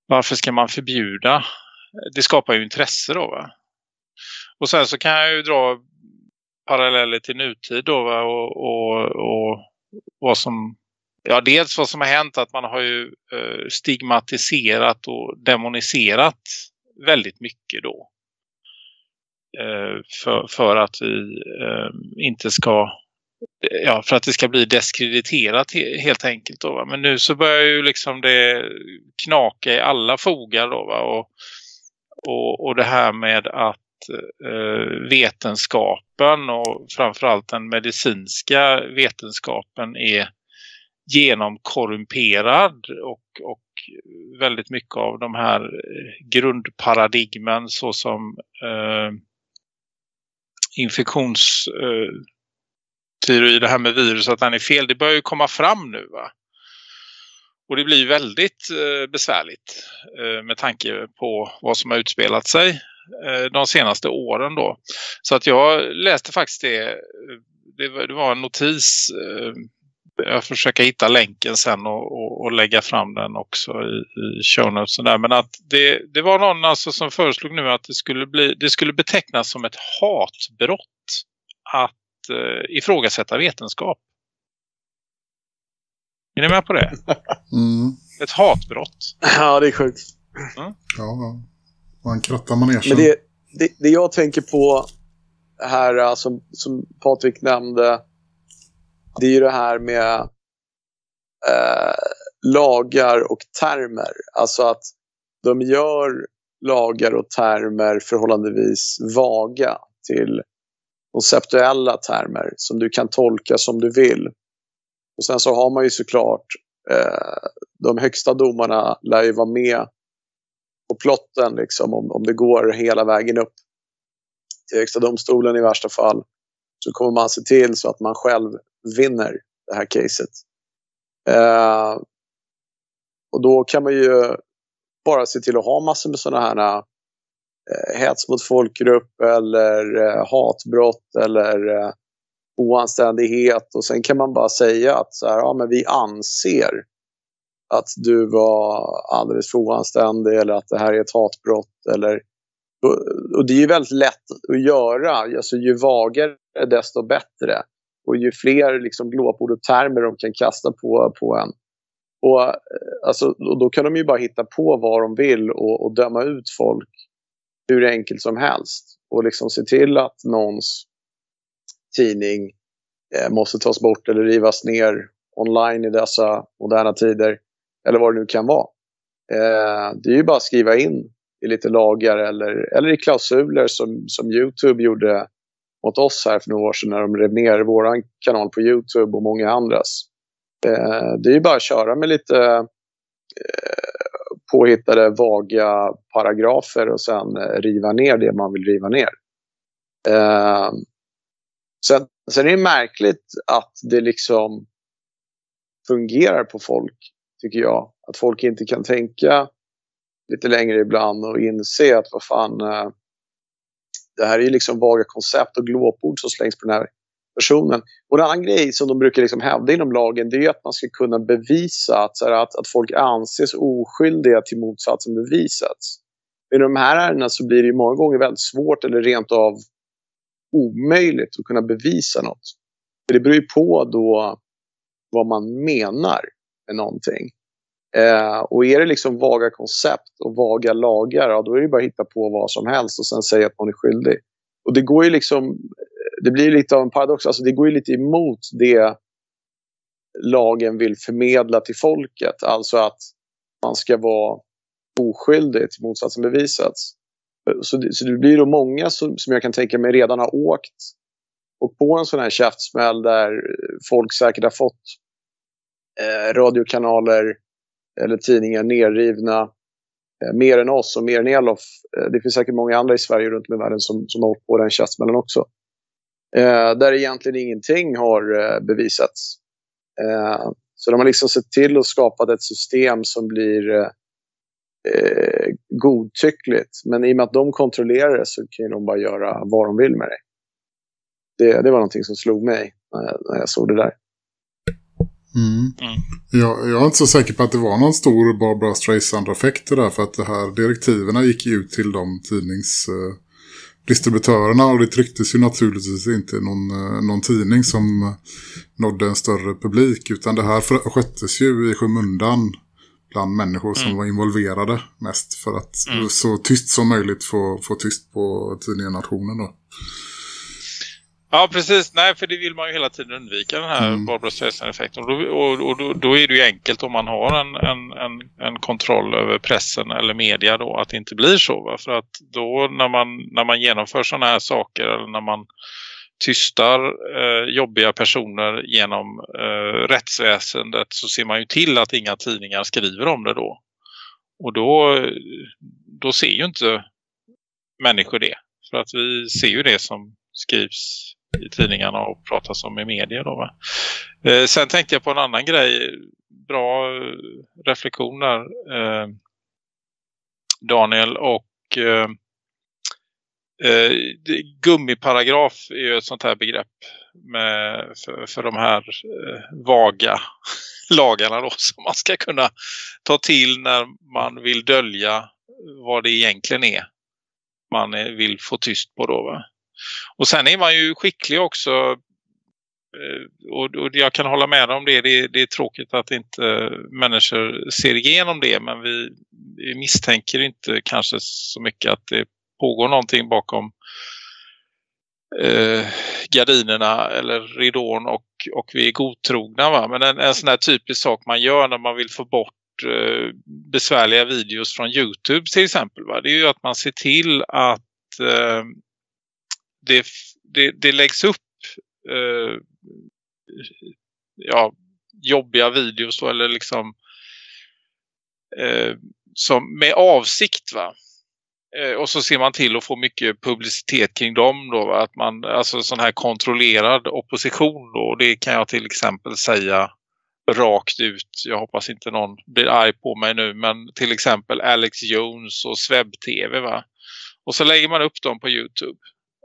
varför ska man förbjuda? Det skapar ju intresse då va. Och sen så kan jag ju dra paralleller till nutid då va? Och, och, och vad som ja dels vad som har hänt att man har ju eh, stigmatiserat och demoniserat väldigt mycket då. Eh, för, för att vi eh, inte ska ja, för att det ska bli deskrediterat he- helt enkelt då, va? Men nu så börjar ju liksom det knaka i alla fogar då va? Och, och, och det här med att Eh, vetenskapen och framförallt den medicinska vetenskapen är genomkorrumperad och, och väldigt mycket av de här eh, grundparadigmen såsom eh, infektions eh, det här med virus att den är fel, det börjar ju komma fram nu va. Och det blir väldigt eh, besvärligt eh, med tanke på vad som har utspelat sig de senaste åren då. Så att jag läste faktiskt det, eh, det, var- en notis, eh, jag försöker hitta länken sen och, och, och lägga fram den också i, i show notes och där. Men att det, det var någon alltså som föreslog nu att det skulle, bli, det skulle betecknas som ett hatbrott att eh, ifrågasätta vetenskap. Är ni med på det? <laughs> Mm. Ett hatbrott. Ja, det är sjukt. Ja, ja. Man krattar manegen. Men det, det, det jag tänker på här, äh, som, som Patrik nämnde, det är ju det här med eh, lagar och termer. Alltså att de gör lagar och termer förhållandevis vaga till konceptuella termer som du kan tolka som du vill. Och sen så har man ju såklart eh, de högsta domarna lär ju vara med på plotten liksom, om, om det går hela vägen upp till Högsta domstolen i värsta fall så kommer man se till så att man själv vinner det här caset. Eh, och då kan man ju bara se till att ha massor med sådana här eh, hets mot folkgrupp eller eh, hatbrott eller eh, oanständighet och sen kan man bara säga att så här, ja, men vi anser att du var alldeles för oanständig eller att det här är ett hatbrott. Eller, och, det är ju väldigt lätt att göra. Alltså, ju vagare desto bättre. Och ju fler liksom, glåpord och termer de kan kasta på, på en. Och, eh, alltså, och då kan de ju bara hitta på vad de vill och, och döma ut folk hur enkelt som helst. Och liksom se till att någons tidning eh, måste tas bort eller rivas ner online i dessa moderna tider eller vad det nu kan vara. Eh, det är ju bara att skriva in i lite lagar eller, eller i klausuler som, som Youtube gjorde mot oss här för några år sedan när de rev ner vår kanal på Youtube och många andras. Eh, det är ju bara att köra med lite eh, påhittade vaga paragrafer och sen eh, riva ner det man vill riva ner. Eh, sen, sen är det märkligt att det liksom fungerar på folk tycker jag. Att folk inte kan tänka lite längre ibland och inse att vad fan, eh, det här är ju liksom vaga koncept och glåpord som slängs på den här personen. Och en annan grej som de brukar liksom hävda inom lagen det är att man ska kunna bevisa att, så här, att, att folk anses oskyldiga till motsatsen bevisats. Men i de här ärendena så blir det ju många gånger väldigt svårt eller rent av omöjligt att kunna bevisa något. För det beror ju på då vad man menar med någonting. Eh, och är det liksom vaga koncept och vaga lagar, ja, då är det bara att hitta på vad som helst och sen säga att man är skyldig. Och det går ju liksom, det blir lite av en paradox, alltså det går ju lite emot det lagen vill förmedla till folket. Alltså att man ska vara oskyldig till motsatsen bevisats. Så det, så det blir då många som, som jag kan tänka mig redan har åkt och på en sån här käftsmäll där folk säkert har fått eh, radiokanaler eller tidningar nerrivna eh, mer än oss och mer än Elof. Eh, det finns säkert många andra i Sverige runt om i världen som, som har åkt på den käftsmällen också. Eh, där egentligen ingenting har eh, bevisats. Eh, så de har liksom sett till att skapa ett system som blir eh, eh, godtyckligt. Men i och med att de kontrollerar det så kan de bara göra vad de vill med det. Det, det var någonting som slog mig eh, när jag såg det där. Mm. Mm. Jag, jag, är inte så säker på att det var någon stor Barbara Streisand-effekt där för att det här direktiven gick ut till de tidnings distributörerna och det trycktes ju naturligtvis inte någon, eh, någon tidning som nådde en större publik utan det här sköttes ju i skymundan bland människor som mm. var involverade mest för att mm. så tyst som möjligt få, få tyst på tidningen Nationen då. Ja, precis. Nej, för det vill man ju hela tiden undvika den här mm. Barbara Streisand-effekten. Och, då, och, och då, då, är det ju enkelt om man har en, en, en, en, kontroll över pressen eller media då att det inte blir så. Va? För att då när man, när man genomför sådana här saker eller när man tystar eh, jobbiga personer genom eh, rättsväsendet så ser man ju till att inga tidningar skriver om det då. Och då, då ser ju inte människor det. För att vi ser ju det som skrivs i tidningarna och pratas om i media. Då, eh, sen tänkte jag på en annan grej. Bra eh, reflektioner. Eh, Daniel och eh, eh, gummiparagraf är ju ett sånt här begrepp med, för, för de här eh, vaga <laughs> lagarna då som man ska kunna ta till när man vill dölja vad det egentligen är man eh, vill få tyst på då va? Och sen är man ju skicklig också eh, och, och jag kan hålla med om det. det. det. är tråkigt att inte människor ser igenom det men vi, vi misstänker inte kanske så mycket att det pågår någonting bakom eh, gardinerna eller ridån och, och vi är godtrogna. Va? Men en, en sån här typisk sak man gör när man vill få bort eh, besvärliga videos från Youtube till exempel. Va? Det är ju att man ser till att eh, det, det, det läggs upp eh, ja, jobbiga videos då, eller liksom eh, som med avsikt va. Eh, och så ser man till att få mycket publicitet kring dem då. Va? Att man, alltså sån här kontrollerad opposition då. Det kan jag till exempel säga rakt ut. Jag hoppas inte någon blir arg på mig nu. Men till exempel Alex Jones och Sveb TV va. Och så lägger man upp dem på Youtube.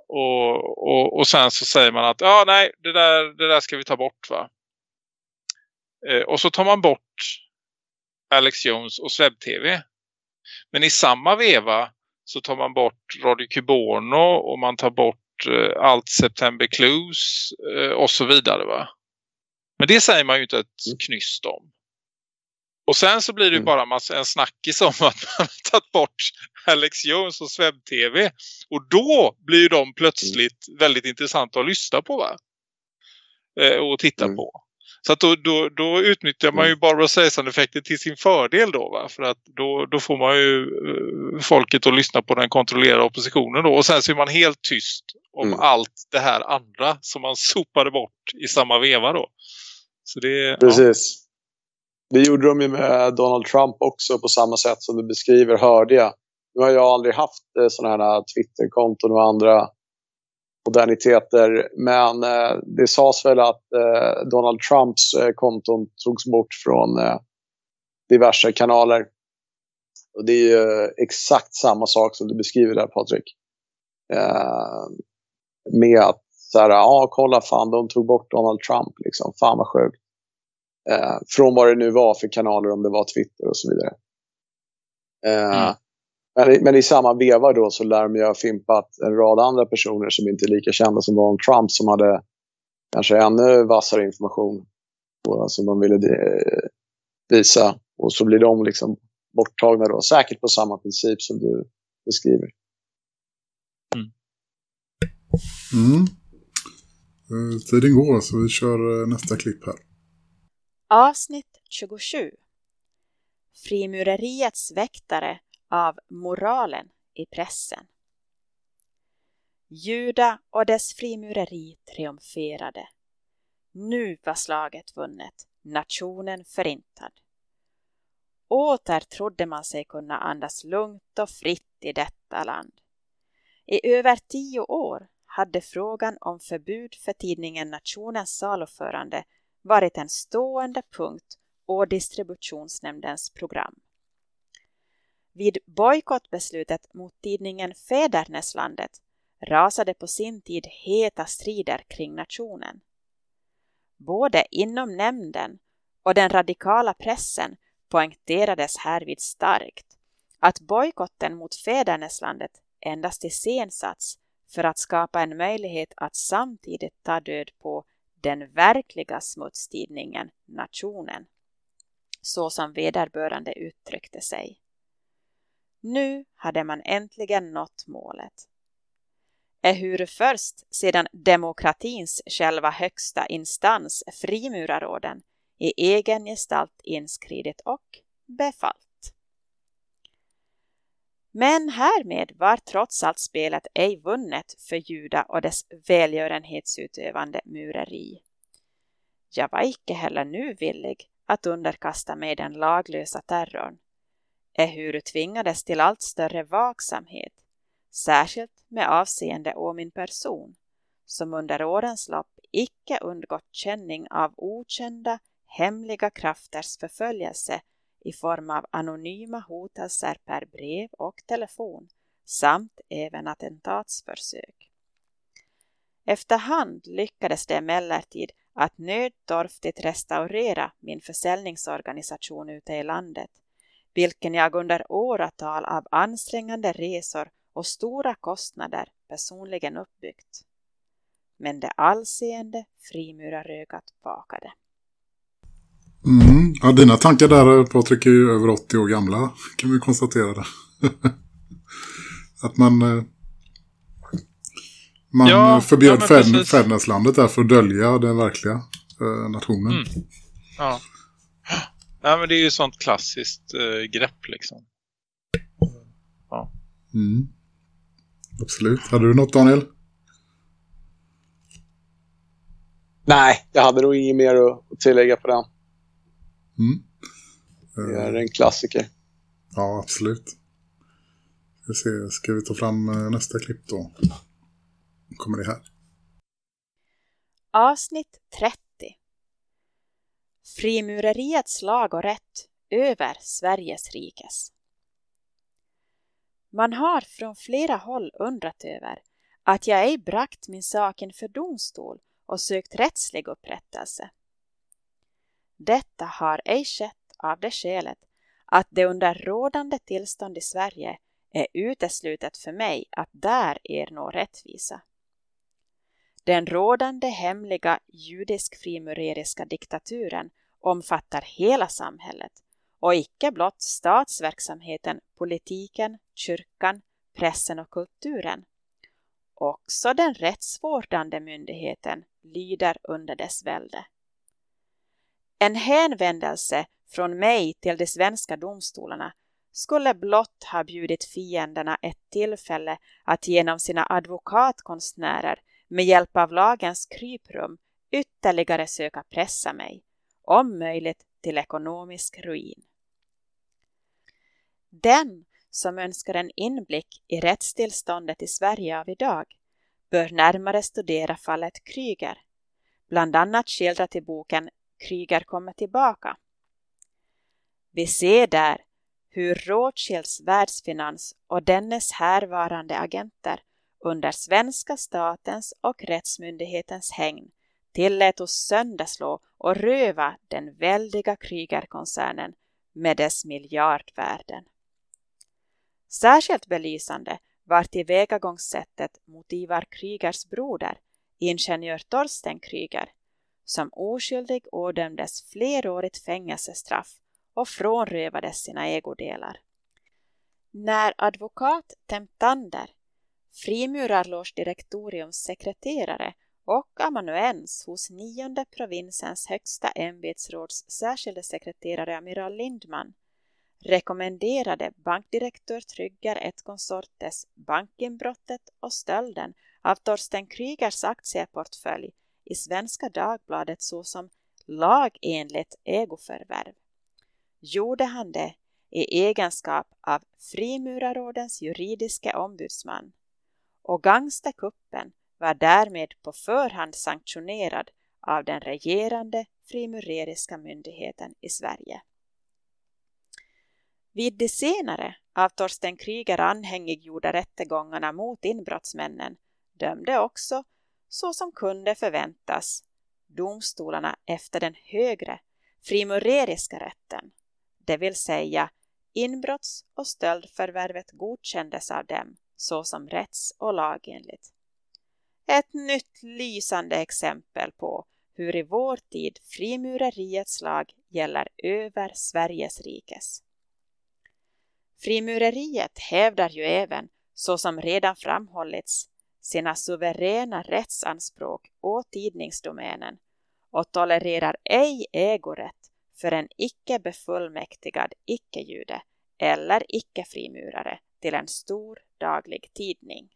Och, och, och sen så säger man att ja nej, det där, det där ska vi ta bort va. Eh, och så tar man bort Alex Jones och Swebb TV. Men i samma veva så tar man bort Radio Cubono och man tar bort eh, allt September Clues eh, och så vidare va. Men det säger man ju inte ett mm. knyst om. Och sen så blir det mm. bara en snackis om att man har tagit bort Alex Jones och Swebb TV. Och då blir de plötsligt mm. väldigt intressanta att lyssna på va? Eh, och titta mm. på. Så då, då, då utnyttjar man ju mm. Barbara Streisand-effekten till sin fördel då va? För att då, då får man ju uh, folket att lyssna på den kontrollerade oppositionen då. Och sen så är man helt tyst om mm. allt det här andra som man sopade bort i samma veva då. Så det, Precis. Det gjorde de ju med Donald Trump också på samma sätt som du beskriver, hörde jag. Nu har jag aldrig haft eh, sådana här eh, Twitterkonton och andra moderniteter. Men eh, det sades väl att eh, Donald Trumps eh, konton togs bort från eh, diverse kanaler. Och det är ju eh, exakt samma sak som du beskriver där Patrik. Eh, med att så här, ja kolla fan de tog bort Donald Trump liksom. Fan vad sjukt. Eh, från vad det nu var för kanaler, om det var Twitter och så vidare. Eh, mm. Men, i- men i samma veva då så lär de ju ha fimpat en rad andra personer som inte är lika kända som Donald Trump som hade kanske ännu vassare information och, som de ville visa. Och så blir de liksom borttagna då. Säkert på samma princip som du beskriver. Mm. Eh, Tiden går så vi kör eh, nästa klipp här. Avsnitt 27 Frimureriets väktare av moralen i pressen. Juda och dess frimureri triumferade. Nu var slaget vunnet, nationen förintad. Åter trodde man sig kunna andas lugnt och fritt i detta land. I över tio år hade frågan om förbud för tidningen Nationens saluförande varit en stående punkt och distributionsnämndens program. Vid bojkottbeslutet mot tidningen Fäderneslandet rasade på sin tid heta strider kring nationen. Både inom nämnden och den radikala pressen poängterades härvid starkt att bojkotten mot Fäderneslandet endast iscensatts för att skapa en möjlighet att samtidigt ta död på den verkliga smutstidningen Nationen, så som vederbörande uttryckte sig. Nu hade man äntligen nått målet. Ehuru först sedan demokratins själva högsta instans, frimuraråden, i egen gestalt inskridit och befallt. Men härmed var trots allt spelet ej vunnet för Juda och dess välgörenhetsutövande mureri. Jag var icke heller nu villig att underkasta mig den laglösa terrorn, ehuru tvingades till allt större vaksamhet, särskilt med avseende å min person, som under årens lopp icke undgått känning av okända, hemliga krafters förföljelse i form av anonyma hotelser per brev och telefon samt även attentatsförsök. Efterhand lyckades det emellertid att nödtorftigt restaurera min försäljningsorganisation ute i landet, vilken jag under åratal av ansträngande resor och stora kostnader personligen uppbyggt. Men det allseende frimurarögat vakade. Mm. Ja, dina tankar där Patrik är ju över 80 år gamla kan vi konstatera det. <laughs> att man eh, man Ja, eh, förbjöd ja, fäderneslandet där för att dölja den verkliga eh, nationen. Mm. Ja. ja, men det är ju sånt klassiskt eh, grepp liksom. Mm. Absolut. Hade du något Daniel? Nej, jag hade nog inget mer att tillägga på den. Mm. Det är Eh, en klassiker. Ja, absolut. Ska, vi se, ska vi ta fram eh, nästa klipp då? Kommer det här. Avsnitt 30 Frimureriets lag och rätt över Sveriges rikes. Man har från flera håll undrat över att jag ej bragt min sak inför domstol och sökt rättslig upprättelse. Detta har ej skett av det skälet att det under rådande tillstånd i Sverige är uteslutet för mig att där ernå rättvisa. Den rådande hemliga judisk-frimureriska diktaturen omfattar hela samhället och icke blott statsverksamheten, politiken, kyrkan, pressen och kulturen. Också den rättsvårdande myndigheten lyder under dess välde. En hänvändelse från mig till de svenska domstolarna skulle blott ha bjudit fienderna ett tillfälle att genom sina advokatkonstnärer med hjälp av lagens kryprum ytterligare söka pressa mig, om möjligt till ekonomisk ruin. Den som önskar en inblick i rättstillståndet i Sverige av idag bör närmare studera fallet Kryger, bland annat skildrat i boken Kryger kommer tillbaka. Vi ser där hur Rothschilds världsfinans och dennes härvarande agenter under svenska statens och rättsmyndighetens hägn tillät oss sönderslå och röva den väldiga Krygerkoncernen med dess miljardvärden. Särskilt belysande var tillvägagångssättet mot Ivar Krygers broder, ingenjör Torsten Kryger, som oskyldig ådömdes flerårigt fängelsestraff och frånrövades sina ägodelar. När advokat Temptander, frimurarloge sekreterare och amanuens hos nionde provinsens högsta ämbetsråds särskilde sekreterare Amiral Lindman rekommenderade bankdirektör Tryggar ett konsortes bankinbrottet och stölden av Torsten Krygers aktieportfölj i Svenska Dagbladet såsom lagenligt ägoförvärv. Gjorde han det i egenskap av frimurarådens juridiska ombudsman och gangsterkuppen var därmed på förhand sanktionerad av den regerande frimureriska myndigheten i Sverige. Vid de senare av Torsten Kryger anhängiggjorda rättegångarna mot inbrottsmännen dömde också, så som kunde förväntas, domstolarna efter den högre frimureriska rätten, det vill säga inbrotts- och stöldförvärvet godkändes av dem såsom rätts- och lagenligt. Ett nytt lysande exempel på hur i vår tid frimureriets lag gäller över Sveriges rikes. Frimureriet hävdar ju även, så som redan framhållits, sina suveräna rättsanspråk åt tidningsdomänen och tolererar ej ägorätt för en icke befullmäktigad icke-jude eller icke-frimurare till en stor daglig tidning.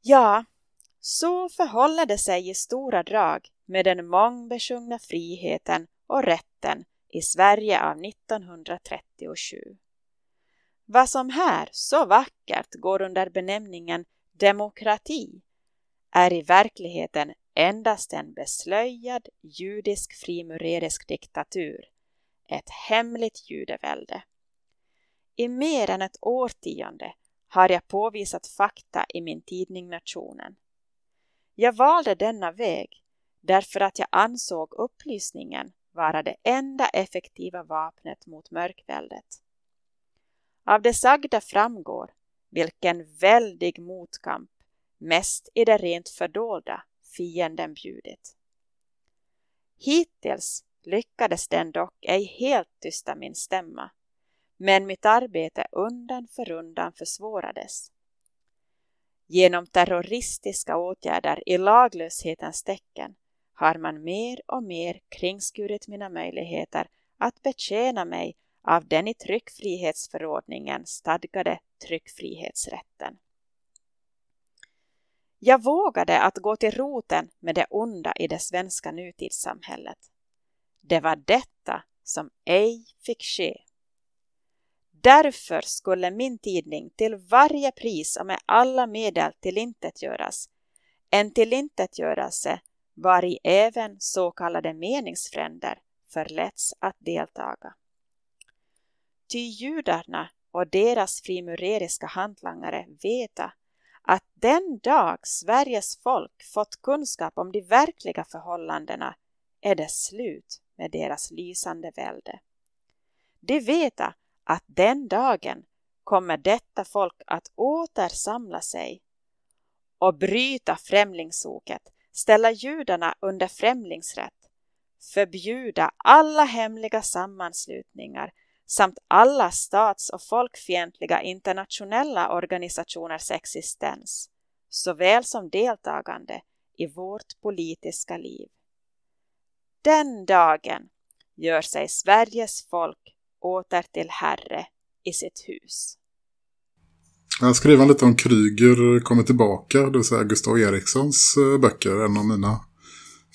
Ja, så förhåller det sig i stora drag med den mångbesjungna friheten och rätten i Sverige av 1937. Vad som här så vackert går under benämningen demokrati är i verkligheten endast en beslöjad judisk frimurerisk diktatur, ett hemligt judevälde. I mer än ett årtionde har jag påvisat fakta i min tidning Nationen. Jag valde denna väg därför att jag ansåg upplysningen vara det enda effektiva vapnet mot mörkväldet. Av det sagda framgår vilken väldig motkamp, mest i det rent fördolda, fienden bjudit. Hittills lyckades den dock ej helt tysta min stämma, men mitt arbete undan för undan försvårades. Genom terroristiska åtgärder i laglöshetens tecken har man mer och mer kringskurit mina möjligheter att betjäna mig av den i tryckfrihetsförordningen stadgade tryckfrihetsrätten. Jag vågade att gå till roten med det onda i det svenska nutidssamhället. Det var detta som ej fick ske. Därför skulle min tidning till varje pris och med alla medel tillintetgöras. En tillintetgörelse var i även så kallade meningsfränder förlätts att deltaga. Ty judarna och deras frimureriska hantlangare veta att den dag Sveriges folk fått kunskap om de verkliga förhållandena är det slut med deras lysande välde. De veta att den dagen kommer detta folk att åter samla sig och bryta främlingsoket ställa judarna under främlingsrätt, förbjuda alla hemliga sammanslutningar samt alla stats- och folkfientliga internationella organisationers existens, såväl som deltagande i vårt politiska liv. Den dagen gör sig Sveriges folk åter till herre i sitt hus. Jag skriver lite om Kryger kommer tillbaka, det vill säga Gustav Erikssons eh, böcker, en av mina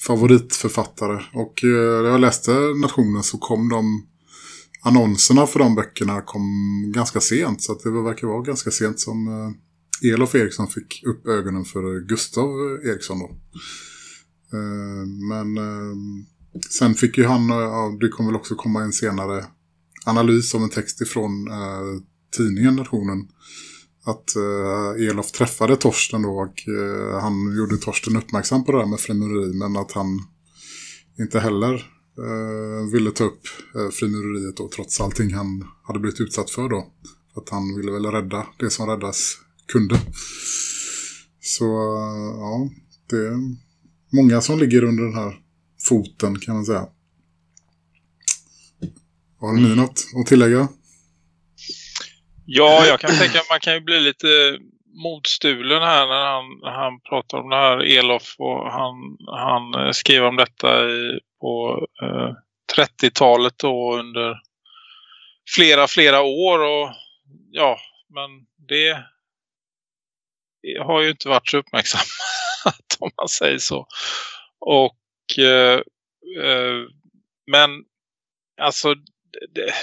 favoritförfattare. Och när jag läste Nationen så kom de annonserna för de böckerna kom ganska sent. Så det verkar vara ganska sent som eh, Elof Eriksson fick upp ögonen för Gustav Eriksson då. Eh, men eh, sen fick ju han, eh, det kommer väl också komma en senare analys av en text ifrån tidningen Nationen att Elof träffade Torsten då och han gjorde Torsten uppmärksam på det här med frimureri men att han inte heller ville ta upp eh, frimureriet då, trots allting han hade blivit utsatt för då. För att han ville väl rädda det som räddas kunde. Så eh, ja, det är många som ligger under den här foten kan man säga. Har ni något att tillägga? Ja, jag kan tänka att man kan ju bli lite modstulen här när han, när han pratar om det här Elof och han, han eh, skrev om detta i, på eh, 30-talet då under flera, flera år och ja, men det har ju inte varit så uppmärksammat <laughs> om man säger så. Och eh, eh, men alltså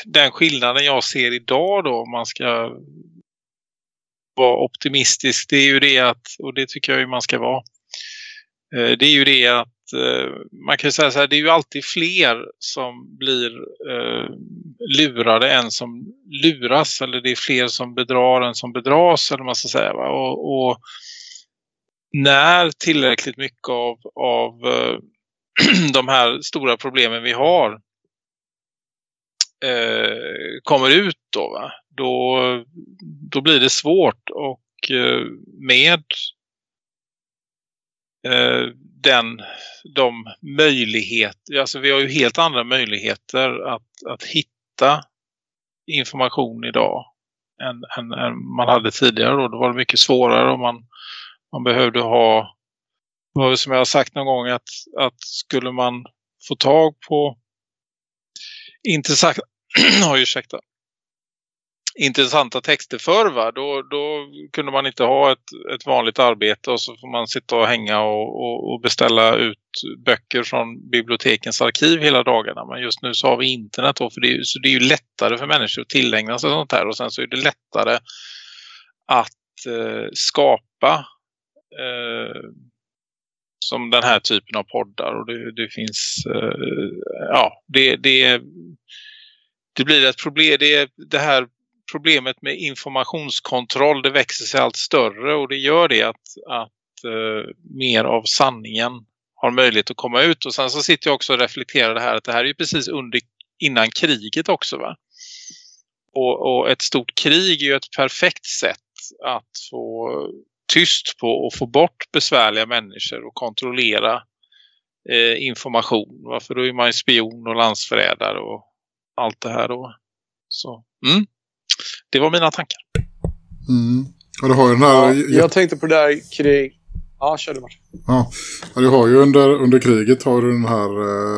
den skillnaden jag ser idag då om man ska vara optimistisk det är ju det att, och det tycker jag ju man ska vara, eh, det är ju det att eh, man kan säga så här, det är ju alltid fler som blir eh, lurade än som luras eller det är fler som bedrar än som bedras eller man ska säga va? Och, och när tillräckligt mycket av, av eh, <clears throat> de här stora problemen vi har eh, kommer ut då, va? Då då blir det svårt och eh, med eh, den de möjligheter, alltså vi har ju helt andra möjligheter att, att hitta information idag än, än, än man hade tidigare då. Då var det mycket svårare och man, man behövde ha som jag har sagt någon gång att, att skulle man få tag på intressant, <clears throat> ursäkta, intressanta texter förr va? Då, då kunde man inte ha ett, ett vanligt arbete och så får man sitta och hänga och, och, och, beställa ut böcker från bibliotekens arkiv hela dagarna. Men just nu så har vi internet då för det är, så det är ju lättare för människor att tillägna sig sånt här och sen så är det lättare att eh, skapa eh, som den här typen av poddar och det, det finns eh, ja det, det, det blir ett problem det, det här problemet med informationskontroll det växer sig allt större och det gör det att, att eh, mer av sanningen har möjlighet att komma ut. Och sen så sitter jag också och reflekterar det här att det här är ju precis under, innan kriget också va. Och, och ett stort krig är ju ett perfekt sätt att få tyst på och få bort besvärliga människor och kontrollera eh, information. Varför då är man ju spion och landsförrädare och allt det här då. Så, mm. Det var mina tankar. Mm. Ja, du har ju den här... Ja, jag tänkte på det där krig... Ja, kör du Martin. Ja, ja du har ju under, under kriget har du den här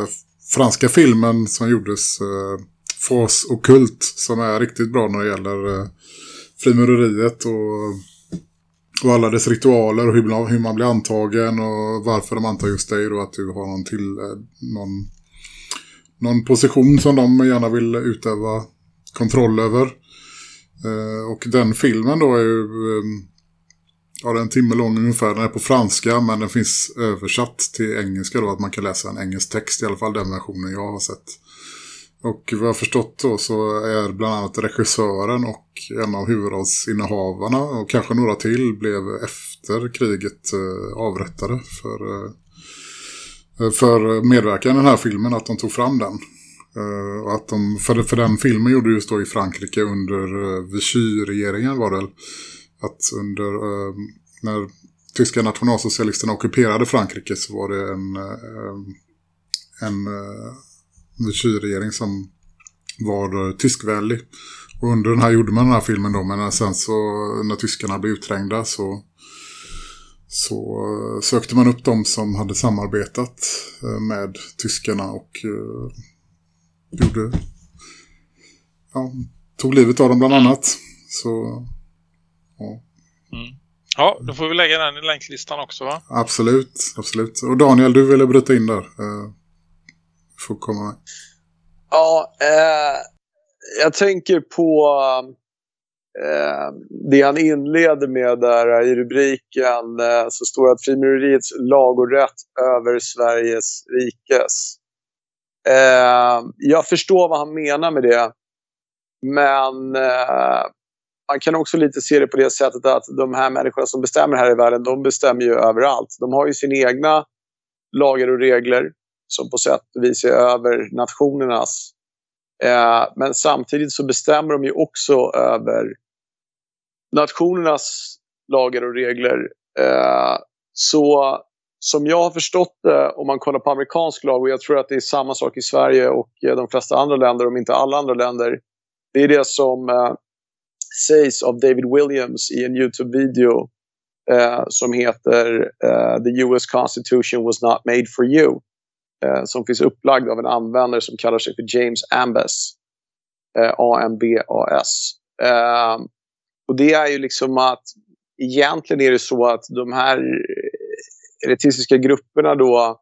eh, franska filmen som gjordes eh, Fas och Kult som är riktigt bra när det gäller eh, frimureriet och, och alla dess ritualer och hur, hur man blir antagen och varför de antar just dig då att du har någon till eh, någon, någon position som de gärna vill utöva kontroll över. Eh, och den filmen då är ju ehm, ja, en timme lång ungefär. Den är på franska men den finns översatt till engelska då. Att man kan läsa en engelsk text i alla fall den versionen jag har sett. Och vad jag har förstått då så är bland annat regissören och en av huvudrollsinnehavarna och kanske några till blev efter kriget eh, avrättade för, eh, för medverkan i den här filmen att de tog fram den. Uh, att de, för, för den filmen gjorde just då i Frankrike under uh, Vichy-regeringen var det att under uh, när tyska nationalsocialisterna ockuperade Frankrike så var det en, uh, en uh, Vichy-regering som var uh, tyskvänlig. Och under den här gjorde man den här filmen då men sen så när tyskarna blev utträngda så så sökte man upp dem som hade samarbetat med tyskarna och gjorde ja, tog livet av dem bland annat. Så ja. Mm. Ja, då får vi lägga den i länklistan också va? Absolut, absolut. Och Daniel, du ville bryta in där. Uh, får komma med. Ja, eh, jag tänker på eh, det han inleder med där i rubriken eh, så står det att frimureriets lag och rätt över Sveriges rikes. Eh, jag förstår vad han menar med det. Men eh, man kan också lite se det på det sättet att de här människorna som bestämmer här i världen, de bestämmer ju överallt. De har ju sina egna lagar och regler som på sätt och vis är över nationernas. Eh, men samtidigt så bestämmer de ju också över nationernas lagar och regler. Eh, så som jag har förstått det, om man kollar på amerikansk lag, och jag tror att det är samma sak i Sverige och eh, de flesta andra länder, om inte alla andra länder. Det är det som eh, sägs av David Williams i en YouTube-video eh, som heter eh, The US Constitution was not made for you. Eh, som finns upplagd av en användare som kallar sig för James Ambas. Eh, A-M-B-A-S. Eh, och det är ju liksom att egentligen är det så att de här elitistiska grupperna då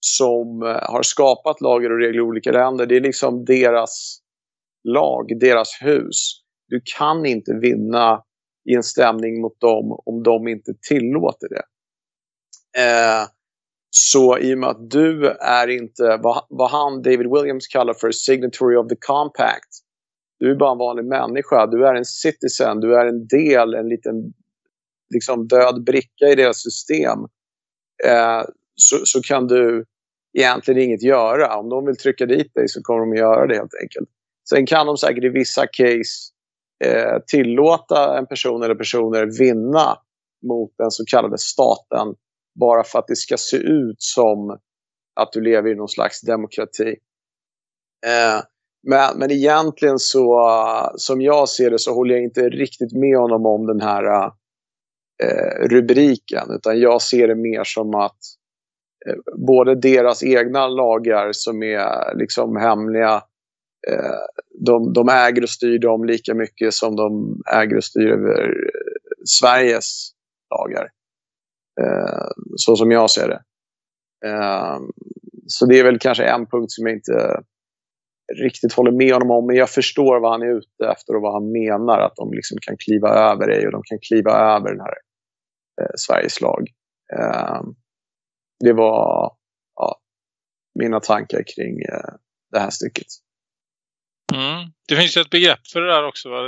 som eh, har skapat lagar och regler i olika länder, det är liksom deras lag, deras hus. Du kan inte vinna i en stämning mot dem om de inte tillåter det. Eh, så i och med att du är inte vad, vad han, David Williams, kallar för signatory of the compact. Du är bara en vanlig människa. Du är en citizen. Du är en del, en liten liksom död bricka i deras system. Eh, så, så kan du egentligen inget göra. Om de vill trycka dit dig så kommer de att göra det helt enkelt. Sen kan de säkert i vissa case eh, tillåta en person eller personer vinna mot den så kallade staten bara för att det ska se ut som att du lever i någon slags demokrati. Eh, men, men egentligen så, som jag ser det, så håller jag inte riktigt med honom om den här eh, eh, rubriken. Utan jag ser det mer som att eh, både deras egna lagar som är liksom hemliga, eh, de, de äger och styr dem lika mycket som de äger och styr över eh, Sveriges lagar. Eh, så som jag ser det. Eh, så det är väl kanske en punkt som jag inte riktigt håller med honom om. Men jag förstår vad han är ute efter och vad han menar. Att de liksom kan kliva över det och de kan kliva över den här Sveriges lag. Eh, det var ja, mina tankar kring eh, det här stycket. Mm. Det finns ju ett begrepp för det där också. Va?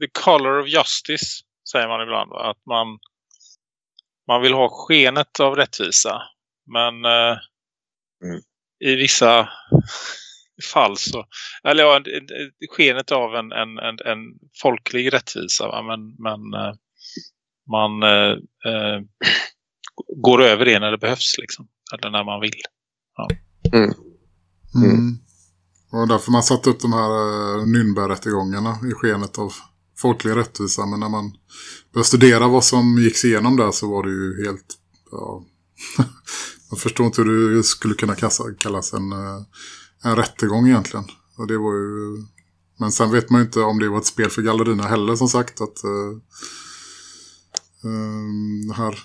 The color of justice säger man ibland. Va? Att man, man vill ha skenet av rättvisa. Men eh, Mm. i vissa <laughs> fall så... Eller ja, skenet av en, en, en, en folklig rättvisa. Va? Men, men eh, man eh, eh, går över det när det behövs. Liksom. Eller när man vill. Mm. Mm. Och därför man satt upp de här uh, Nürnberg-rättegångarna i skenet av folklig rättvisa. Men när man började studera vad som gick igenom där så var det ju helt... Ja, <laughs> man förstår inte hur det skulle kunna kassa, kallas en, uh, en rättegång egentligen. Och det var ju... Men sen vet man ju inte om det var ett spel för gallerierna heller som sagt. att uh, um, här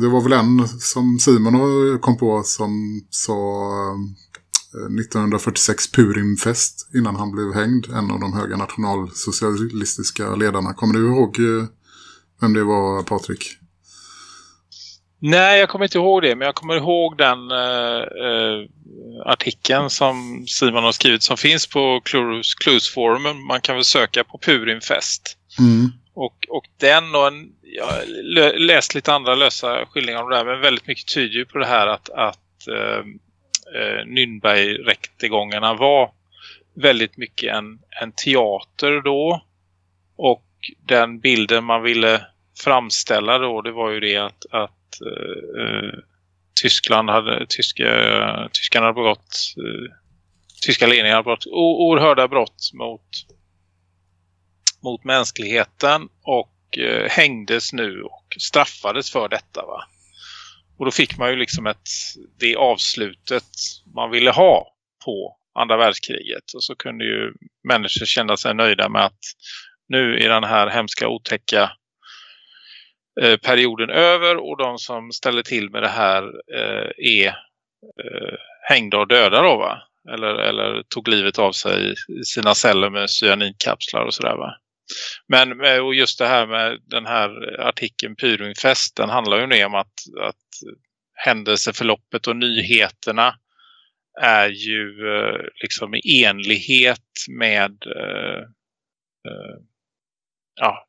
det var väl en som Simon kom på som sa eh, 1946 Purimfest innan han blev hängd. En av de höga nationalsocialistiska ledarna. Kommer du ihåg eh, vem det var, Patrik? Nej, jag kommer inte ihåg det. Men jag kommer ihåg den eh, eh, artikeln som Simon har skrivit som finns på Clues, Clues Forum. Man kan väl söka på Purimfest. Mm. Och, och den och en, jag har läst lite andra lösa skildringar om det här. Men väldigt mycket tyder ju på det här att, att eh, eh, Nürnberg-rättegångarna var väldigt mycket en, en teater då. Och den bilden man ville framställa då det var ju det att, att eh, eh Tyskland hade tyska, tyskarna hade begått eh, tyska ledningar hade begått oerhörda brott mot mot mänskligheten och eh, hängdes nu och straffades för detta va. Och då fick man ju liksom ett, det avslutet man ville ha på andra världskriget. Och så kunde ju människor känna sig nöjda med att nu är den här hemska otäcka eh, perioden över och de som ställer till med det här eh, är eh, hängda och döda då va? Eller, eller tog livet av sig i sina celler med cyaninkapslar och sådär va? Men eh, och just det här med den här artikeln Pyringfest, den handlar ju om att, att händelseförloppet och nyheterna är ju eh, liksom i enlighet med eh, eh, ja,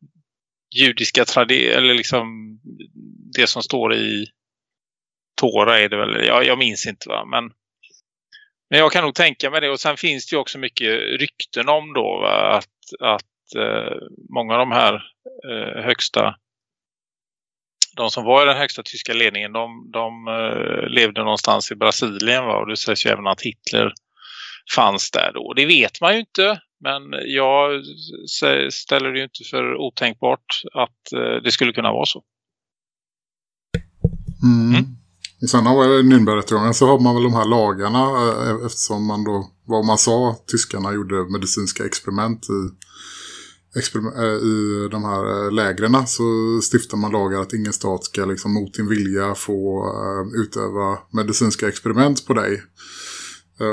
judiska traditioner eller liksom det som står i Tora är det väl, ja, jag minns inte va, men Men jag kan nog tänka mig det. Och sen finns det ju också mycket rykten om då va? att, att många av de här eh, högsta de som var i den högsta tyska ledningen de, de eh, levde någonstans i Brasilien va? och det sägs ju även att Hitler fanns där då. Det vet man ju inte men jag ställer det ju inte för otänkbart att eh, det skulle kunna vara så. Mm. Mm. Sen har vi Nürnbergrättegången så har man väl de här lagarna eh, eftersom man då, vad man sa, tyskarna gjorde medicinska experiment i, eh, Eh, i de här eh, lägren så stiftar man lagar att ingen stat ska liksom mot din vilja få eh, utöva medicinska experiment på dig.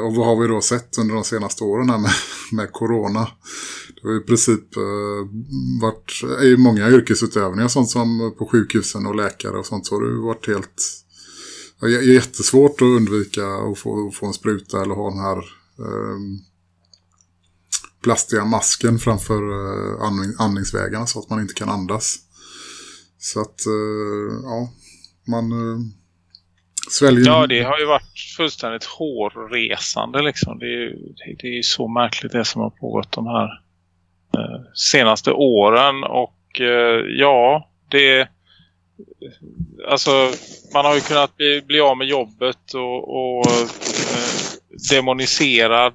Och vad har vi då sett under de senaste åren här med, <laughs> med corona? Det har i princip varit i många yrkesutövningar, sånt som på sjukhusen och läkare och sånt så har det varit helt jättesvårt att undvika att få, få en spruta eller ha den här ehm, plastiga masken framför eh, andning, andningsvägarna så att man inte kan andas. Så att, eh, ja, man eh, sväljer... Ja, det har ju varit fullständigt hårresande liksom. Det är ju det, är ju så märkligt det som har pågått de här senaste åren och ja, det alltså man har ju kunnat bli, bli av med jobbet och, och eh, demoniserad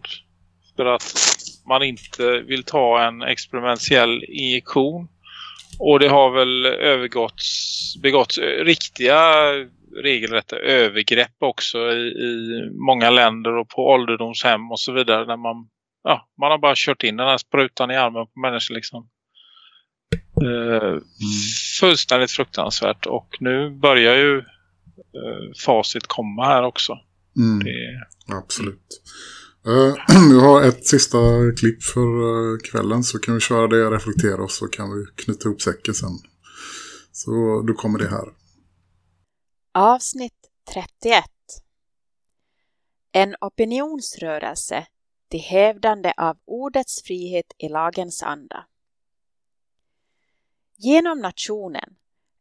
för att man inte vill ta en experimentell injektion. Och det har väl övergåtts, begåtts riktiga regelrätta övergrepp också i, i många länder och på ålderdomshem och så vidare. När man, ja, man har bara kört in den här sprutan i armen på människor liksom. Eh, Fullständigt fruktansvärt och nu börjar ju eh, facit komma här också. Mm. Det, Absolut. Eh, <clears throat> vi har ett sista klipp för eh, kvällen så kan vi köra det och reflektera och så kan vi knyta ihop säcken sen. Så då kommer det här. Avsnitt 31 En opinionsrörelse till hävdande av ordets frihet i lagens anda. Genom nationen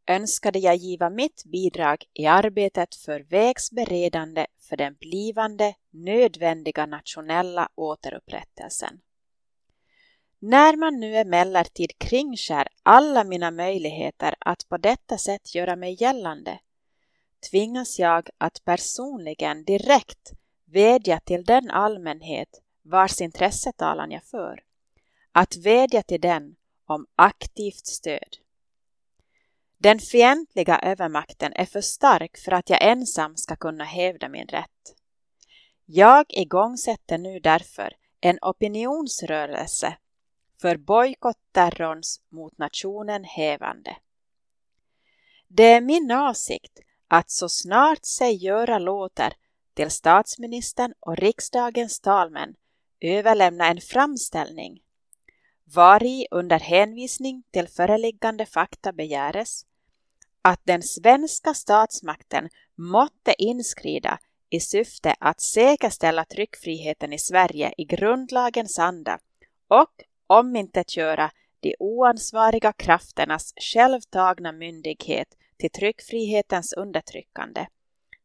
önskade jag giva mitt bidrag i arbetet för vägsberedande för den blivande nödvändiga nationella återupprättelsen. När man nu emellertid kringskär alla mina möjligheter att på detta sätt göra mig gällande tvingas jag att personligen direkt vädja till den allmänhet vars intressetalan jag för, att vädja till den om aktivt stöd. Den fientliga övermakten är för stark för att jag ensam ska kunna hävda min rätt. Jag igångsätter nu därför en opinionsrörelse för bojkottterrorns mot nationen hävande. Det är min avsikt att så snart sig göra låter till statsministern och riksdagens talmän överlämna en framställning vari under hänvisning till föreliggande fakta begäres att den svenska statsmakten måtte inskrida i syfte att säkerställa tryckfriheten i Sverige i grundlagens anda och omintetgöra de oansvariga krafternas självtagna myndighet till tryckfrihetens undertryckande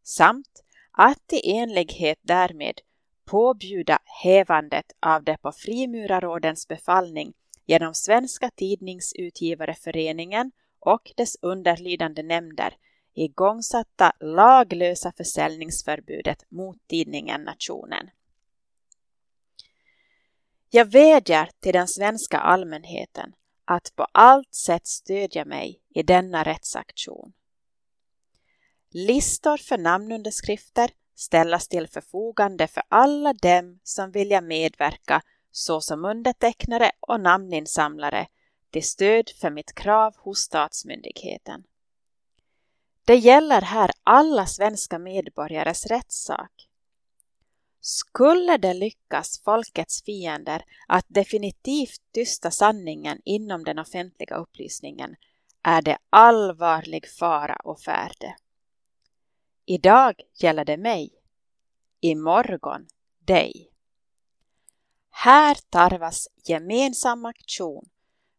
samt att i enlighet därmed påbjuda hävandet av det på Frimurarådens befallning genom Svenska Tidningsutgivareföreningen och dess underlydande nämnder igångsatta laglösa försäljningsförbudet mot tidningen Nationen. Jag vädjar till den svenska allmänheten att på allt sätt stödja mig i denna rättsaktion. Listor för namnunderskrifter ställas till förfogande för alla dem som vill medverka såsom undertecknare och namninsamlare till stöd för mitt krav hos statsmyndigheten. Det gäller här alla svenska medborgares rättssak. Skulle det lyckas folkets fiender att definitivt tysta sanningen inom den offentliga upplysningen är det allvarlig fara och färde. Idag gäller det mig, imorgon dig. Här tarvas gemensam aktion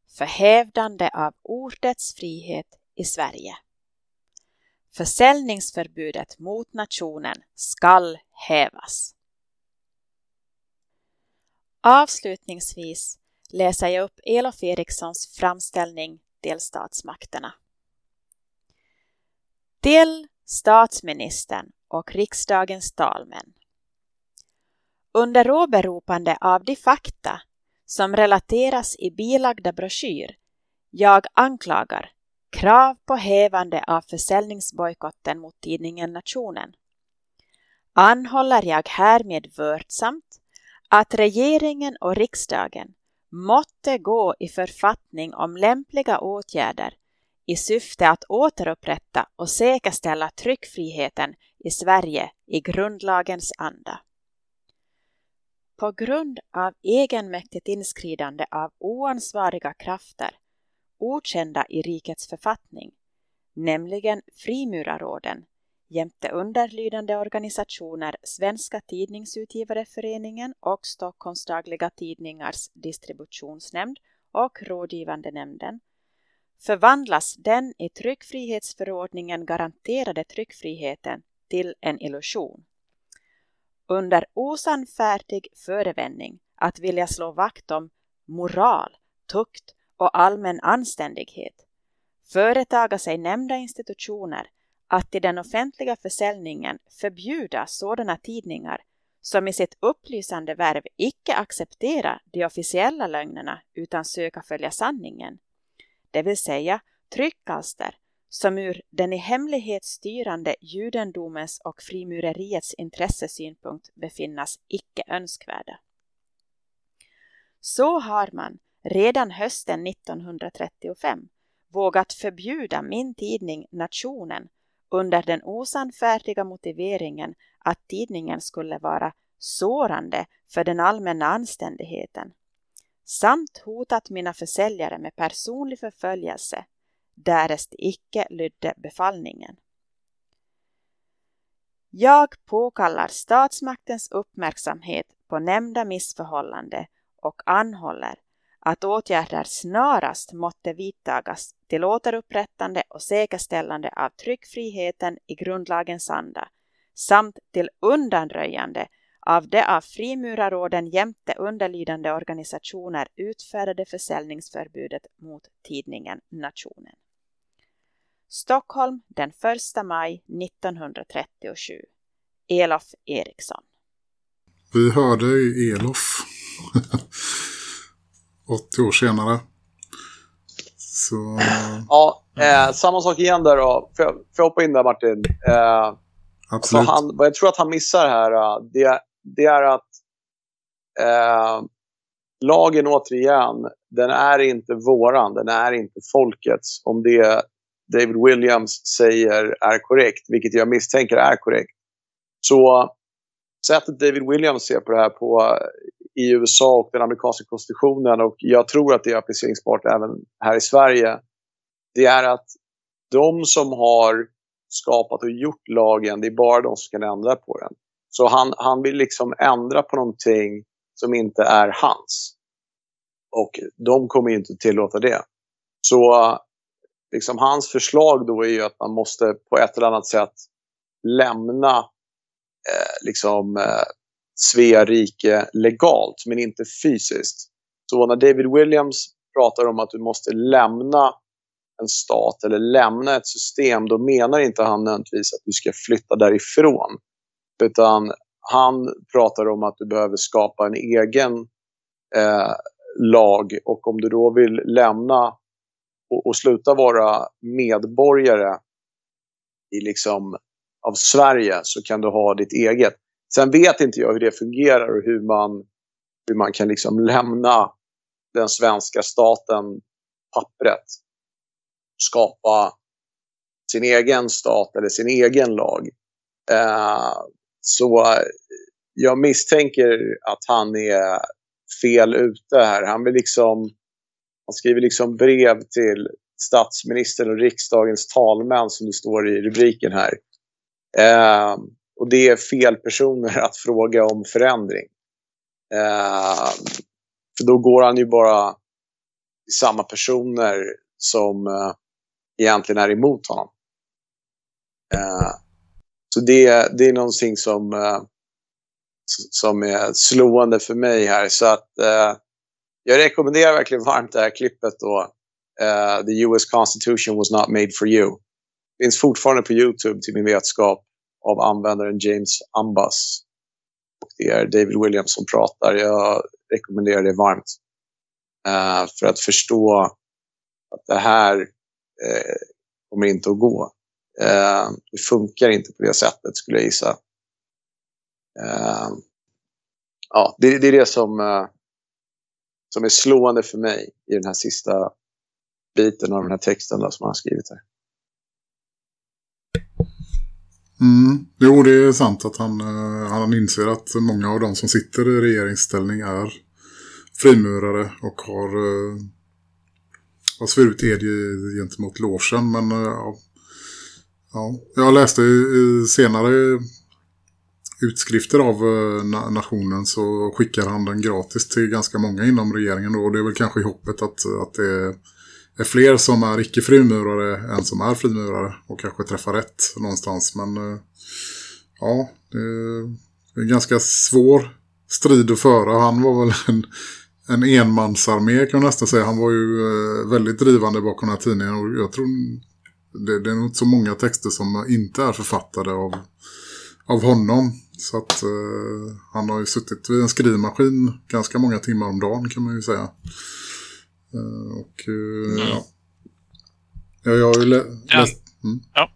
för hävdande av ordets frihet i Sverige. Försäljningsförbudet mot nationen skall hävas. Avslutningsvis läser jag upp Elof Erikssons framställning till statsmakterna. Till statsministern och riksdagens talmän. Under åberopande av de fakta som relateras i bilagda broschyr. Jag anklagar. Krav på hävande av försäljningsbojkotten mot tidningen Nationen. Anhåller jag härmed vördsamt att regeringen och riksdagen måtte gå i författning om lämpliga åtgärder i syfte att återupprätta och säkerställa tryckfriheten i Sverige i grundlagens anda. På grund av egenmäktigt inskridande av oansvariga krafter okända i rikets författning, nämligen Frimuraråden, jämte underlydande organisationer Svenska Tidningsutgivareföreningen och Stockholms dagliga tidningars distributionsnämnd och rådgivande nämnden förvandlas den i tryckfrihetsförordningen garanterade tryckfriheten till en illusion. Under osannfärdig förevändning att vilja slå vakt om moral, tukt och allmän anständighet. Företaga sig nämnda institutioner att i den offentliga försäljningen förbjuda sådana tidningar som i sitt upplysande värv icke acceptera de officiella lögnerna utan söka följa sanningen, det vill säga tryckalster som ur den i hemlighet styrande judendomens och frimureriets intressesynpunkt befinnas icke önskvärda. Så har man redan hösten 1935 vågat förbjuda min tidning Nationen under den osannfärdiga motiveringen att tidningen skulle vara sårande för den allmänna anständigheten samt hotat mina försäljare med personlig förföljelse därest icke lydde befallningen. Jag påkallar statsmaktens uppmärksamhet på nämnda missförhållande och anhåller att åtgärder snarast måtte vidtagas till återupprättande och säkerställande av tryckfriheten i grundlagens anda samt till undanröjande av det av frimurarråden jämte underlydande organisationer utfärdade försäljningsförbudet mot tidningen Nationen. Stockholm den 1 maj 1937. Elof Eriksson. Vi hörde Elof <laughs> 80 år senare. Så... Ja, eh, samma sak igen där då. Får jag, får jag hoppa in där Martin? Eh, Absolut. alltså han, vad jag tror att han missar här, eh, det, det är att eh, lagen återigen, den är inte våran, den är inte folkets. Om det David Williams säger är korrekt, vilket jag misstänker är korrekt. Så sättet David Williams ser på det här på i USA och den amerikanska konstitutionen och jag tror att det är appliceringsbart även här i Sverige. Det är att de som har skapat och gjort lagen, det är bara de som kan ändra på den. Så han, han vill liksom ändra på någonting som inte är hans. Och de kommer inte tillåta det. Så liksom hans förslag då är ju att man måste på ett eller annat sätt lämna eh, liksom, eh, Svea rike legalt, men inte fysiskt. Så när David Williams pratar om att du måste lämna en stat eller lämna ett system, då menar inte han nödvändigtvis att du ska flytta därifrån. Utan han pratar om att du behöver skapa en egen eh, lag och om du då vill lämna och, och sluta vara medborgare i liksom, av Sverige så kan du ha ditt eget. Sen vet inte jag hur det fungerar och hur man, hur man kan liksom lämna den svenska staten pappret. Skapa sin egen stat eller sin egen lag. Eh, så jag misstänker att han är fel ute här. Han vill liksom han skriver liksom brev till statsministern och riksdagens talmän som det står i rubriken här. Eh, och det är fel personer att fråga om förändring. Eh, för då går han ju bara till samma personer som eh, egentligen är emot honom. Eh, så det, det är någonting som, eh, som är slående för mig här. Så att eh, jag rekommenderar verkligen varmt det här klippet då. Uh, The US Constitution was not made for you. Finns fortfarande på Youtube till min vetskap av användaren James Ambas. Och det är David Williams som pratar. Jag rekommenderar det varmt. Uh, för att förstå att det här uh, kommer inte att gå. Det funkar inte på det sättet skulle jag gissa. Ja, det, det är det som, som är slående för mig i den här sista biten av den här texten då, som han har skrivit här. Mm. Jo, det är sant att han, eh, han inser att många av de som sitter i regeringsställning är frimurare och har, eh, har svurit ed gentemot logen. Men eh, ja, ja, jag läste senare utskrifter av eh, nationen så skickar han den gratis till ganska många inom regeringen. Då. Och det är väl kanske i hoppet att, att det är fler som är icke-frimurare än som är frimurare och kanske träffar rätt någonstans. Men eh, ja, det är en ganska svår strid att föra. Han var väl <laughs> en, en enmansarmé kan man nästan säga. Han var ju eh, väldigt drivande bakom den här tidningen och jag tror det, det är nog inte så många texter som inte är författade av, av honom. Så att eh, han har ju suttit vid en skrivmaskin ganska många timmar om dagen kan man ju säga. Eh, och eh, ja. ja. Jag har ju lä- Ja. läst... Mm. Ja.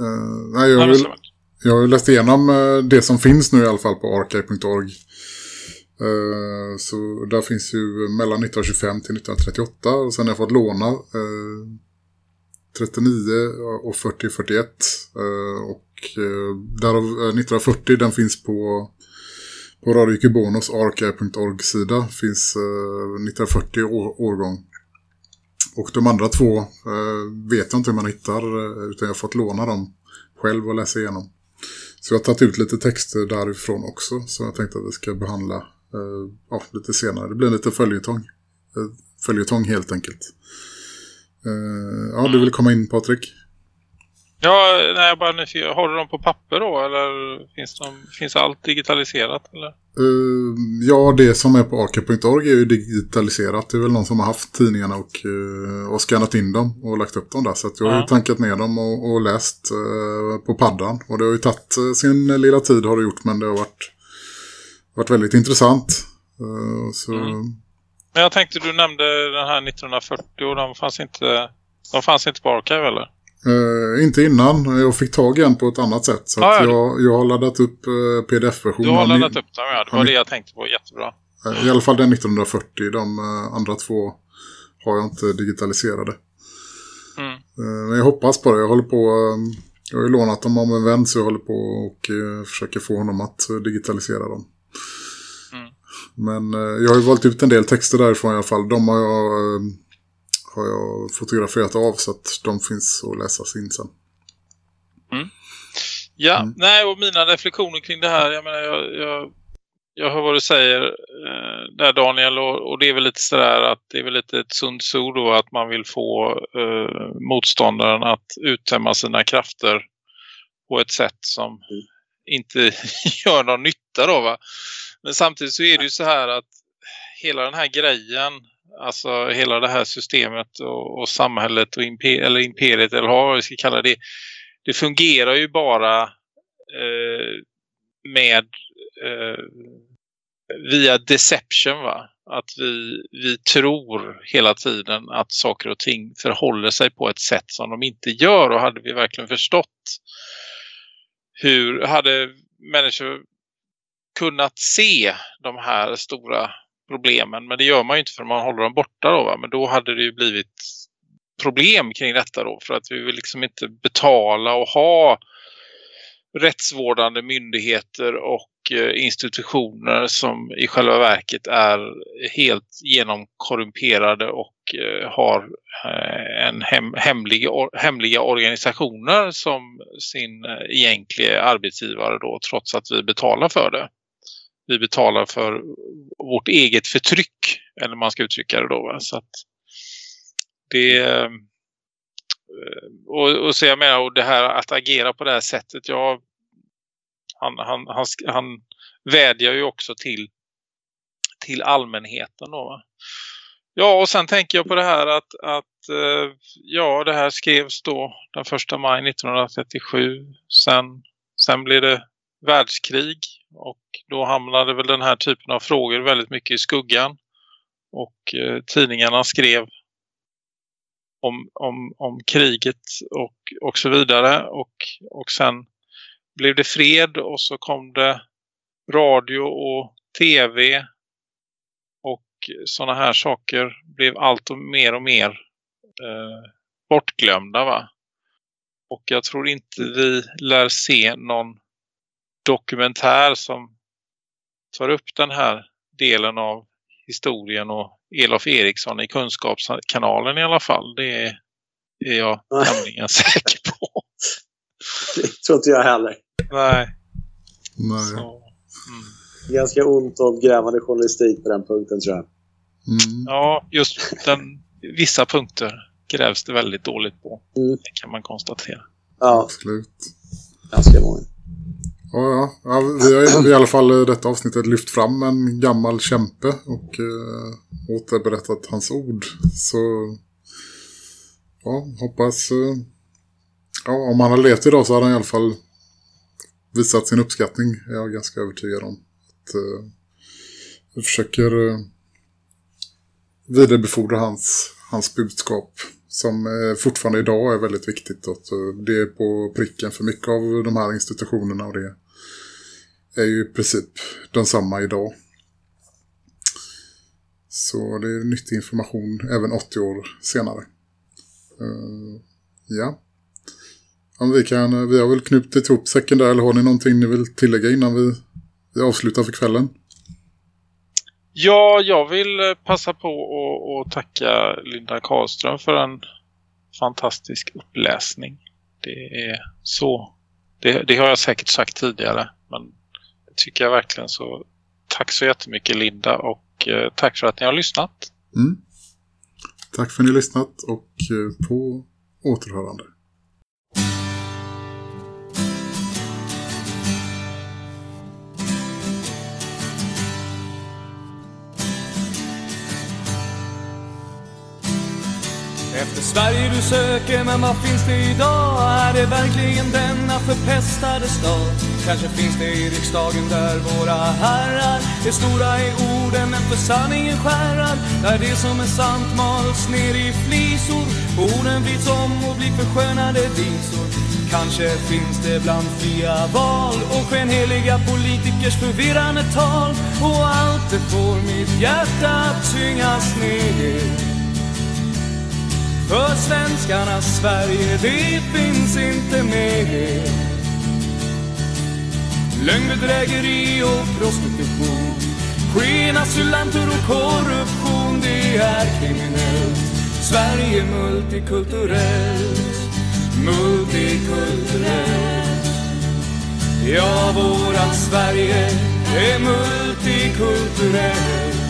Eh, nej, jag, Ja, har ju, jag har ju läst igenom eh, det som finns nu i alla fall på archive.org. Eh, så där finns ju mellan 1925 till 1938 och sen har jag fått låna 39 och 40-41 eh, och eh, därav eh, 1940 den finns på på Radio Kubonos archive.org-sida finns eh, 1940 år, årgång. Och de andra två eh, vet jag inte hur man hittar eh, utan jag har fått låna dem själv och läsa igenom. Så jag har tagit ut lite texter därifrån också som jag tänkte att vi ska behandla eh, ja, lite senare. Det blir lite följetong. Eh, följetong helt enkelt. Eh, ja, du vill komma in Patrik? Ja, nej, jag bara nyfiken. Har du dem på papper då? Eller finns, de, finns allt digitaliserat? Eller? Eh, ja, det som är på arca.org är ju digitaliserat. Det är väl någon som har haft tidningarna och, uh, och skannat in dem och lagt upp dem där. Så jag har ju tankat ner dem och, och läst eh, på paddan. Och det har ju tagit sin lilla tid har det gjort, men det har varit, varit väldigt intressant. Så, Mm. Men jag tänkte du nämnde den här 1940 och de fanns inte, de fanns inte på Archive eller? eh, inte innan, jag fick tag i en på ett annat sätt. Så att ja. jag, jag har laddat upp uh, pdf-versionen. Du har laddat upp dem, ja. Det var det jag tänkte på. Jättebra. Eh, I alla fall den 1940. De eh, andra två har jag inte digitaliserade. Mm. Eh, Men jag hoppas på det. Jag håller på... eh, Jag har ju lånat dem av en vän så jag håller på och eh, försöker få honom att eh, digitalisera dem. Mm. Men eh, jag har ju valt ut en del texter därifrån i alla fall. De har jag, eh, har jag fotograferat av så att de finns att läsas in sen. Ja, Mm. nej och mina reflektioner kring det här, jag menar jag, jag, jag hör vad du säger eh, där Daniel och, och det är väl lite sådär att det är väl lite ett sunt so då att man vill få eh, motståndaren att uttömma sina krafter på ett sätt som inte <laughs> gör någon nytta då va. Men samtidigt så är det ju så här att hela den här grejen, alltså hela det här systemet och, och samhället och imper, eller imperiet eller vad vi ska kalla det, det fungerar ju bara eh, med eh, via deception va. Att vi, vi tror hela tiden att saker och ting förhåller sig på ett sätt som de inte gör och hade vi verkligen förstått hur hade människor kunnat se de här stora problemen men det gör man ju inte för man håller dem borta då va? men då hade det ju blivit problem kring detta då för att vi vill liksom inte betala och ha rättsvårdande myndigheter och eh, institutioner som i själva verket är helt genomkorrumperade och eh, har eh, en hem, hemlig, hemliga organisationer som sin egentliga arbetsgivare då trots att vi betalar för det. Vi betalar för vårt eget förtryck eller man ska uttrycka det då va? så att det eh, och, och så jag menar och det här att agera på det här sättet Ja, han, han, han, han vädjar ju också till, till allmänheten då va? Ja, och sen tänker jag på det här att, att eh, ja, det här skrevs då den första maj 1937. Sen, sen blev det världskrig och då hamnade väl den här typen av frågor väldigt mycket i skuggan. Och eh, tidningarna skrev om, om, om kriget och, och så vidare. Och, och sen blev det fred och så kom det radio och tv och sådana här saker blev allt och mer och mer eh, bortglömda va. Och jag tror inte vi lär se någon dokumentär som tar upp den här delen av historien och Elof Eriksson i Kunskapskanalen i alla fall. Det är, är jag <laughs> tämligen säker på. Det tror inte jag heller. Nej. Nej. Så, mm. Ganska ont om grävande journalistik på den punkten tror jag. Mm. Ja, just den, vissa punkter grävs det väldigt dåligt på. Mm. Det kan man konstatera. Ja, Absolut. ganska många. Ja, ja. ja, vi har i alla fall i detta avsnittet lyft fram en gammal kämpe och eh, återberättat hans ord. Så ja, hoppas... Eh, ja, om han har levt idag så har han i alla fall visat sin uppskattning. är Jag ganska övertygad om. Att, eh, vi försöker eh, vidarebefordra hans, hans budskap som eh, fortfarande idag är väldigt viktigt. Eh, det är på pricken för mycket av de här institutionerna och det är ju i princip densamma idag. Så det är nyttig information även 80 år senare. Uh, ja. Om vi, kan, vi har väl knutit ihop säcken där eller har ni någonting ni vill tillägga innan vi, vi avslutar för kvällen? Ja, jag vill eh, passa på att tacka Linda Karlström för en fantastisk uppläsning. Det är så. Det, det har jag säkert sagt tidigare, men det tycker jag verkligen så. Tack så jättemycket Linda och eh, tack för att ni har lyssnat. Mm. Tack för att ni har lyssnat och eh, på återhörande. Efter Sverige du söker, men vad finns det idag? Är det verkligen denna förpestade stad? Kanske finns det i riksdagen där våra herrar är stora i orden, men för sanningen skärrar. Där det som är sant mals ner i flisor. och Orden vrids om och blir förskönade visor. Kanske finns det bland fria val och skenheliga politikers förvirrande tal. Och allt det får mitt hjärta att tyngas ner. För svenskarnas Sverige, det finns inte mer. Lögn, bedrägeri och prostitution. Skenasylanter och korruption, det är kriminellt. Sverige multikulturellt, multikulturellt. Ja, vårat Sverige är multikulturellt.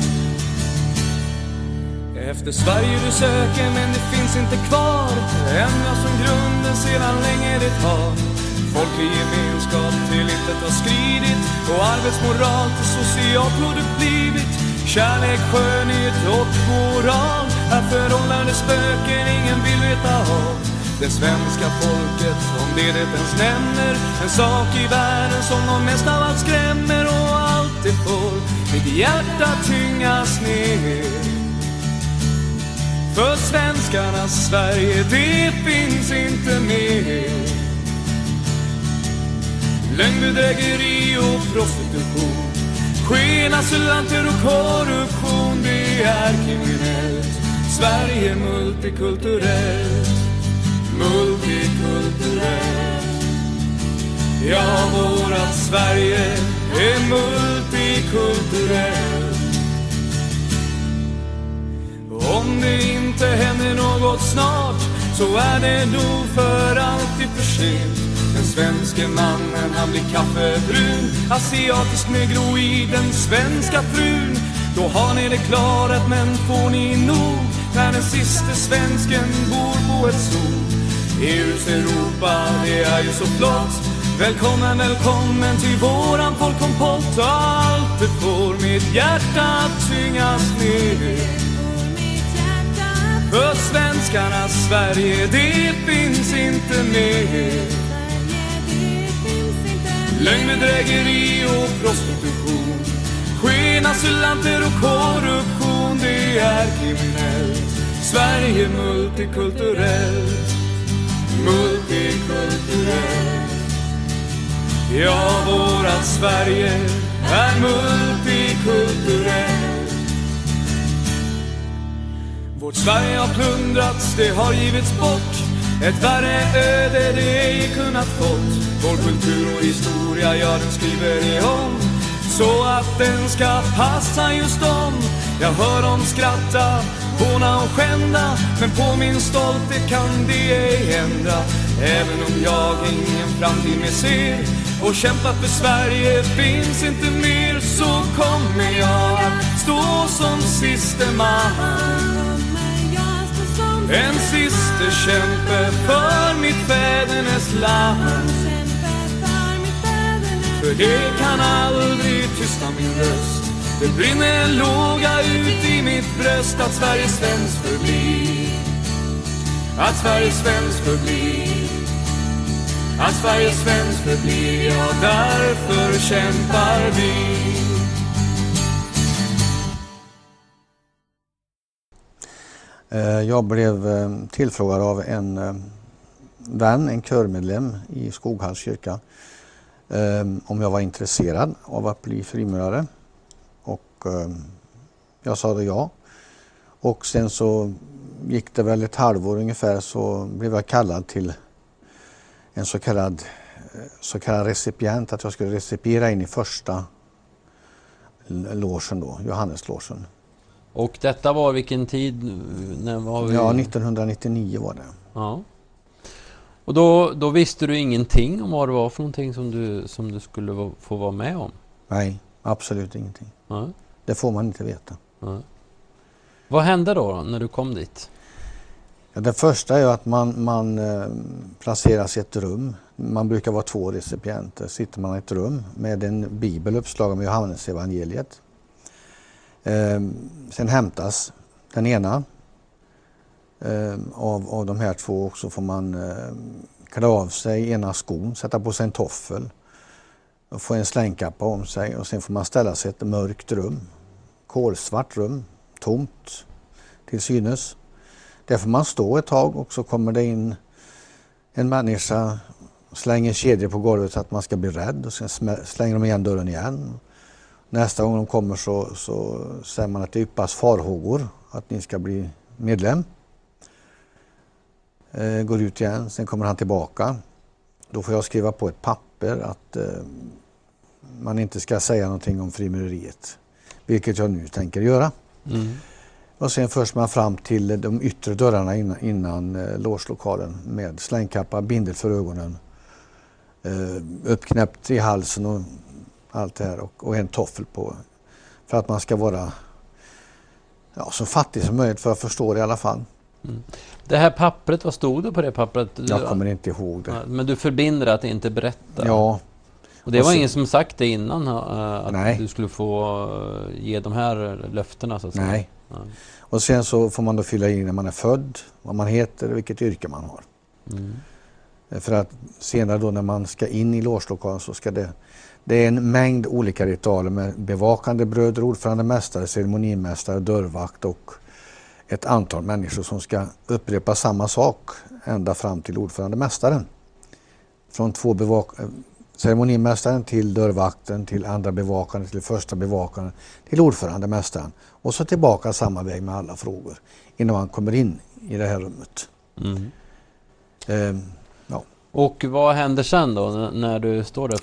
Efter Sverige du söker men det finns inte kvar. Ända som grunden sedan länge det har Folklig gemenskap till intet har skridit. Och arbetsmoral till social blivit. Kärlek, skönhet och moral. Är förhållande spöken ingen vill veta av. Det svenska folket, om det det ens nämner. En sak i världen som de mest av allt skrämmer. Och alltid får mitt hjärta tyngas ner för svenskarnas Sverige, det finns inte mer. Lögnbedrägeri och prostitution. Skenasylanter och korruption, det är kriminellt. Sverige multikulturellt, multikulturellt. Ja, vårat Sverige är multikulturellt. Om det inte händer något snart så är det nog för alltid för sent. Den svenske mannen han blir kaffebrun, asiatisk negro i den svenska frun. Då har ni det klarat men får ni nog när den siste svensken bor på ett zoo. EUs Europa, det är ju så flott Välkommen, välkommen till våran folkkompott Allt du får mitt hjärta att tyngas ner för svenskarnas Sverige, det finns inte mer. Lögn, bedrägeri och prostitution. Skenasylanter och korruption, det är kriminellt. Sverige multikulturellt. Multikulturellt. Ja, vårat Sverige är multikulturellt. Vårt Sverige har plundrats, det har givits bort. Ett värre öde det ej kunnat fått. Vår kultur och historia, ja den skriver ni om Så att den ska passa just dem. Jag hör dem skratta, håna och skända Men på min stolthet kan det ej ändra Även om jag ingen framtid mer ser och kämpa för Sverige finns inte mer så kommer jag att stå som siste man. En siste kämpe för mitt fädernes land. För det kan aldrig tysta min röst. Det brinner en låga ut i mitt bröst att Sverige svenskt förblir Att Sverige svenskt förblir att Sverige svenskt förblir, ja därför kämpar vi. Eh, jag blev eh, tillfrågad av en eh, vän, en körmedlem i Skoghalls kyrka om jag var intresserad av att bli frimurare. Och jag sa ja. Och sen så gick det väl ett halvår ungefär så blev jag kallad till en så kallad, så kallad recipient, att jag skulle recipiera in i första logen då, Johanneslogen. Och detta var vilken tid? När var vi? Ja, 1999 var det. Ja. Och då, då visste du ingenting om vad det var för någonting som du, som du skulle få vara med om? Nej, absolut ingenting. Ja. Det får man inte veta. Ja. Vad hände då, när du kom dit? Ja, det första är att man, man eh, placeras i ett rum. Man brukar vara två recipienter. Sitter man i ett rum med en bibel uppslagen med Johannes evangeliet. Eh, Ehm, sen hämtas den ena eh, av, av de här två och så får man eh, klä av sig ena skon, sätta på sig en toffel och få en slängkappa om sig och sen får man ställa sig i ett mörkt rum. Kolsvart rum, tomt till synes. Där får man stå ett tag och så kommer det in en människa slänger kedjor på golvet så att man ska bli rädd och sen slänger de igen dörren igen. Nästa gång de kommer så, så säger man att det yppas farhågor att ni ska bli medlem. Eh, går ut igen, sen kommer han tillbaka. Då får jag skriva på ett papper att eh, man inte ska säga någonting om frimureriet. Vilket jag nu tänker göra. Mm. Och sen förs man fram till de yttre dörrarna innan, innan eh, låslokalen med slängkappa, bindel för ögonen, eh, uppknäppt i halsen och allt det här och, och en toffel på. För att man ska vara ja, så fattig som möjligt för att förstå det i alla fall. Det här pappret, vad stod det på det pappret? Jag kommer inte ihåg det. Ja, Men du förbinder att inte berätta? Ja, Och det och var så- ingen som sagt det innan? eh, Att Nej. du skulle få eh, ge de här löftena så att säga? nej. Nej. Och sen så får man då fylla i när man är född, vad man heter och vilket yrke man har. Mm. För att senare då när man ska in i låslokalen så ska det det är en mängd olika ritualer med bevakande bröder, ordförande, mästare, ceremonimästare, dörrvakt och ett antal människor som ska upprepa samma sak ända fram till ordförande mästaren. Från två bevak- eh, ceremonimästaren till dörrvakten, till andra bevakaren, till första bevakaren, till ordförande mästaren. Och så tillbaka samma väg med alla frågor innan man kommer in i det här rummet. Mm. Ehm, ja. Och vad händer sen då när du står där?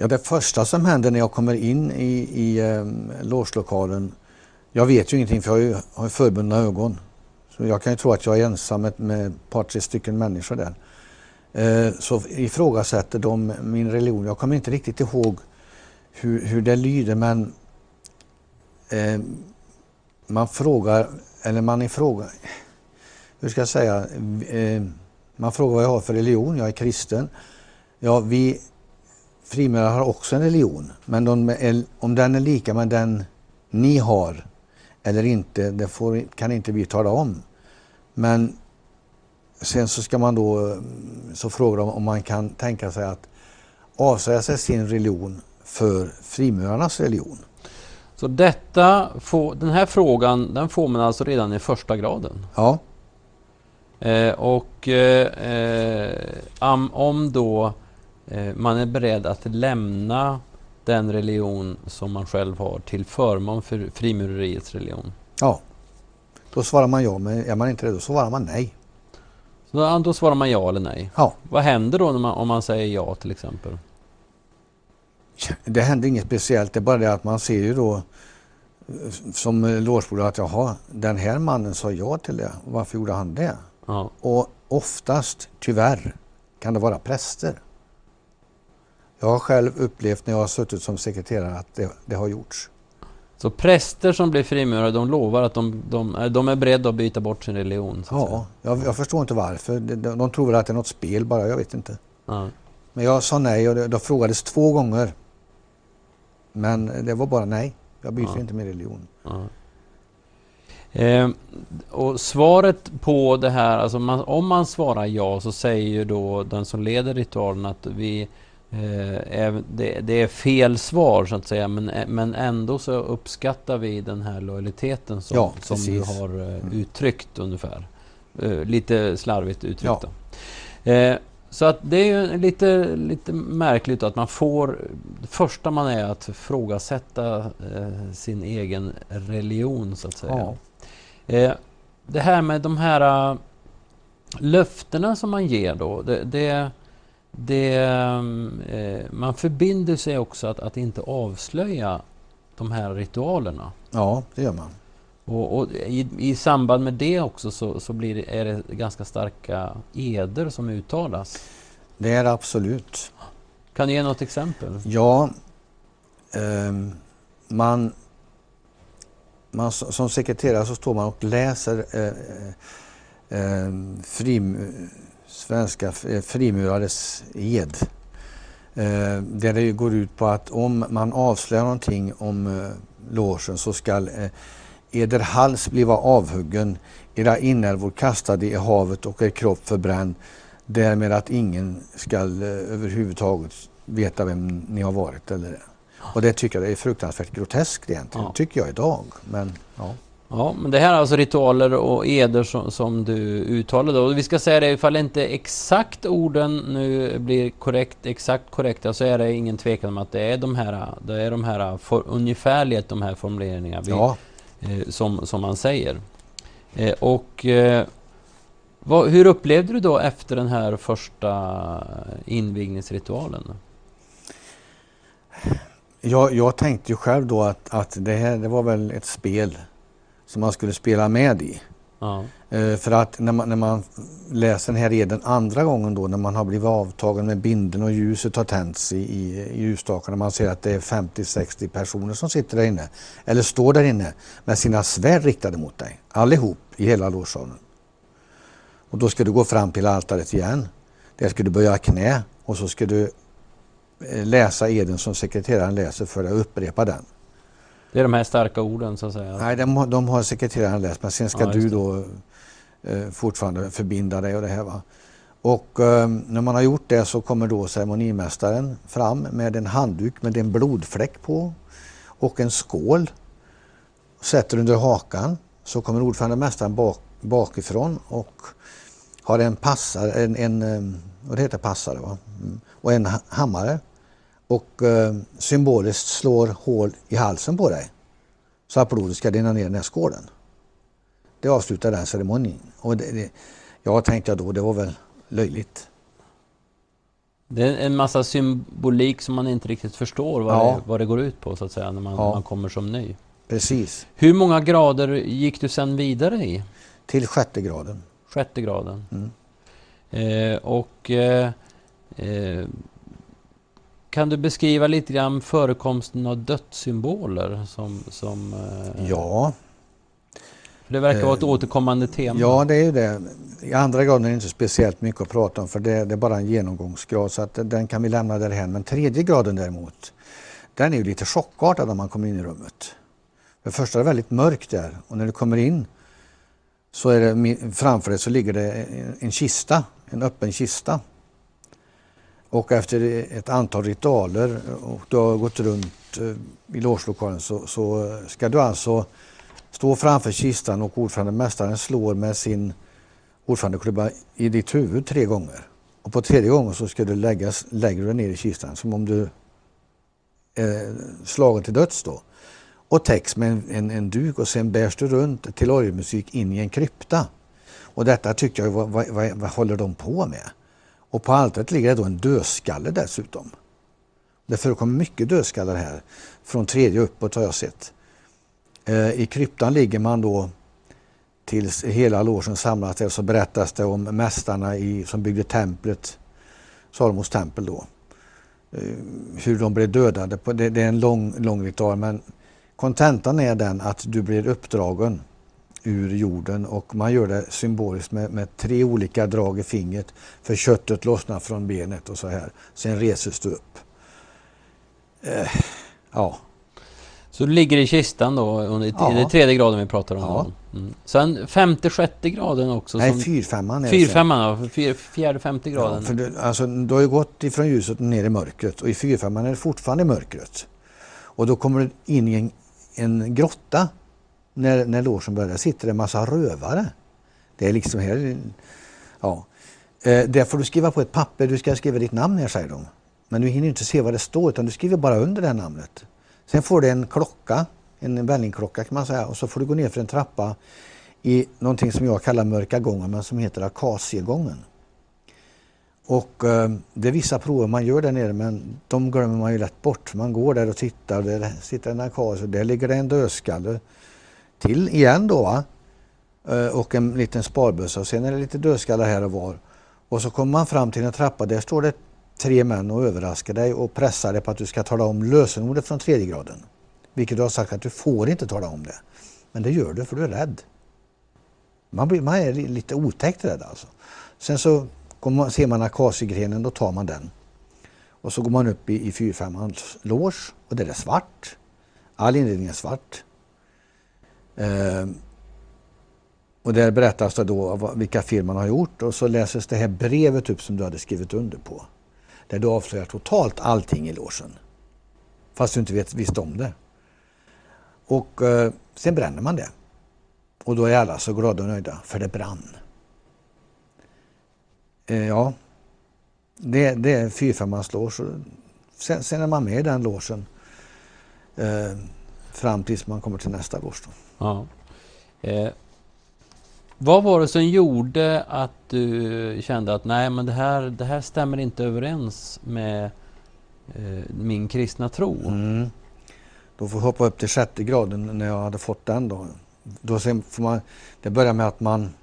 Ja, det första som händer när jag kommer in i, i um, låslokalen, jag vet ju ingenting för jag har ju, har förbundna ögon. Så jag kan ju tro att jag är ensam med, med ett par, tre stycken människor där. Eh, så ifrågasätter de min religion. Jag kommer inte riktigt ihåg hur, hur det lyder men eh, man frågar, eller man ifrågar, hur ska jag säga, eh, man frågar vad jag har för religion, jag är kristen. Ja, vi frimurare har också en religion. Men de om den är lika med den ni har eller inte, det får, kan inte vi tala om. Men sen så ska man då, så frågar de om man kan tänka sig att avsäga sig sin religion för frimurarnas religion. Så detta, får, den här frågan den får man alltså redan i första graden? Ja. Eh, och eh, eh, om, då man är beredd att lämna den religion som man själv har till förmån för frimureriets religion? Ja. Då svarar man ja, men är man inte det då svarar man nej. Så då, då svarar man ja eller nej? Ja. Vad händer då man, om man säger ja till exempel? Det händer inget speciellt, det är bara det att man ser ju då eh, som logebordare att jaha, den här mannen sa ja till det. Varför gjorde han det? Ja. Och oftast, tyvärr, kan det vara präster. Jag har själv upplevt när jag har suttit som sekreterare att det, det har gjorts. Så präster som blir frimurare, de lovar att de, de, är- de är beredda att byta bort sin religion? Ja, jag, jag förstår inte varför. De, de, de tror väl att det är något spel bara, jag vet inte. Ja. Men jag sa nej och det, då frågades två gånger. Men det var bara nej. Jag byter Ja. inte min religion. Ja. Eh, och svaret på det här, alltså man, om man svarar ja så säger ju då den som leder ritualen att vi eh, det, det är fel svar så att säga men, men ändå så uppskattar vi den här lojaliteten som, Ja, som du har eh, Mm. uttryckt ungefär. Eh, lite slarvigt uttryckt Ja. Eh, så att det är ju lite, lite märkligt att man får... Det första man är att ifrågasätta eh, sin egen religion så att säga. Ja. Eh, det här med de här löftena som man ger då. Det, det, det, eh, man förbinder sig också att, att inte avslöja de här ritualerna. Ja, det gör man. Och, och i, I samband med det också så, så blir det, är det ganska starka eder som uttalas. Det är det absolut. Kan du ge något exempel? Ja, ehm, man, man som sekreterare så står man och läser eh, eh, eh, frim, svenska f- frimurares ed. Eh, där det går ut på att om man avslöjar någonting om eh, logen så skall eh, eder hals bliva avhuggen, era inälvor kastade i havet och er kropp förbränd, därmed att ingen skall eh, överhuvudtaget veta vem ni har varit. Eller. Och det tycker jag är fruktansvärt groteskt egentligen, Ja. tycker jag idag. Men, ja. Ja, men det här är alltså ritualer och eder som, som du uttalade. Och vi ska säga det, ifall inte exakt orden nu blir korrekt, exakt korrekta så är det ingen tvekan om att det är de här, det är de här for, ungefärligt de här formuleringarna vi, Ja. eh, som, som man säger. Eh, och eh, vad, hur upplevde du då efter den här första invigningsritualen? Jag, jag tänkte ju själv då att, att det här det var väl ett spel som man skulle spela med i. Ja. Eh, för att när man, när man läser den här eden andra gången då när man har blivit avtagen med binden och ljuset har tänts i, i, i ljusstakarna. Man ser att det är 50-60 personer som sitter där inne. Eller står där inne med sina svärd riktade mot dig. Allihop i hela lovsalen. Och då ska du gå fram till altaret igen. Där ska du böja knä och så ska du eh, läsa eden som sekreteraren läser för och upprepa den. Det är de här starka orden så att säga. Nej, de, de har sekreteraren läst men sen ska Ja, du då eh, fortfarande förbinda dig och det här. Va? Och eh, när man har gjort det så kommer då ceremonimästaren fram med en handduk med en blodfläck på och en skål. Sätter under hakan så kommer ordförandemästaren bak, bakifrån och har en passare, en, en eh, vad det heter passare va? Mm. Och en ha- hammare. Och eh, symboliskt slår hål i halsen på dig så att blodet ska rinna ner i den här skålen. Det avslutar den ceremonin. Och det, det, jag tänkte då, det var väl löjligt. Det är en massa symbolik som man inte riktigt förstår vad, Ja. det, vad det går ut på så att säga när man, Ja. man kommer som ny. Precis, Hur många grader gick du sen vidare i? till sjätte graden. Sjätte graden. Mm. Eh, och eh, eh, kan du beskriva lite grann förekomsten av dödssymboler som... som eh, Ja. För det verkar vara ett Eh, återkommande tema. Ja, det är ju det. I andra graden är det inte speciellt mycket att prata om för det, det är bara en genomgångsgrad så att den kan vi lämna därhen. Men tredje graden däremot, den är ju lite chockartad när man kommer in i rummet. För det första är det väldigt mörkt där och när du kommer in så är det framför dig så ligger det en kista, en öppen kista. Och efter ett antal ritualer och du har gått runt eh, i logelokalen så, så ska du alltså stå framför kistan och ordförandemästaren slår med sin ordförandeklubba i ditt huvud tre gånger. Och på tredje gången så ska du läggas, lägger du dig ner i kistan som om du är slagen till döds då. Och täcks med en, en, en duk och sen bärs du runt till orgelmusik in i en krypta. Och detta tyckte jag, vad, vad, vad, vad håller de på med? Och på altaret ligger det då en dödskalle dessutom. Det förekommer mycket dödskallar här. Från tredje uppåt har jag sett. Eh, I kryptan ligger man då tills hela logen samlas där så berättas det om mästarna i, som byggde templet, Salomos tempel då. Eh, hur de blev dödade. Det, det är en lång, lång ritual men kontentan är den att du blir uppdragen ur jorden och man gör det symboliskt med, med tre olika drag i fingret för köttet lossnar från benet och så här. Sen reses du upp. Eh, ja, Så du ligger i kistan då, under, Ja. i den tredje graden vi pratar om. Ja. Mm. Sen femte, sjätte graden också. nej fyrfemman är det fyrfemman, ja. Fyr, fjärde, femte Ja, graden. för du, alltså, du har ju gått ifrån ljuset ner i mörkret och i fyrfemman är det fortfarande mörkret. Och då kommer du in i en, en grotta när, när logen börjar. Där sitter det en massa rövare. Det är liksom här, ja. Eh, där får du skriva på ett papper, du ska skriva ditt namn här säger de. Men du hinner inte se vad det står utan du skriver bara under det här namnet. Sen får du en klocka, en vällingklocka kan man säga och så får du gå ner för en trappa i någonting som jag kallar mörka gången men som heter akaciegången. Och eh, det är vissa prover man gör där nere men de glömmer man ju lätt bort. Man går där och tittar, där sitter en akacie och där ligger det en dödskalle till igen då va? Eh, och en liten sparbössa och sen är det lite dödskallar här och var. Och så kommer man fram till en trappa, där står det tre män och överraskar dig och pressar dig på att du ska tala om lösenordet från tredje graden. Vilket du har sagt att du får inte tala om det. Men det gör du för du är rädd. Man, blir, man är lite otäckt rädd alltså. Sen så man, ser man akacigrenen, då tar man den. Och så går man upp i, i fyrfemmans loge och där är svart. All inredning är svart. Ehm, och där berättas det då vilka fel man har gjort och så läses det här brevet upp som du hade skrivit under på. Där du avslöjar totalt allting i logen. Fast du inte vet, visste om det. Och eh, sen bränner man det. Och då är alla så glada och nöjda, för det brann. Eh, ja, det, det är fyrfemmans loge. Sen, sen är man med i den logen eh, fram tills man kommer till nästa loge. Ja. Eh, vad var det som gjorde att du kände att nej men det här, det här stämmer inte överens med eh, min kristna tro? Mm. Då får jag hoppa upp till sjätte graden när jag hade fått den. Då. Då sen får man, det börjar med att man,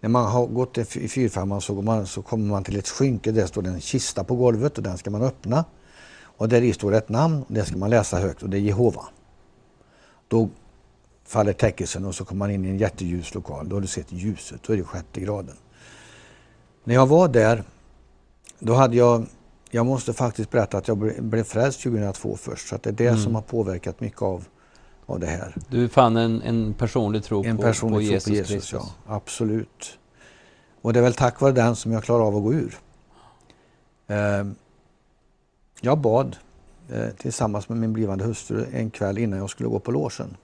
när man har gått i fyrfemman så, går man, så kommer man till ett skynke. Där står det en kista på golvet och den ska man öppna. Och där i står ett namn och det ska man läsa högt och det är Jehova. Då faller täckelsen och så kommer man in i en jätteljus lokal. Då har du sett ljuset, då är det sjätte graden. När jag var där, då hade jag jag måste faktiskt berätta att jag ble- blev frälst 2002 först. Så det är det Mm. som har påverkat mycket av, av det här. Du fann en, en personlig tro En på, personlig på tro Jesus, på Jesus, Kristus? ja. Absolut. Och det är väl tack vare den som jag klarar av att gå ur. Eh, jag bad eh, tillsammans med min blivande hustru en kväll innan jag skulle gå på logen.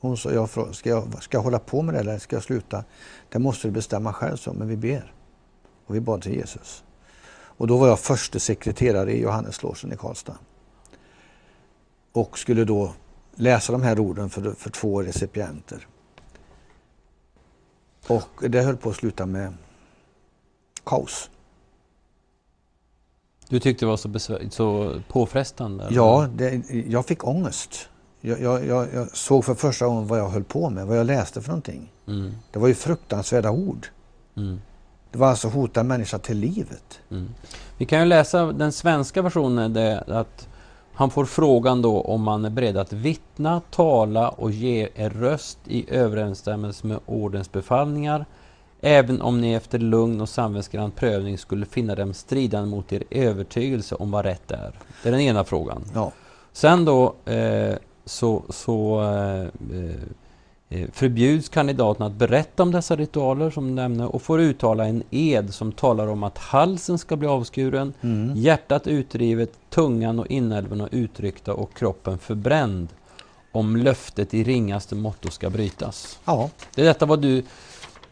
Hon sa, jag, frå- ska, jag, ska jag hålla på med det eller ska jag sluta? Det måste du bestämma själv, så, men vi ber. Och vi bad till Jesus. Och då var jag förste sekreterare i Johanneslogen i Karlstad. Och skulle då läsa de här orden för, för två recipienter. Och det höll på att sluta med kaos. Du tyckte det var så, så påfrestande? eller? Ja, det, jag fick ångest. Jag, jag, jag, såg för första gången vad jag höll på med, vad jag läste för någonting. Mm, Det var ju fruktansvärda ord. mm, Det var alltså hota människa till livet. mm. Vi kan ju läsa den svenska versionen, det, att Han får frågan då om man är beredd att vittna, tala och ge er röst i överensstämmelse med ordens befallningar även om ni efter lugn och samvetsgrann prövning skulle finna dem stridande mot er övertygelse om vad rätt är. Det är den ena frågan. Ja. Sen då eh, så, så eh, eh, förbjuds kandidaten att berätta om dessa ritualer som nämnde och får uttala en ed som talar om att halsen ska bli avskuren, Mm. hjärtat utdrivet, tungan och inälvorna utryckta och kroppen förbränd om löftet i ringaste måtto ska brytas. Ja, Det är detta vad du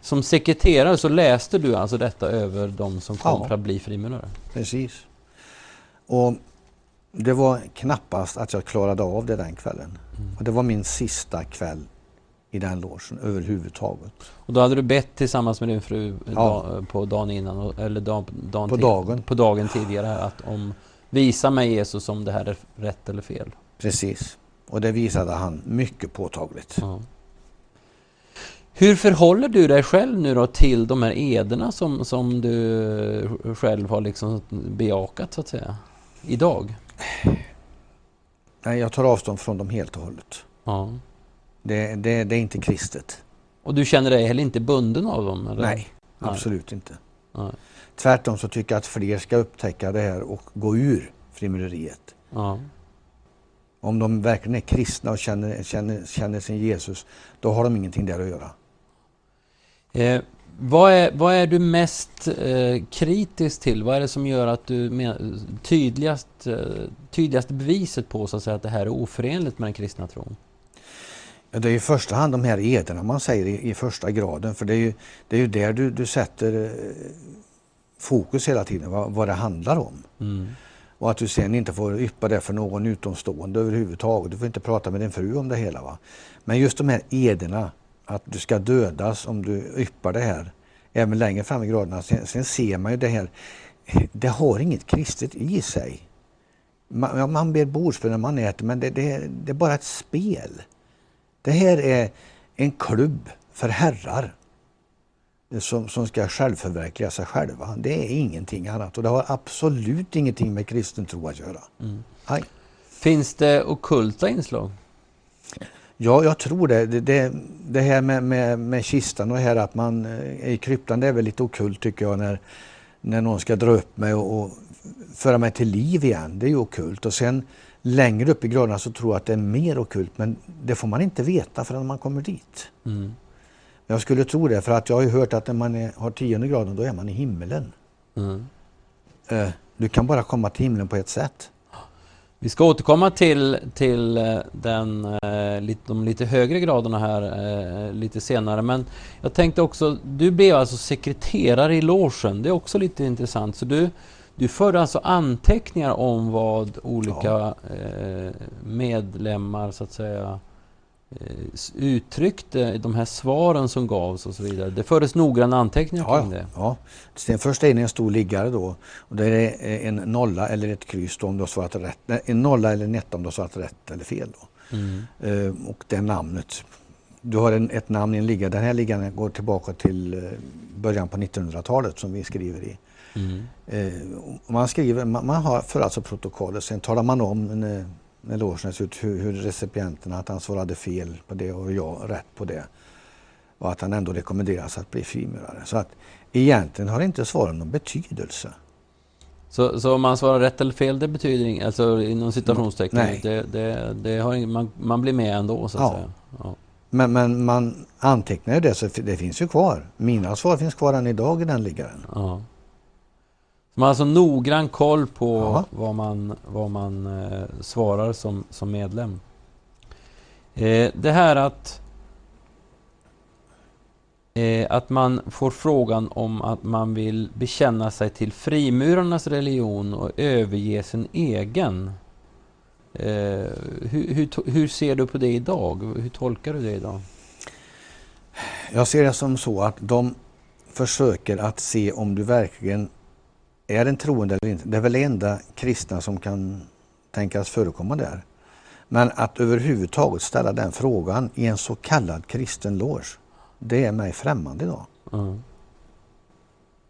som sekreterare så läste du alltså detta över de som kom Ja. för att bli frimurare? precis. Och det var knappast att jag klarade av det den kvällen. Och det var min sista kväll i den logen överhuvudtaget. Och då hade du bett tillsammans med din fru Ja. dag, på dagen innan, eller dag, dagen På dagen. på dagen tidigare att om visa mig Jesus om det här är rätt eller fel. Precis. Och det visade han mycket påtagligt. Ja. Hur förhåller du dig själv nu då till de här ederna som, som du själv har liksom bejakat så att säga? Idag? Nej, jag tar avstånd från dem helt och hållet. Ja. Det, det, det är inte kristet. Och du känner dig heller inte bunden av dem? Eller? Nej, absolut inte. Nej. Tvärtom så tycker jag att fler ska upptäcka det här och gå ur frimureriet. Ja. Om de verkligen är kristna och känner, känner, känner sin Jesus, då har de ingenting där att göra. Eh, vad, är, vad är du mest eh, kritisk till? Vad är det som gör att du men, tydligast, eh, tydligaste beviset på så att, säga, att det här är oförenligt med den kristna tron? Ja, Det är i första hand de här ederna man säger i, i första graden, för det är ju, det är ju där du, du sätter eh, fokus hela tiden, vad, vad det handlar om. Mm. Och att du sen inte får yppa det för någon utomstående överhuvudtaget. Du får inte prata med din fru om det hela. Va? Men just de här ederna, att du ska dödas om du yppar det här, även längre fram i graderna. Sen, sen ser man ju det här, det har inget kristet i sig. Man, ja, man ber bordsbön när man äter, men det, det, det är bara ett spel. Det här är en klubb för herrar som, som ska självförverkliga sig själva. Det är ingenting annat och det har absolut ingenting med kristen tro att göra. Nej. Finns det okulta inslag? Ja, jag tror det. Det, det, det här med, med, med kistan och här att man eh, är i kryptan, det är väl lite okult tycker jag när, när någon ska dra upp mig och, och föra mig till liv igen. Det är ju okult. Och sen längre upp i graderna så tror jag att det är mer okult, men det får man inte veta förrän man kommer dit. Mm. Jag skulle tro det, för att jag har ju hört att när man är, har tionde graden, då är man i himmelen. Mm. Eh, du kan bara komma till himlen på ett sätt. Vi ska återkomma till, till eh, den, eh, de lite högre graderna här eh, lite senare. Men jag tänkte också, du blev alltså sekreterare i logen. Det är också lite intressant. Så du, du förde alltså anteckningar om vad olika eh, medlemmar så att säga uttryckte, de här svaren som gavs och så vidare. Det fördes noggranna anteckningar Ja, kring det. ja. Sen först är det en stor liggare då. Och det är en nolla eller ett kryss om du har svarat rätt. En nolla eller en etta om du har svarat rätt eller fel. Då. Mm. Eh, och det namnet. Du har en, ett namn i en liggare. Den här liggaren går tillbaka till eh, början på 1900-talet som vi skriver i. Mm. Eh, och man, skriver, man, man har för alltså protokollet. Sen talar man om när, när logen ser ut hur, hur recipienterna, att han svarade fel på det och jag rätt på det. Och att han ändå rekommenderas att bli frimurare. Så att egentligen har inte svaren någon betydelse. Så, så om man svarar rätt eller fel, det betyder inget, alltså inom citationstecken, Nej. det, det, det har ing, man, man blir med ändå så att Ja. säga. Ja. Men, men man antecknar ju det så det finns ju kvar. Mina svar finns kvar än idag i den liggaren. Ja. Man har alltså noggrann koll på vad man, vad man eh, svarar som, som medlem. Eh, det här att eh, att man får frågan om att man vill bekänna sig till frimurarnas religion och överge sin egen. Eh, hur, hur, to- hur ser du på det idag? Hur tolkar du det idag? Jag ser det som så att de försöker att se om du verkligen är en troende eller inte. Det är väl det enda kristna som kan tänkas förekomma där. Men att överhuvudtaget ställa den frågan i en så kallad kristen loge, det är mig främmande idag. Ja.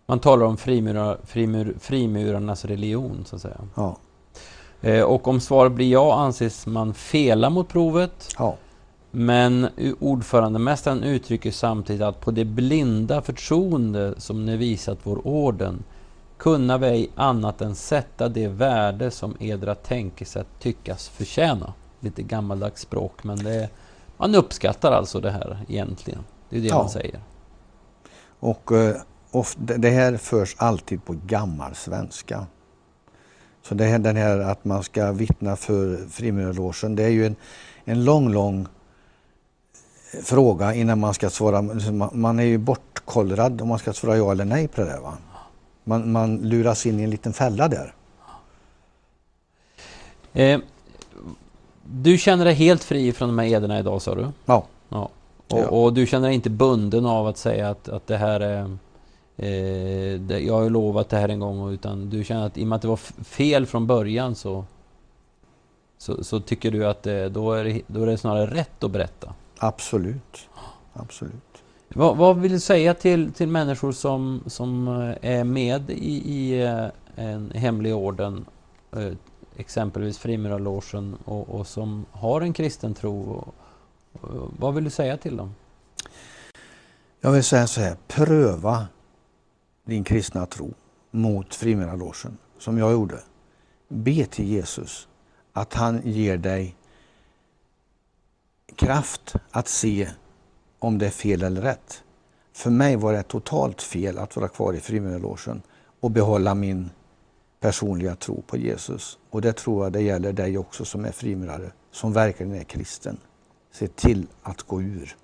Man talar om frimurar, frimur, frimurarnas religion så att säga. Ja. Eh, och om svaret blir ja anses man fela mot provet. Ja. Men ordförandemästaren uttrycker samtidigt att på det blinda förtroende som ni visat vår orden kunna vi ej annat än sätta det värde som edra tänkesätt tyckas förtjäna. Lite gammaldags språk men det är, man uppskattar alltså det här egentligen. Det är det Ja. man säger. Och eh, of, det här förs alltid på gammal svenska. Så det här, den här att man ska vittna för frimurarlogen, det är ju en, en lång, lång eh, fråga innan man ska svara. Man, man är ju bortkollrad om man ska svara ja eller nej på det där. Va? Man, man luras in i en liten fälla där. Eh, du känner dig helt fri från de här ederna idag sa du? Ja. ja. Och, och du känner dig inte bunden av att säga att, att det här är... Eh, det, jag har ju lovat det här en gång utan du känner att i och med att det var fel från början så... Så, så tycker du att det, då, är det, då är det snarare rätt att berätta? Absolut. Absolut. Vad, vad vill du säga till, till människor som, som eh, är med i, i eh, en hemlig orden, eh, exempelvis Frimurarlogen, och, och som har en kristen tro? Vad vill du säga till dem? Jag vill säga så här, pröva din kristna tro mot frimurarlogen som jag gjorde. Be till Jesus att han ger dig kraft att se om det är fel eller rätt. För mig var det totalt fel att vara kvar i frimurarlogen och behålla min personliga tro på Jesus. Och det tror jag det gäller dig också som är frimurare, som verkligen är kristen. Se till att gå ur.